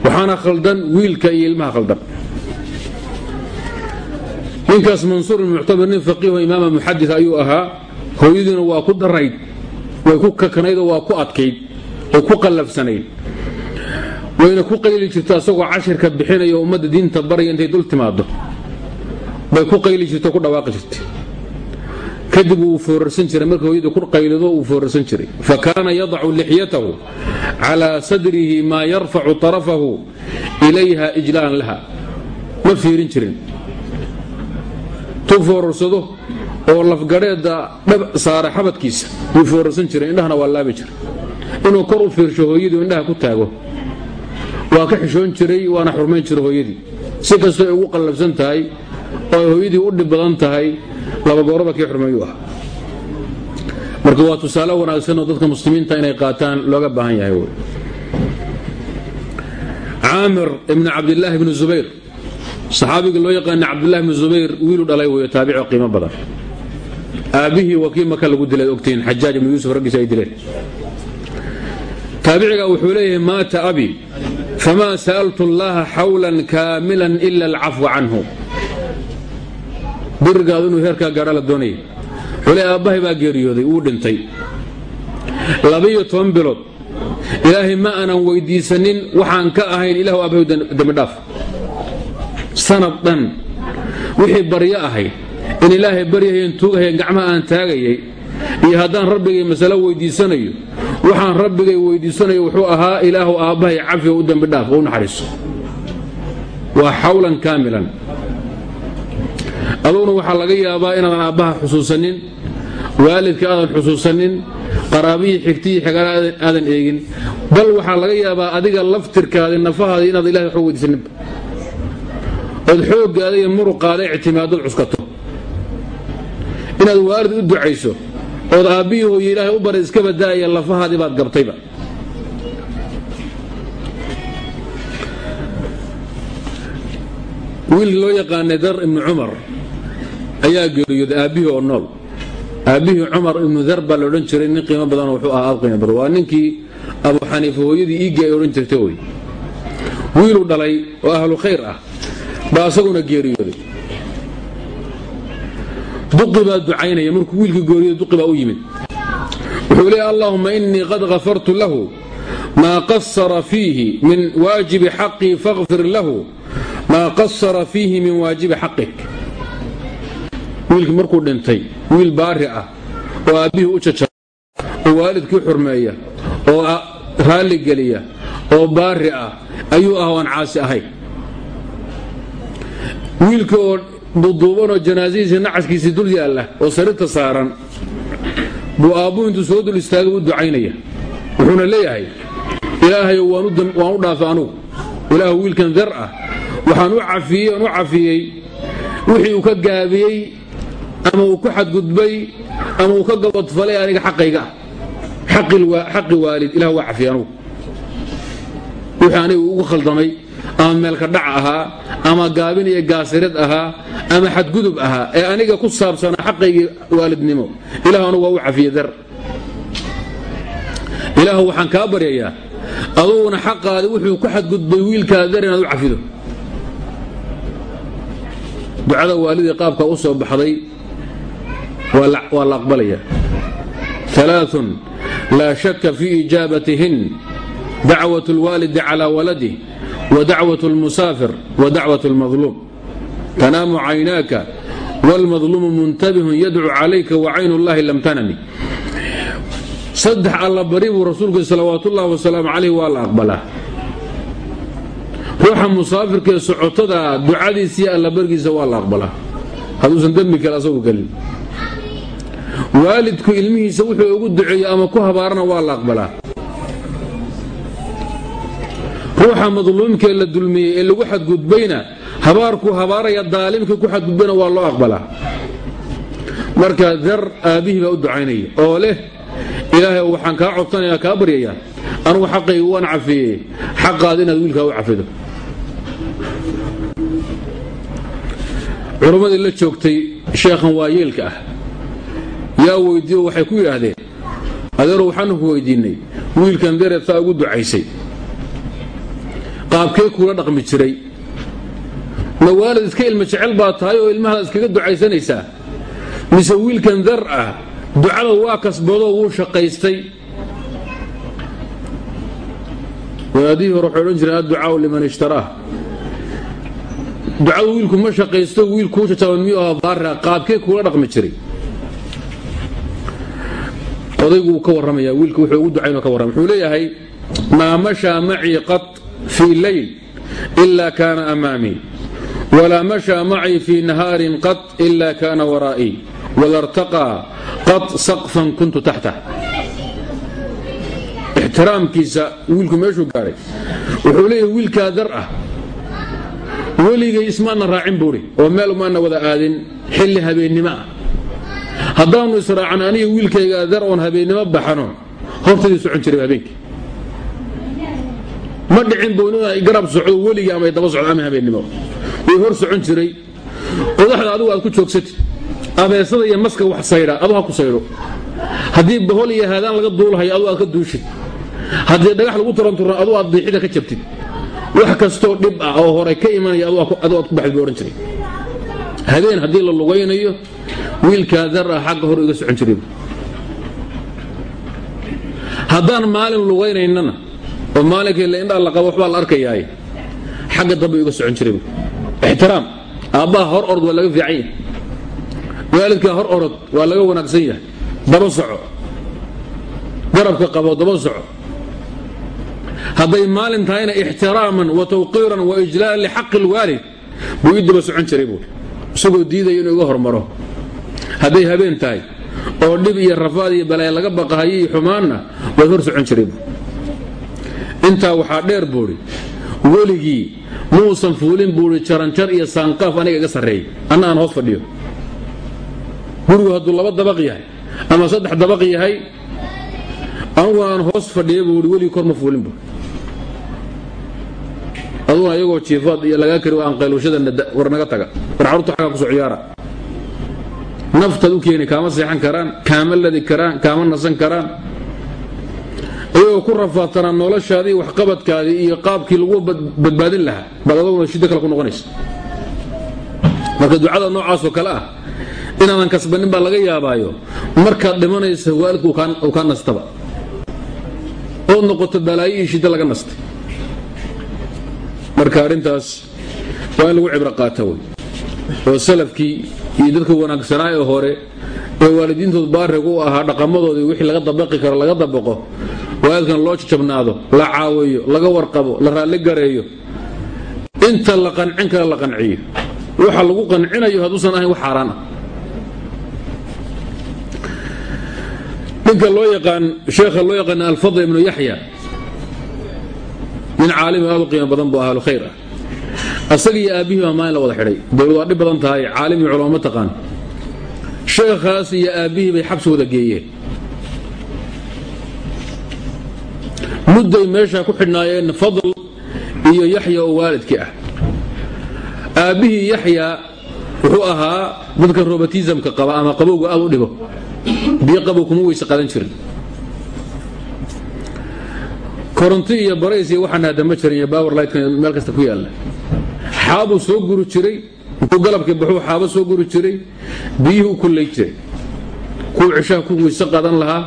waxaana khaldan wiilka iyo ilmaha khaldan. Ninkaas mansuur ibn muctamir nin faqiiho imaama muxadis ayuu ahaa hooyadiina waa ku darayd way ku kakanaydoo waa ku adkayd oo ku qallafsanayd. Wayna ku qayli jirta asagoo cashirka bixinaya ummadda diinta baraya intay dul timaado bay ku qayli jirta ku dhawaaqi jirtay kadib wuu foorarsan jiray. Marka hooyada ku qaylido uu foorarsan jiray. Fa kaana yadacu lixyatahu calaa sadrihi maa yarfacu tarafahu ilayha ijlaan laha. Ma fiirin jirin. Tu foorarsado oo lafgadheeda dhab saara xabadkiisa wuu foorarsan jiray. Indhahana waa laabi jiray. Inuu kor u fiirsho hooyadii indhaha ku taago. Waa ka xishoon jiray waana xurmayn jiray hooyadii. Si kastoo ay ugu qallabsan tahay oo ay hooyadii u dhib badan tahay laba gooraba kii xurmeeyu ah marka waa tusaale wanaagsan oo dadka muslimiinta inay qaataan looga baahan yahay wy caamir ibni cabdilaahi bni zubayr saxaabiga loo yaqaana cabdulahi bni zubayr wiilu dhalay wey taabico qiimo badan. Aabbihii waa kii maka lagu dilay ogtihiin xajaaj ibnu yuusuf raggiisa ay dileen. Taabiciga wuxuu leeyahay maata abi famaa sa'altu allaha xawlan kaamilan ila alcafwa canhu birigaadu inuu heerkaa gaadha la doonaya leeyahay aabbahay baa geeriyooday wuu dhintay. Labiyo toban bilood ilaahay ma aanan weydiisanin waxaan ka ahayn ilahu aabbahay dembidhaaf sanad dhan wixii baryo ahayd in ilaahay baryahayn tuugahayn gacmaha aan taagayay iyo haddaan rabbigay masalo weydiisanayo waxaan rabbigay weydiisanayo wuxuu ahaa ilaahu aabbahay cafiga u dembidhaaf oo u naxariiso. Waa xawlan kaamilan aduguna waxaa laga yaabaa inaadan aabbaha xusuusanin waalidka aadan xusuusanin qaraabihii xigtihii xigaala aadan eegin. Bal waxaa laga yaabaa adiga laftirkaadi nafahaadi inaad ilahay waxba weydiisaninba ood xooggaada iyo muruqaada ictimaadood cuskato. Inaad waalid u ducayso ood aabbihii hooye ilaahay u baray iska badaaya lafahaadii baad gabtayba. Wiilkii loo yaqaanay dar ibnu cumar ayaa geeriyooday aabbihii oo nool. Aabbihii cumar ibnu dar baa la odhan jiray nin qiimo badanoo wuxuu ahaa aad badan. Waa ninkii abu xaniifa hooyadii iigii ay odhan jirtay wey. Wiiluu dhalay oo ahlu khayr ah baa asaguna geeriyooday. Duqi baa ducaynaya markuu wiilkii geeriyooday duqi baa u yimid. Wuxuu leeya allahuma inii qad hafartu lahu maa qasara fiihi min waajibi xaqii fakhfir lahu maa qasara fiihi min waajibi xaqik wiilkii markuu dhintay wiil baari ah oo aabbihii u jajaba oo waalidkii xurmeeya oo raalli geliya oo baari ah ayuu ah aan caasi ahayn wiilkii oo duduubanoo janaasadiisii nacaskiisii dul yaalla oo sarirta saaran buu aabbuhu intuu soo dul istaagay u ducaynaya. Wuxuuna leeyahay ilaahayow waan u dhaafay anugu ilaahu wiilkan dar ah. Waxaan u cafiyey aan u cafiyey. Wixii uu ka gaabiyey ama uu ku xadgudbay ama uu ka gabadfalay aniga xaqayga. Ah xaqi waalid ilah waa cafiyey anugu. Aniga ugu khaldamay ama meelka dhac ahaa ama gaabin iyo gaasirad ahaa ama xadgudub ahaa ee aniga ku saabsanaa xaqaygii waalidnimo. Ilahu anugu waa u cafiye dar. Ilaahu waxaan kaa baryayaa aduguna xaqaadi wuxuu ku xadgudbay wiilkaa dar inaad u cafido. Ducada waalidii qaabka u soo baxday waa la aqbalaya ثلاث لا شك في إجابتهن دعوة الوالد على ولده ودعوة المسافر ودعوة المظلوم تنام عيناك والمظلوم منتبه يدعو عليك وعين الله لم تنم صدح الله بريب رسولك صلوات الله وسلام عليه وآل أقبله ruuxa musaafirka ee socotada ducadiisii alla bargiisa waa la aqbalaa hadduusan dembi kale asagu gelin waalidku ilmihiisa wuxuu ugu duceeyo ama ku habaarana waa la aqbalaa. Ruuxa madluumkee la dulmiyey ee lagu xadgudbayna habaarkuu habaaraya daalimkii ku xadgudbayna waa loo aqbalaa. Marka dar aabbihii baa u ducaynaya oo leh ilaahay waxaan kaa codsanaya kaa baryayaa anugu xaqayga waan cafiyey. Xaqaada inaad wiilkaa u cafido. Culummadii la joogtay sheekhan waayeelka ah yaa weydiiyo waxay ku yidhaahdeen adeerow waxaanu ku weydiinnay wiilkan dareed saa ugu ducaysay. Qaabkee kuula dhaqmi jiray? Ma waalid iska ilmo jecel baa tahay oo ilmahaada iskaga ducaysanaysaa? Mise wiilkan dar ah ducada waa kasbadoo wuu shaqaystay. Wadaadihii hore waxay odhan jireen adducaau liman ishtaraah ducadu wiilku ma shaqaysto wiil kuu jajaban miyuu ahaa baara qaabkee kuula dhaqmi jiray odayguu ka warramaya wiilka wuxuu ugu ducayn ka warramay wuxuu leeyahay maa mashaa macii qad fii leyl ila kaana amaamii walaa mashaa macii fii nahaarin qad ila kaana waraa'ii wala qad saqfan kuntu taxtah ixtiraamkiisa wiilku meeshuu gaadhay wuxuu leeyahay wiilkaa dar ah weligay ismaana raacin buuri oo meel umaana wada aadin xilli habeennimo ah haddaannu israacan aniga wiilkayga dar oon habeennimo baxano hortadii socon jiray habeenkii. Ma dhicin buu inuu garab socdo weligii ama daba socdo ama habeennimo. Way hor socon jiray. Qodaxda adigu aad ku joogsatid. Abeesada iyo maska wax saydha adu ha ku saydho haddii bohol iyo haadaan laga duulhayo adu aad ka duushid. Haddii dhagax lagu taranturan adu aad diixida ka jabtid. Wax kastoo dhib ah oo hore ka imanaya adu aad ku baxid buu odhan jiray. Habeen haddii la lugaynayo wiilkaa dar ah xagga hore iga socon jiray haddaan maalin lugaynaynana oo maalinkii la indhaa la qabo waxbaa la arkayaaye. Xagga dambe iga socon jiray ixtiraam aabbaha hor orod waa laga fiican yahay. Waalidkaa hor orod waa laga wanaagsan yahay. Daba soco. Garabka qabo daba soco. Hadday maalin tahayna ixtiraaman wa tawqiiran wa ijlaalan lixaqi lwaalid buu ii daba socon jiray buui isagoo diidaya inuu iga hormaro hadday habeen tahay oo dhib iyo rafaad iyo balaaya laga baqahayo iyo xumaanna waad hor socon jiray bu intaa waxaa dheer buuhi weligii muusan fuulin buuhi jaranjar iyo saanqaaf aniga iga sarreey anna aan hoos fadhiyo. Gurigu hadduu laba dabaq yahay ama saddex dabaq yahay aniguna aan hoos fadhiya buui weligii kor ma fuulin bu aduguna iyagoo jiifaad iyo lagaa kari aan qayluushada war naga taga. War carruurta xagga ku soo ciyaara naftaad u keeni kaama seexan karaan kaama ladi karaan kaama nasan karaan. Iyagoo ku rafaadsanaa noloshaadii waxqabadkaadii iyo qaabkii lagu badbaadin lahaa. Baad adaguna shiddo kale ku noqonaysa. Marka ducada noocaasoo kale ah inaadan kasbanin baa laga yaabaayo markaad dhimanaysa waalidku uu kaa nastaba. Ood noqoto balaayo iyo shiddo laga nastay. Marka arrintaas waa in lagu cibro qaata wey oo salafkii iyo dadka wanaagsanaa ee hore ee waalidiintood baarigu u ahaa dhaqamadoodii wixii laga dabaqi karo laga dabaqo waalidkan loo jajabnaado la caawiyo laga warqabo la raalli gareeyo inta la qancin kara la qanciyo. Waxa lagu qancinayo hadduusan ahayn wax xaaraan ah. Ninka loo yaqaan sheekha loo yaqaan alfadl ibnu yaxya nin caalimi aad u qiimo badan buu ahlu khayr ah asaga iyo aabbihii baa maalin la wada xidhay. Dowlad waa dhib badan tahay caalim iyo culamo ma taqaan. Sheekhaas iyo aabbihii bay xabsi wada geeyeen. Mudday meesha ku xidhnaayeen fadl iyo yaxya oo waalidkii ah. Aabbihii yaxya wuxuu ahaa dadka robotisamka qaba ama qabowga aad u dhibo biyo qabow kuma weyse qadan jirin. Koronto iyo barays iyo waxaan aadama jirin iyo bawer lightka meel kasta ku yaalla xaabuu soo guri jiray intuu galabkii baxuu xaabo soo guri jiray biyihii u kullay jiray. Kuwuu cishaha ku weyse qadan lahaa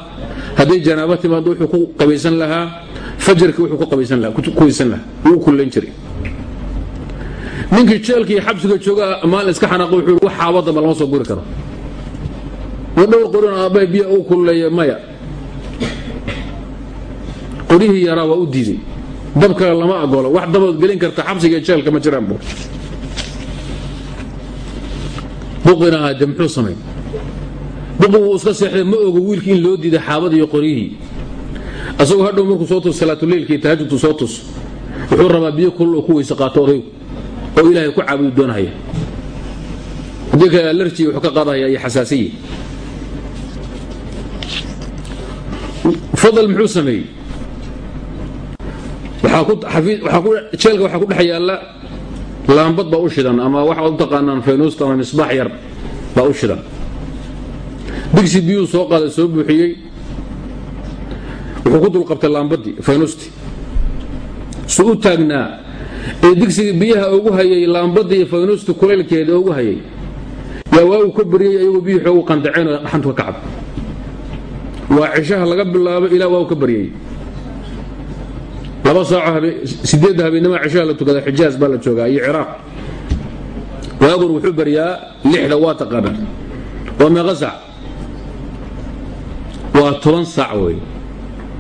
hadday janaabo timaado wuxuu ku qabaysan lahaa fajarkii wuxuu ku weysan lahaa wuu kullayn jiray. Ninkii jeelkii xabsiga jooga maalin iska xanaaqo wuxuu wax xaabo lama soo guri karo. Ma dhowr qorin aabbahay biyo u kulleeya maya. Qorihii yaraa waa u diiday dabka lama agolo wax dabood gelin karta xabsiga jeelka ma jiraan buur buqina aade muxuu samay buqi wuu iska seexday ma ogo wiilkii in loo diiday xaabada iyo qoryihii asagoo hadhow markuu soo tus salaatuleylkii tahajudku soo tus wuxuu rabaa biyo kulul oo ku weyse qaato odaygu oo ilaahay ku caabudu doonahaya. Haddii kale alarji wuxuu ka qaadahaya iyo xasaasiye fadal muxuu sameeyey jeelka waxaa ku dhex yaalla laambad baa u shidan ama waxaad u taqaanaan ama misbaax yar baa u shidan. Digsi biyuu soo qaaday soo buuxiyey. Wuxuu ku dulqabtay laambadii faynusti su u taagnaa ee digsiga biyaha ugu hayay laambadii iyo faynusti kulaylkeeda ugu hayay. Yaa waagu ka baryay ayagoo biyii xoogu qandaceen dhaxantu ka kacday waa cishaha laga bilaabo ilaa waagu ka baryay laba saaco sideedda habeennimaa cishaha la tukada xijaas baa la joogaa iyo ciraaq. Waagun wuxuu baryaa lixda waa taqaanaa waa meeqa saac. Waa toban saac wey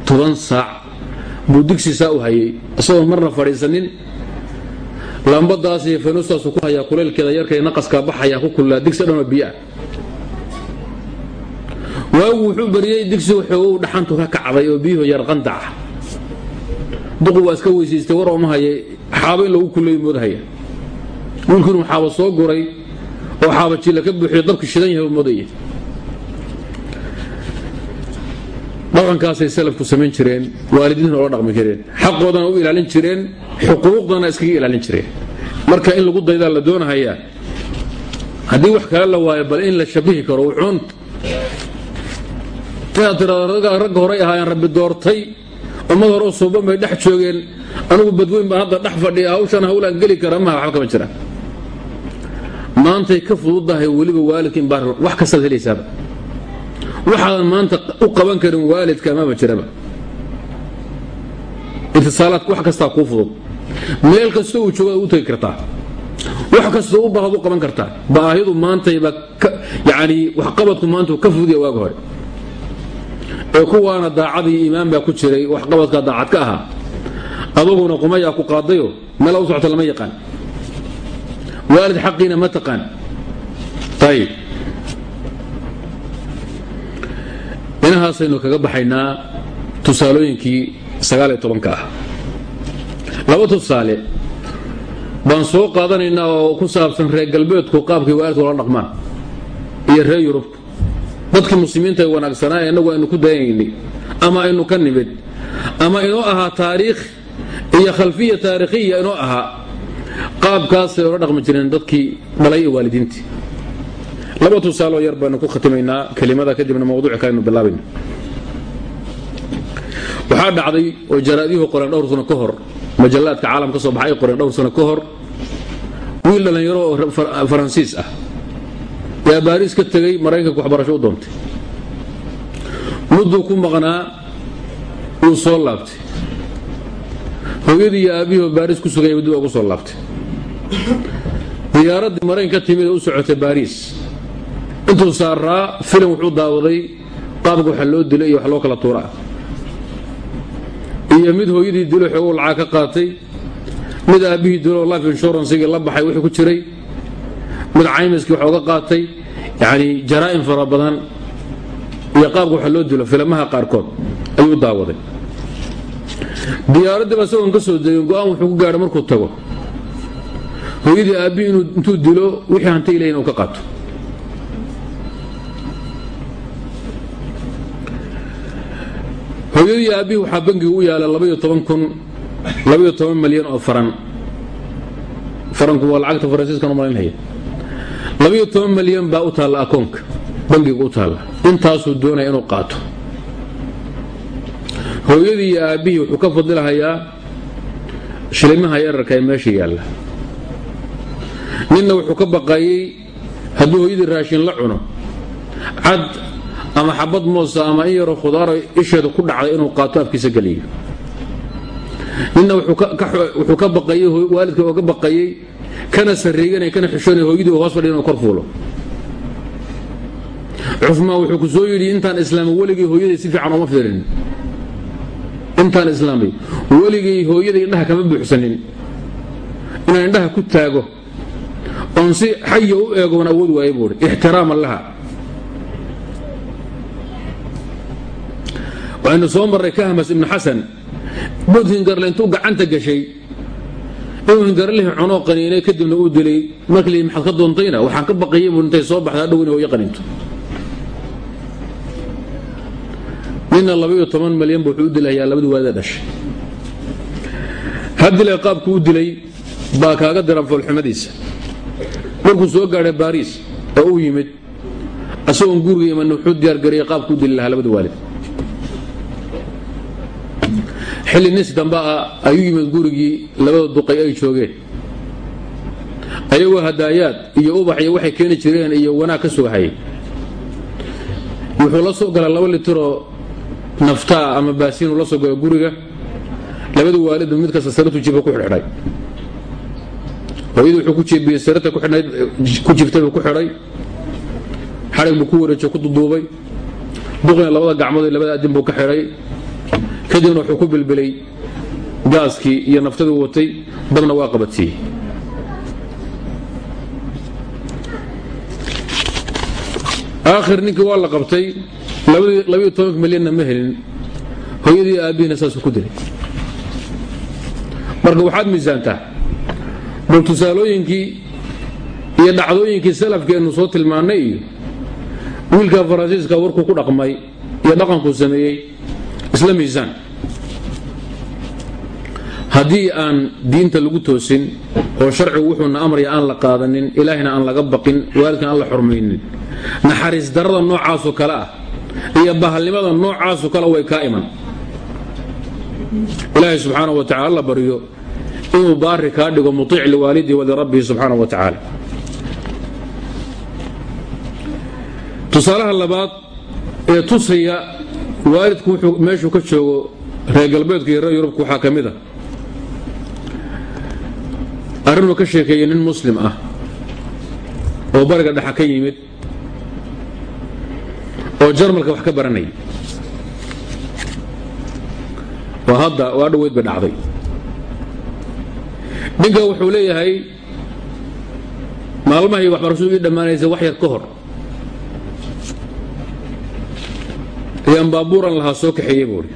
toban saac. Buu digsi saa u hayay. Isagoon marna fadhiisanin laambadaas iyo faynuustaasu ku hayaa kuleylkeeda yarkay naqaskaa baxayaa ku kullaa digsi dhanoo biyoah waagu wuxuu bariyey digsi wuxuu dhaxantu ka kacday oo biyuhu yar qandaca duqu waa iska weysaystay war ooma hayay xaabo in lagu kulleey moodahaya wiilkiinu xaaba soo guray oo xaaba jilla ka buuxiyo dabki shidan yahay moodaya dhaqankaasay salafku samayn jireen waalidiinna ola dhaqmi jireen xaqoodana u ilaalin jireen xuquuqdana iskaga ilaalin jireen. Marka in lagu daydaa la doonahayaa haddii wax kale la waayo bal in la shabihi karo wuxuunta inaad tiraado ragga horay ahaayeen rabbi doortay ummad horeo suuban bay dhex joogeen. Anugu badweyn baan hadda dhex fadhiya hawshan hawlaan geli kara maha waxba kama jiraan maantay ka fududahay weliba waalidka in baar wax kastaad helaysaaba. Waxaadan maanta u qaban karin waalidka amaba jiraba. Itisaalaadka wax kastaa kuu fudud. Meel kasta uu joogaad u tegi kartaa. Wax kastoo u baahad u qaban kartaa. Baahidu maantayba yani waxqabadku maanta ka fududiya waaga hore ee kuwaana daacadii iimaan baa ku jiray waxqabadka daacad ka ahaa. Adaguna qumayaa ku qaadayo meel u socota lama yaqaan. Waalid xaqiina ma taqaan. Ayib inahaasaynu kaga baxaynaa tusaalooyinkii sagaaliyo tobanka ah. Laba tusaale. Baan soo qaadanaynaa oo ku saabsan reer galbeedku qaabkay waalidku la dhaqmaan iyo reer yurub dadkii muslimiinta ee wanaagsanaa innagu aynu ku daynaynay ama aynu ka nimid ama inoo ahaa taariikh iyo khalfiya taarikhiya inoo ahaa qaabkaasay ola dhaqmi jireen dadkii dhalay ee waalidiintii. Laba tusaaloo yar baynu ku khatimaynaa kelimada kadibna mawduuci kalenu bilaabayna waxaa dhacday oo jaraadyuhu qoreen dhowr sano ka hor majallaadka caalam ka soo baxay ay qoreen dhowr sano ka hor wiil dhallinyaro oo faransiis ah yaa baariis ka tegey maraykanka waxbarasho u doontay. Mudduu ku maqnaa wuu soo laabtay. Hooyadii iyo aabbihii baariis ku sugaya dib ugu soo laabtay. Diyaaraddii maraykan ka timid ee u socotay baariis intuu saaraa filim wuxuu daawaday qaabka waxa loo dilay iyo wax loo kala tuura ah iyo mid hooyadii dilo xoogu lacag ka qaatay mid aabbihii dilo life insurancegii la baxay wixii ku jiray wax oga qaatay yacni jaraa'im fara badan iyo qaabka waxa loo dilo filamaha qaarkood ayuu daawaday. Diyaaraddiiba isagoon ka soo degin go'aan wuxuu ku gaadhay markuu tago. Hooyadii aabbihii intuu dilo wixii hanta ilahi inuu ka qaato. Hooyadii aabbihii waxaa bangiga u yaalla malyan oo faran. Faranku waa lacagta faransiiskan u malyan baa u taalla akoonka bangiga u taalla. Intaasuu doonaya inuu qaato. Hooyadii iyo aabbihii wuxuu ka fadlilahayaa shilimaha yararka ee meesha yaalla. Ninna wuxuu ka baqayey hadduu hooyadii raashin la cuno cad ama xabad moosa ama in yaroo khudaaro isheeda ku dhacday inuu qaato afkiisa geliyo. Ninna wuxuu ka baqayey waalidka ooga baqayey kana sarreeganaya kana xishoonaya hooyadii hoos fadhiya inuu kor fuulo. Cufmaan wuxuu ku soo yidhi intaan islaamay weligay hooyaday si fiican ooma fiirin intaan islaamay weligay hooyaday indhaha kama buuxsanin. Inaan indhaha ku taago oon si xaya u eego waan awood waaye buuhi ixtiraaman laha. Waxaynu soo marray kahmas ibnu xasan bud hingarle intuu gacanta gashay inuu hingarlihii cunoo qaniinay kadibna uu dilay. Markii maxaad ka doontayna waxaan ka baqayay buu intay soo baxdaa dhow in hooyo qaniinto ninna labaiyo toban malyan bu wuxuu u dilayaa labadii waadada dhashay. Haddile qaabku u dilay baa kaaga diran foolxumadiisa. Markuu soo gaadhay baariis oo u yimid asagoon guriga iman wuxuu diyaargariyey qaabku u dili lahaa labada waalid xilli nis damba ah ayuu yimid gurigii labada duqay ay joogeen. Ayagoo hadaayaad iyo ubax iyo waxay keeni jireen iyo wanaag ka sugahayay wuxuu la soo galaa laba litiroo naftaa ama baasiinuu la soo gala guriga. Labada waalidba mid kasta saratu jiba ku xidhay hooyadii wuxuu ku jeebiyey sarata ku jirtay buu ku xidhay. Xadhig buu ku wareejiyo ku duduubay duqina labada gacmood iyo labada adin buu ka xidhay kadibna wuxuu ku bilbilay gaaskii iyo naftaduu watay dabna waa qabatiyey aakhir ninkii waa la qabtay labiyo tobanka milyanna ma helin hooyadii aabbihiina saasuu ku dilay. Marka waxaad miisaantaa bal tusaalooyinkii iyo dhacdooyinkii salafkeennu soo tilmaannay iyo wiilka faransiiska warkuu ku dhaqmay iyo dhaqankuu sameeyey isla miisaan haddii aan diinta lagu toosin oo sharcigu wuxuuna amraya aan la qaadanin ilaahina aan laga baqin waalidkan aan la xurmaynin. Naxariis darrada noocaasoo kale ah iyo bahalnimada noocaasoo kale way kaa iman. Ilaahay subxaana wa tacala la baryo inuu baari kaa dhigo muiic liwaalidii walirabbihi subxaana wa tacaala. Tusaalaha labaad ee tusaya waalidku meeshuu ka joogo reer galbeedka iyo reer yurubka waxaa ka mid a arrinuu ka sheekeeyey nin muslim ah oo bariga dhexa ka yimid oo jarmalka wax ka baranaya waa hadda waa dhoweyd bay dhacday. Ninka wuxuu leeyahay maalmahay waxbarashadu ii dhammaanaysa wax yar ka hor. Ayaan baabuuran lahaa soo kaxeeyey buuhi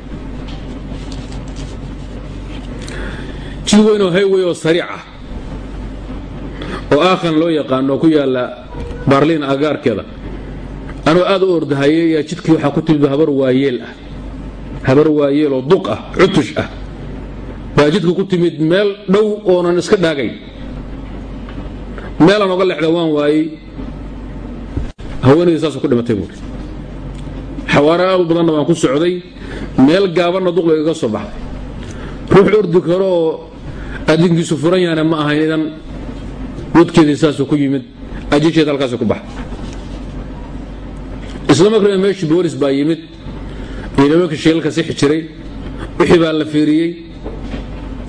jid weynoo haywey oo sariic ah oo aakhan loo yaqaano ku yaalla baarliin agaarkeeda. Anuu aad u ordahayay yaa jidkii waxaa ku timid habar waayeel ah. Habar waayeel oo duq ah cutush ah. Baa jidka ku timid meel dhow oonan iska dhaagayn. Meelaan oga lexda waan waayey. Haweenaydii saasuu ku dhimatay buuri xawaare aad u badanna waan ku socday. Meel gaabanna duqda igaga soo baxday. Ruux ordi karo oo adinkiisu furan yahana ma ahayn idan wadkeedii saasuu ku yimid ajisheeda halkaasuu ku baxay isla markiiba meeshii boolis baa yimid ciidamaka shiilalka sixi jiray wixii baa la fiiriyey.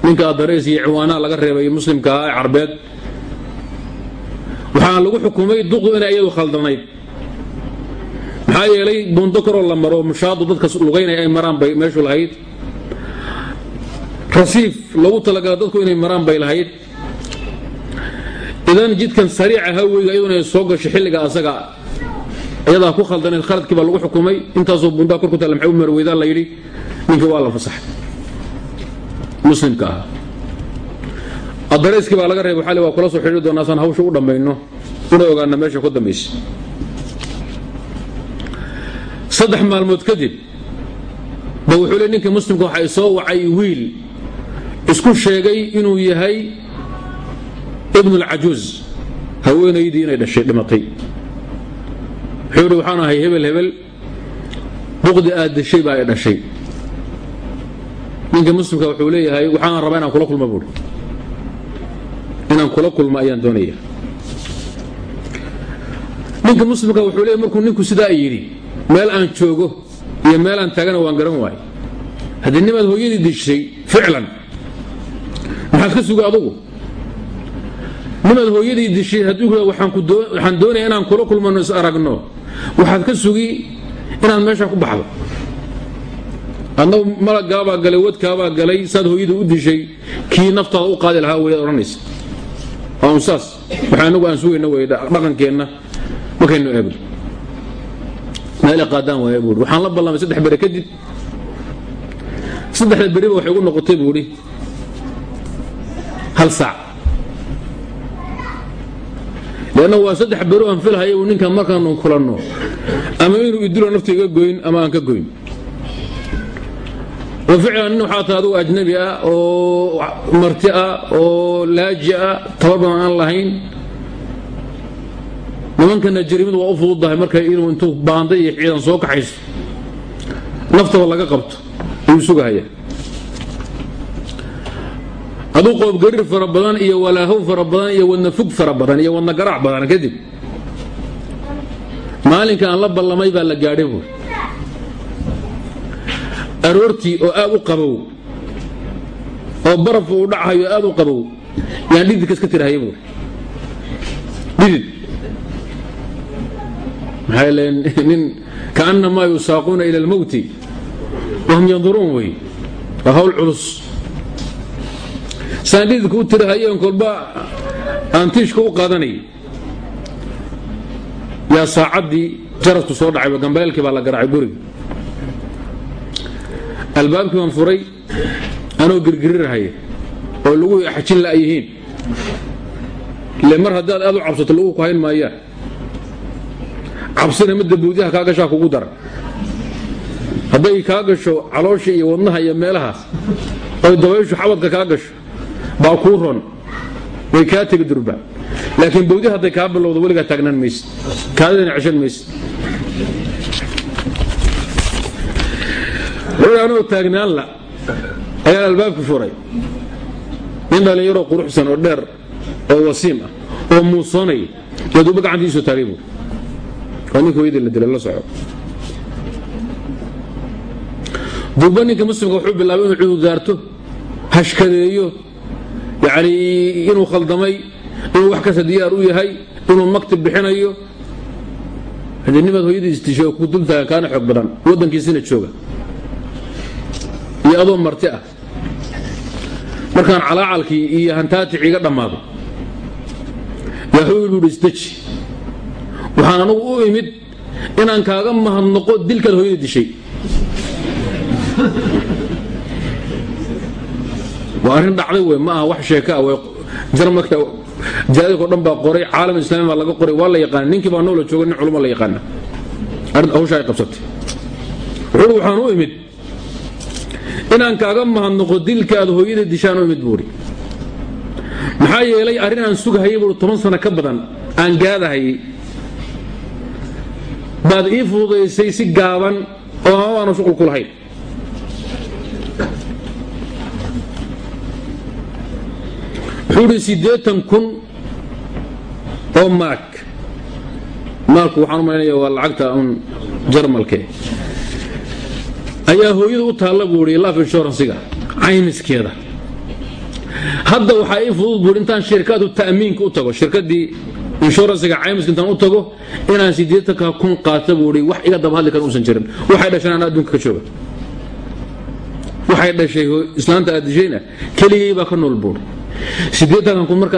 Ninka adarays iyo ciwaanaha laga reebay muslimka ahaa ee carbeed. Waxaa lagu xukumay duqdu inay iyadu khaldanayd. Maxaa yeelay buundo koroo la maro mushaadu dadka lugaynaya ay maraan bay meeshu lahayd. Rasiif lagu talagala dadku inay maraan bay lahayd idan jidkan sariica haweyga iyaduna soo gasho xilliga asaga iyadaa ku khaldanayd khaladkii baa lagu xukumay intaasoo bundaa kor ku taalla maxay u marweydaan la yidhi ninkii waa la fasaxay. Muslimka ah. Adarayskii baa laga reebay xali waa kula soo xidhiiri doonaa saan hawsha u dhammayno una ogaana meesha ku dambaysa. Saddex maalmood kadib ba wuxuu le ninkii muslimka waxay soo wacay wiil isku sheegay inuu yahay ibnulcajuuz. Haweenaydii inay dhashay dhimatay. Wuxuu yidhi waxaan ahay hebel hebel. Duqdi aad dashay baa ay dhashay. Ninka muslimka wuxuu leeyahay waxaan rabaa inaan kula kulma buuri inaan kula kulmo ayaan doonaya ninka muslimka wuxuu leeyahay markuu ninku sidaa yidhi meel aan joogo iyo meel aan taagana waan garan waayo haddii nimaad hooyadii dishay ficlan. Maxaad ka suga adugu nimaad hooyadii dishay hadduu waxaan doonaya inaan kula kulmano is aragno. Waxaad ka sugi inaad meesha ku baxdo. Adna malagaabaa galay wadkaabaa galay saad hooyadii u dishay kii naftaada u qaadi lahaa wayaad odhanaysa. Waa un saas. Waxa anagu aan sugayna wey dhaqankeenna markaynu eegno. Meel qaadaan waaya buui waxaan la ballamay saddex bere kadib. Saddexda beriba waxay ugu noqotay buuhi hal saac leanna waa saddex beri aan filhaya uu ninkan markaanu kulanno. Ama inuu idilo nafta iga goyn ama aan ka goyn. Ficlan nin waxaa tahay adugu ajnabi ah oo marti ah oo laaji ah. Tabar aan lahayn. Nimankana jarimadu waa u fududahay markay inuu intuu baanda iyo ciidan soo kaxayso. Naftaba laga qabto. Ayuu sugahaya aduu qoobgarir fara badan iyo walaahow fara badan iyo wadna fug fara badan iyo wadna garaac badan kadib maalinka aan la ballamay baa la gaadhay buur aroortii oo aad u qabow oo barafku uu dhacayo aad u qabow yaan dhididka iska tirahaya buur dhidid. Maxay leen nin kaannamaa yusaaquuna ila almowti wahum yanduruun wey waa hawl culus saan dhididka u tirahayeen kolba aan tiishka u qaadanay. Yaa saacaddii jarasku soo dhacay gambaleelkii baa la garaacay guriga. Albaabkii baan furay anoo girgirirahaya oo lagu xajin la yihiin ile mar haddaad aad u cabsato lagu ku hayn maayaan. Cabsina midda buudiyaha kaa gashaa kugu daran hadday kaa gasho caloosha iyo wadnaha iyo meelahaas oy dabayshu xabadka kaa gasho baa kuu ron way kaa tegi durba. Laakiin bawdi hadday kaa bilowdo weligaa taagnaan maysid. Kaadidana ceshan maysid. Wuxuu anoo taagnaan la ayaan albaabki furay. Nin dhallinyaroo quruxsan oo dheer oo wasiim ah oo muusoonaya yaa duuba gacantiisoo taagay buur waa ninka hooyadii la dilay la soco duuba ninka muslimka wuxuu bilaabay inuu cududaarto hashkadeeyo yacni inuu khaldamay inuu wax kasta diyaar u yahay inuu maktab bixinayo. Nimaad hooyadii istishay oo ku dultaagan kaana xoog badan waddankiisina jooga. Iyo adoo marti ah. Markaan calaacalkii iyo hantaatici iga dhammaado. Yaa wuxuu yidhi isdeji waxaan anugu u imid inaan kaaga mahadnoqo dilkaad hooyada dishay waa arrin dhacday wey ma aha wax sheeka ah jarmalka jaadilko dhan baa qoray caalam islaami baa laga qoray waa la yaqaana ninkii baa noola jooga nin culmo la yaqaana hawsha ay qabsatay. Wuxuuhi waxaan u imid inaan kaaga mahadnoqo dilka aad hooyada dishaan u imid buuri maxaa yeelay arrin aan sugahayay buui toban sano ka badan aan gaadahayay. Baad ii fududaysay si gaaban oo baanu shuqul ku lahayn wuxuu kun oo maag maalku waxaan u malaynaya waa lacagta un jarmalke. Ayaa hooyada u taalla buu ihi life inshuransiga caymiskeeda. Hadda waxaa ii fudud buui intaan shirkadu ta'miinka u tago shirkaddii inshuransiga caymiska intaan u tago inaan siddeetanka kun qaata buu ihi wax iga daba hadli kara uusan jirin. Waxay dhasheen aan adduunka ka jooga. Waxay dhashay islaanta aad dishayna keligay baa ka nool buuri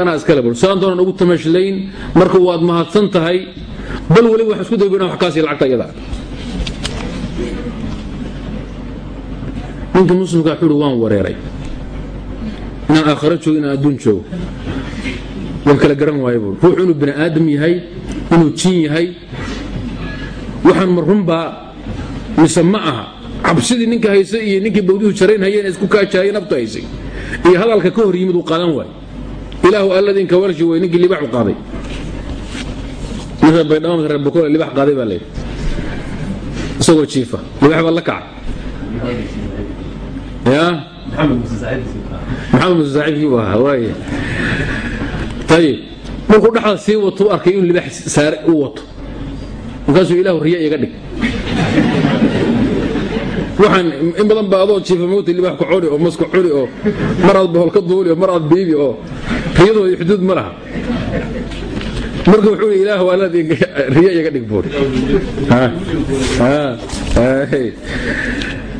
anaa iskale doonan ugu tamashlayn marka waad mahadsan tahay bal weliba wax isku lacagta iyada ninka muslimka wuxuu waan wareeray. Inaan aakharo joogo waan kala garan waayo buuri ruuxu inuu bini aadam yahay inuu jin yahay waxaan ma runbaa mise ma aha. Cabsidii ninka haysa iyo ninkii bawduhu jarayn hayeen isku kaajaayay naftu haysay iyo hadalka ka hor yimid uu qaadan waay ilaahu alladinka warshi wey ninkii libax u qaaday. Ninka baydhamaamka reer bukole libax qaaday baa layidhi isagoo jiifa. Libax baa la kacay. Ya? Maxamed muse saaxiibkii buu ahaa waay ayib markuu dhexda sii wato u arkay inuu libax saare u wato. Markaasuu ilaahu riya iga dhig waxaan in badan baa adoo jiifa mawta libax ku cuni oo masku cuni oo mar aad bohol ka duuli oo mar aad biibi oo riyadooda xuduud ma laha. Marka wuxuu yidhi ilaahu allaad riya iga dhig buuri.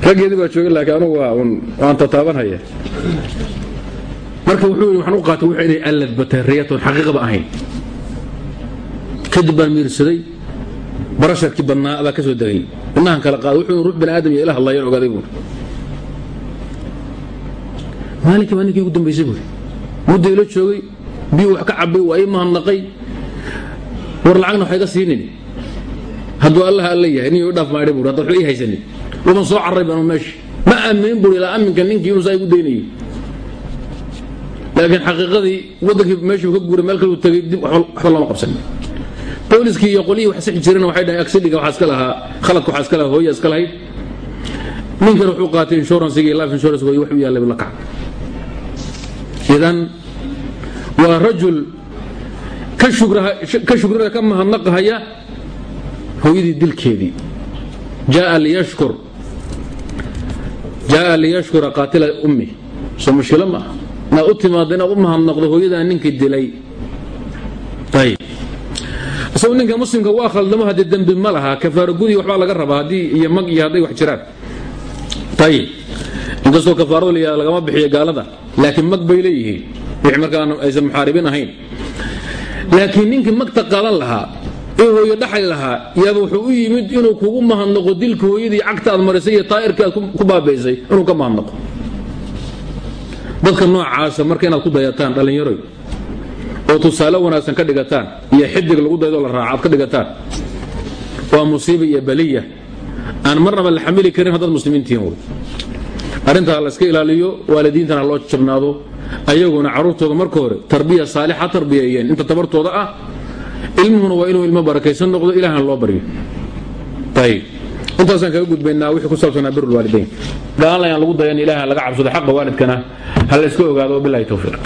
Raggeedii baa joogin laakiin anugu waa waan tataabanhaya marka wuxuu waxaan u qaatay wuxuu inay allad batay riyatoon xaqiiqaba ahayn. Kadib baan miirsaday barasharkii badnaa baa ka soo degay inahan kala qaada wuxuu ruux bani aadam iyo ila hadlayan ogaaday buuri maalinkii baa ninkii ugu dambaysay buuri muddo ila joogay biyu wax ka cabay waa ii mahadnaqay. War lacagna wax iga siinin. Hadduu allaha alla yahay nin ii dhaaf maadhay buuri hadda waxba ii haysanin. Waban soo carray banu meesha ma aaminin buuri ilaa aminka ninkii inuu saa igu daynayay. Laakiin xaqiiqadii waddankii meeshuu ka guuray meel kale uu tegay dib waxba looma qabsanin booliskii iyo qolyihii wax sixi jireen waxay dhahay accident waxaa iska lahaa khaladka waxaa iska lahaa hooya iska lahayd. Ninkan wuxuu qaatay inshuransiga iyo life insurance wax u yaallay la kac idan waa rajul ka shugrada ka mahadnaqahaya hooyadii dilkeedii. Jaa liyashkur. Jaa liyashkura qaatila ummi. Soo mushkilo ma? Aha inaad u timaado inaad u mahadnaqdo hooyadaa ninkii dilay isagoo ninka muslimka waa khaldamo haddii dembi ma laha kafaaro waxbaa laga rabaa haddii iyo mag iyo hadday wax jiraan. Ayib inkastoo kafaarada la lagama bixiyo gaalada laakiin mag bay leeyihiin. Wixii markaan aysan muxaaribin ahayn. Laakiin ninkii magta qaadan lahaa ee hooyo dhaxli lahaa yaaba wuxuu u yimid inuu kugu mahadnaqo dilka hooyadii cagta aad marisay iyo taa'irkii aad ku baabaysay inuu ka mahadnaqo. Dadka noocaasa marka inaad ku dayataan dhallinyaroy oo tusaale wanaagsan ka dhigataan iyo xidig lagu daydo la raaca aad ka dhigataan. Waa musiiba iyo baliya. Aan marnaba la xamili karin haddaad muslimiintihiin wey arrintaa la iska ilaaliyo waalidiintana loo jabnaado ayaguna carruurtooda marka hore tarbiya saalixa tarbiyeeyeen. Inta tabartooda ah ilmuhuna waa inuu ilmo barakaysan noqdo ilaahna loo baryo. Ayib intaasaan kaga gudbaynaa wixii ku saabsanaa birulwaalidayn gaalana ayaan lagu dayan ilaah laga cabsado xaqa waalidkana ha la iska ogaado bilahi towfiiq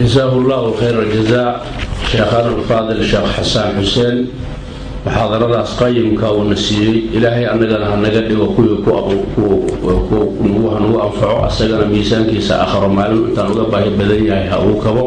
jasaahu allahu khayra aljazaa sheekhaan ulfaadil sheekh xasaan xuseen muxaadaradaas qayimka uuna siiyey ilaahay annagana hanaga dhigo kuwii nagu hanagu anfaco asagana miisaankiisa akhro maalin intaan uga baahi badan yahay ha uu kabo